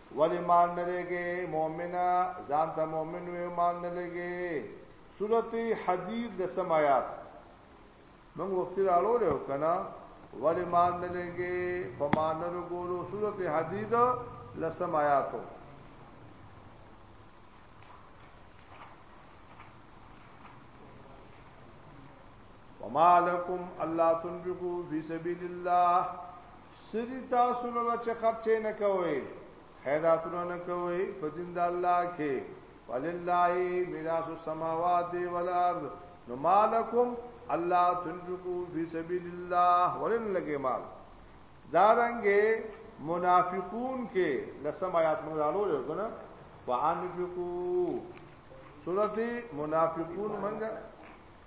ولی مان نه لګي مؤمنه ځان ته مؤمن وي مان نه لګي سورته حدید د سمات موږ وخت راړو له کنه ولی مان نه لګي په مان نه لګولو سورته حدید لسماتو وما لكم الله تنفقوا في سبيل الله څه دي تاسو لره چې خرچې نه کوئ خیراتونه نه کوئ په دین د الله کې ولله میراث السماوات والارض نو مالکم الله تنفقو فی سبیل الله ولن لګي مال دارنګه منافقون کې لسم آیات موږ راړو یو کنه وانفقو سورته منافقون موږ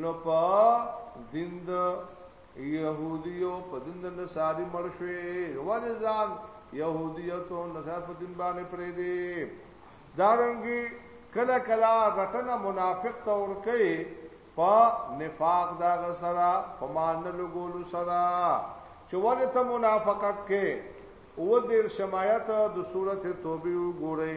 نو په دند يهوديو په دند نصاري مرشوي ولې ځان يهوديتو نصار په دین باندې پرې دي دارنګي کله کله رټنه منافق تور کوي په نفاق دا غسرا په مان لګول سرا چې ولې ته منافقت کې او دیر شمایت د سورته توبه وګورئ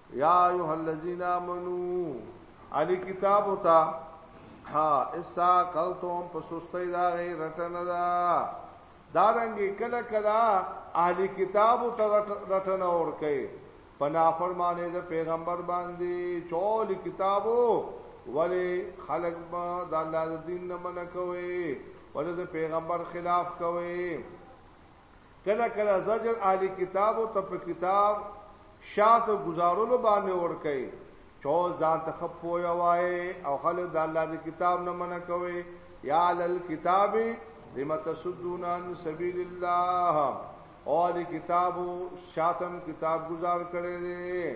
یا ایها الذین آمنو علی کتاب وتا ها اسا کلتم پسوستای دا غی رټن دا دارنګي کله کله اهلی کتاب ته رټن اور کوي پنا فرمانه د پیغمبر باندې چول کتابو ولی خلق ما د الله د دین نه من کوي ولی د پیغمبر خلاف کوي کله کله زجر عالی کتاب او تپ کتاب شات او گزارولو باندې ورکه چو ځان ته خپوي وای او خلک د الله د کتاب نه منع کوي یا لل کتاب لما تسدون عن سبیل الله او د کتابو شاتم کتاب گزار کړي دي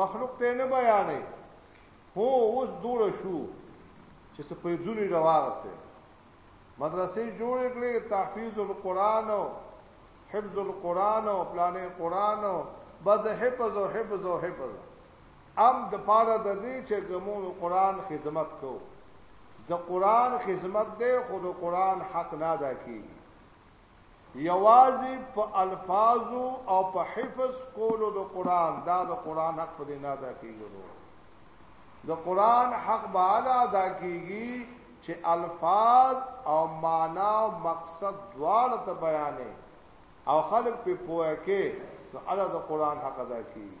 مخلوق ته نه بیانې هو اوس دور شو چې څه په ځونی راوغسته مدرسې جوړې کړې تحفیظ القرآن او حفظ القرآن او پلانې قرآن او بد حفظ او حفظ او حفظ ام د پاره د دې چې ګمون قرآن خدمت کو د قرآن خدمت دې خود قرآن حق نه ادا کیږي یوازې په الفاظو او په حفظ کولو د قران دا د قران حق په دې نه ادا کیږي د قران حق به ادا کیږي چې الفاظ او معنا او مقصد دواړه ته بیانې او خلق په پوهه کې نو الله د قران حق ادا کیږي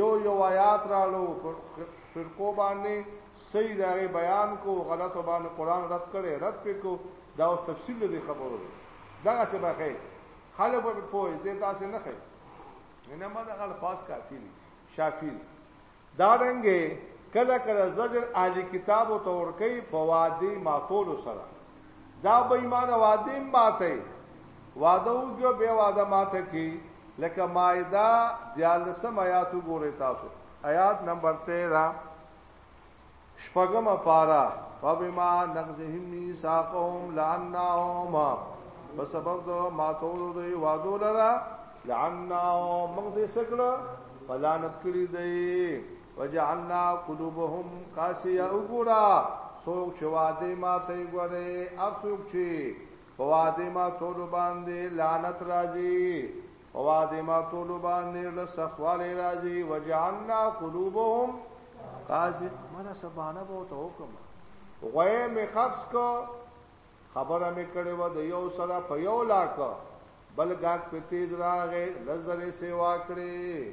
یو یو آیات رالو فرقو باندې صحیح دغه بیان کو غلط باندې قران رد کړي رد پکو دا اوس تفصیل دې خبرو دا څه بخې خلک په پوه دې تاسو نه خې نه ما دا غل پاس کافی دي شافی دا رنګه کله کله زجر اهلی کتاب او تورکی فوادی ماتول سره دا بې ایمانه وعده ماته وعده وګو به وعده ماته کی لکه مائده دیالسم آیات وګورئ تاسو آیات نمبر 13 شپږم پارا فبما نغزهم میثاقهم لعناهم په سبب د ماتول دوی وعده لرا لعناهم موږ دې سکړه پلانت کړی دی وجعلنا قلوبهم قاسیه وګورا څوک چې وعده ماته ګوري او څوک چې په وعده ما تول باندې لعنت راځي په وعده ما تول باندې له سخواله راځي وجعلنا قلوبهم قاسیه مله سبانه بو ته حکم غوې می خرڅ کو خبره می کړې و د یو سره په یو لاکه بل غاک په تیز راغې لزرې سیوا کړې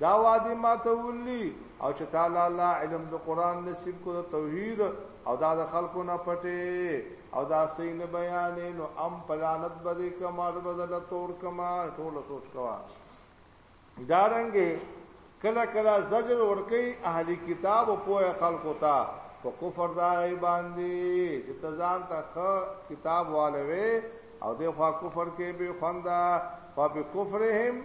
دا وعده ماته ولي او چې تعالی الله علم د قران نصیب کو د توحید او دا د خلکو نه پټه او دا سین بیان نو ام پلانت بده کما بدل تور کما ټول سوچ کوا دارنګ کله کله زجر ورکی اهل کتاب او پوهه خلکو ته په کفر دا باندې چې تزان ته کتاب والوي او د خوا کفر کې به خندا په کفرهم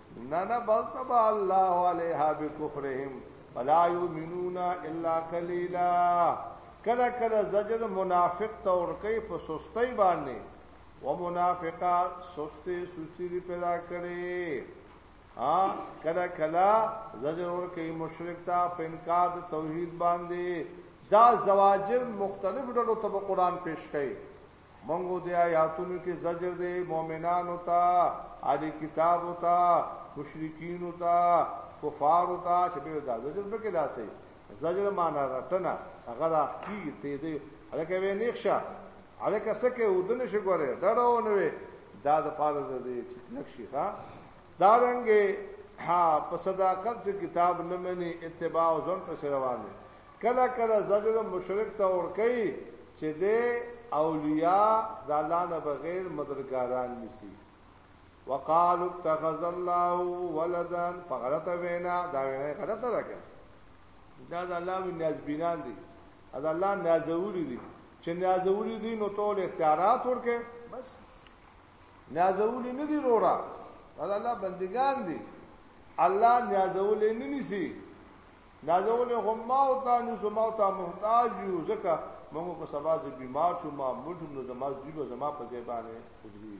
نه نه بل تبع الله عليها بكفرهم فلا يؤمنون الا قليلا کله کله زجر منافق تور کوي په سستۍ باندې و منافقا سستي سستي دی پیدا کړي ها کله کله زجر ور کوي مشرک ته په انکار د توحید باندې دا زواجر مختلف ډلو ته قرآن پیش کوي مونږ دې آیاتونو کې زجر دې مؤمنانو ته اهل کتابو ته مشرکینو ته کفارو ته چې به دا زجر به کې لاسي زجر معنا رټنه هغه راخی تیزه الکه وې نیښه الکه سکه ودنه شي ګوره ډډاو نه وي دا د پاره دې چې نقشي ها دا رنګه ها په صداقت کتاب نه مني اتباع ځن پر روان دي کله کله زجر مشرک ته ورکوي چې د اولیاء د الله نه بغیر مدرګاران نسی وقالو اتخذ الله ولدا فغلط وینا دا وینا غلطه ده که دا د الله من نازبینان دي از الله نازولی دي چې نازولی دي نو ټول اختیارات ورکه بس نازولی نه دي رورا دا الله بندگان دي الله نازولی نه نسی دا زولې هم ما او تا نو زما او تا محتاج یو ځکه موږ په سبا ز بیمار شو ما مړ شو نو زما زیبه زما په زیبانه خدري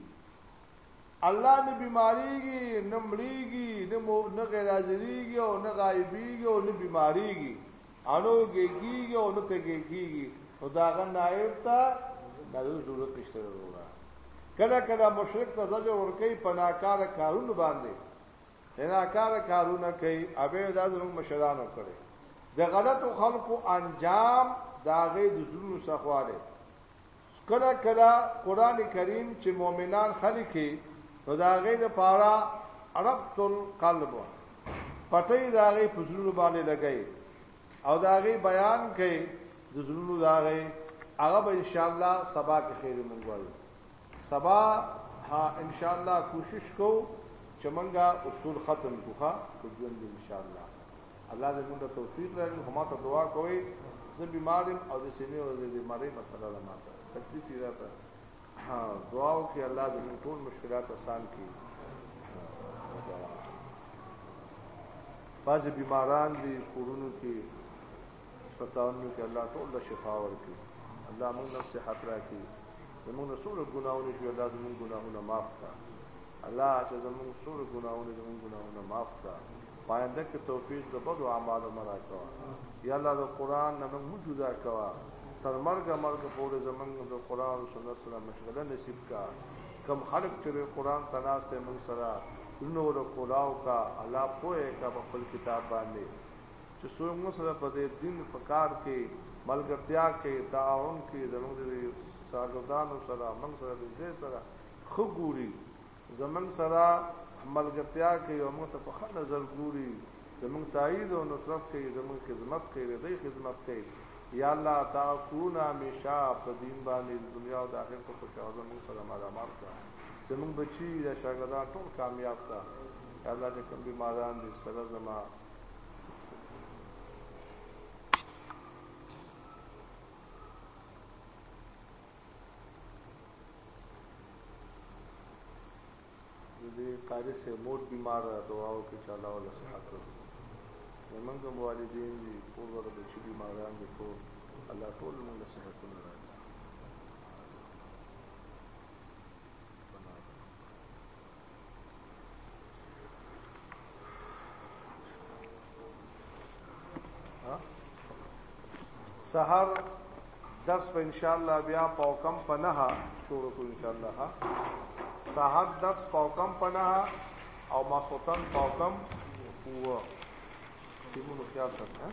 الله نه بیماریږي نه مړیږي نه مو نه غیر حاضرېږي او نه غایبېږي او نه بیماریږي انو ګېږي او نه تګېږي او دا غن نائب ته د ضرورت نشته وروړه کله کله مشرک ته زجر ورکې پناکار کارونه باندې ناکاره کارونه کوي ابه دا زموږ مشرانو کړي د غلطو خلقو انجام داغه د زړونو سخواله کله کله قران کریم چې مؤمنان خلک نو داغه د پاره ربط القلب پټي داغه پزړونو باندې لګي او داغه بیان کوي د زړونو داغه هغه به ان شاء الله سبا کې خیر مونږ وایو سبا ها ان شاء الله کوشش کو چې مونږه اصول ختم کوخه په ژوند ان شاء الله الله دې موږ ته توفیق راکړي هم ته دعا کوي زه بیمارم او د سینې او د بیماری مسله ده ماته تکلیف راته دعا وکړي الله دې موږ ټول مشکلات آسان کړي بعضې بیماران دي کورونو کې سپتاون مې کې الله ټول له شفا ورکړي الله موږ نفس حق راکړي زموږ نه څومره ګناهونه شوي الله زموږ ګناهونه معاف کړه الله چې زموږ څومره ګناهونه زموږ ګناهونه معاف کړه پاینده کې توفیق د بدو اعمالو مرا کوا یا الله د قران نه موږ جدا کوا تر مرګ مرګ پورې زمونږ د قران او سنت سره مشغله نصیب کا کم خلق چې قران تناس ته موږ سره نور کولاو کا الله پوهه کا په خپل کتاب باندې چې څوک موږ سره په دې دین په کار کې ملګرتیا کې تعاون کې زموږ د شاګردانو سره موږ سره د دې سره خو ګوري زموږ سره ملګرتیا کې یو موږ ته په خپل نظر ګوري زموږ تایید او نصرت کې زموږ خدمت کې د دې خدمت کې یا الله تا کونا مشا په دین باندې د دنیا او د آخرت په خوشاله زموږ سره مالامال کړه زموږ بچی یا شاګردان ټول کامیاب کړه الله دې کوم بیماران دې سره زموږ دې قاری سے مور بیمار ده دعا او کې چاله ول صحت زمونږ والدین دي ټول ور د چې بیماران دي ټول الله ټول موږ صحت نه راځي سحر درس په ان شاء الله بیا پاوکم پناه شروع کو ان شاء الله سحر درس پاوکم پناه او ما سوتن پاوکم هو دې مونږ خیال سره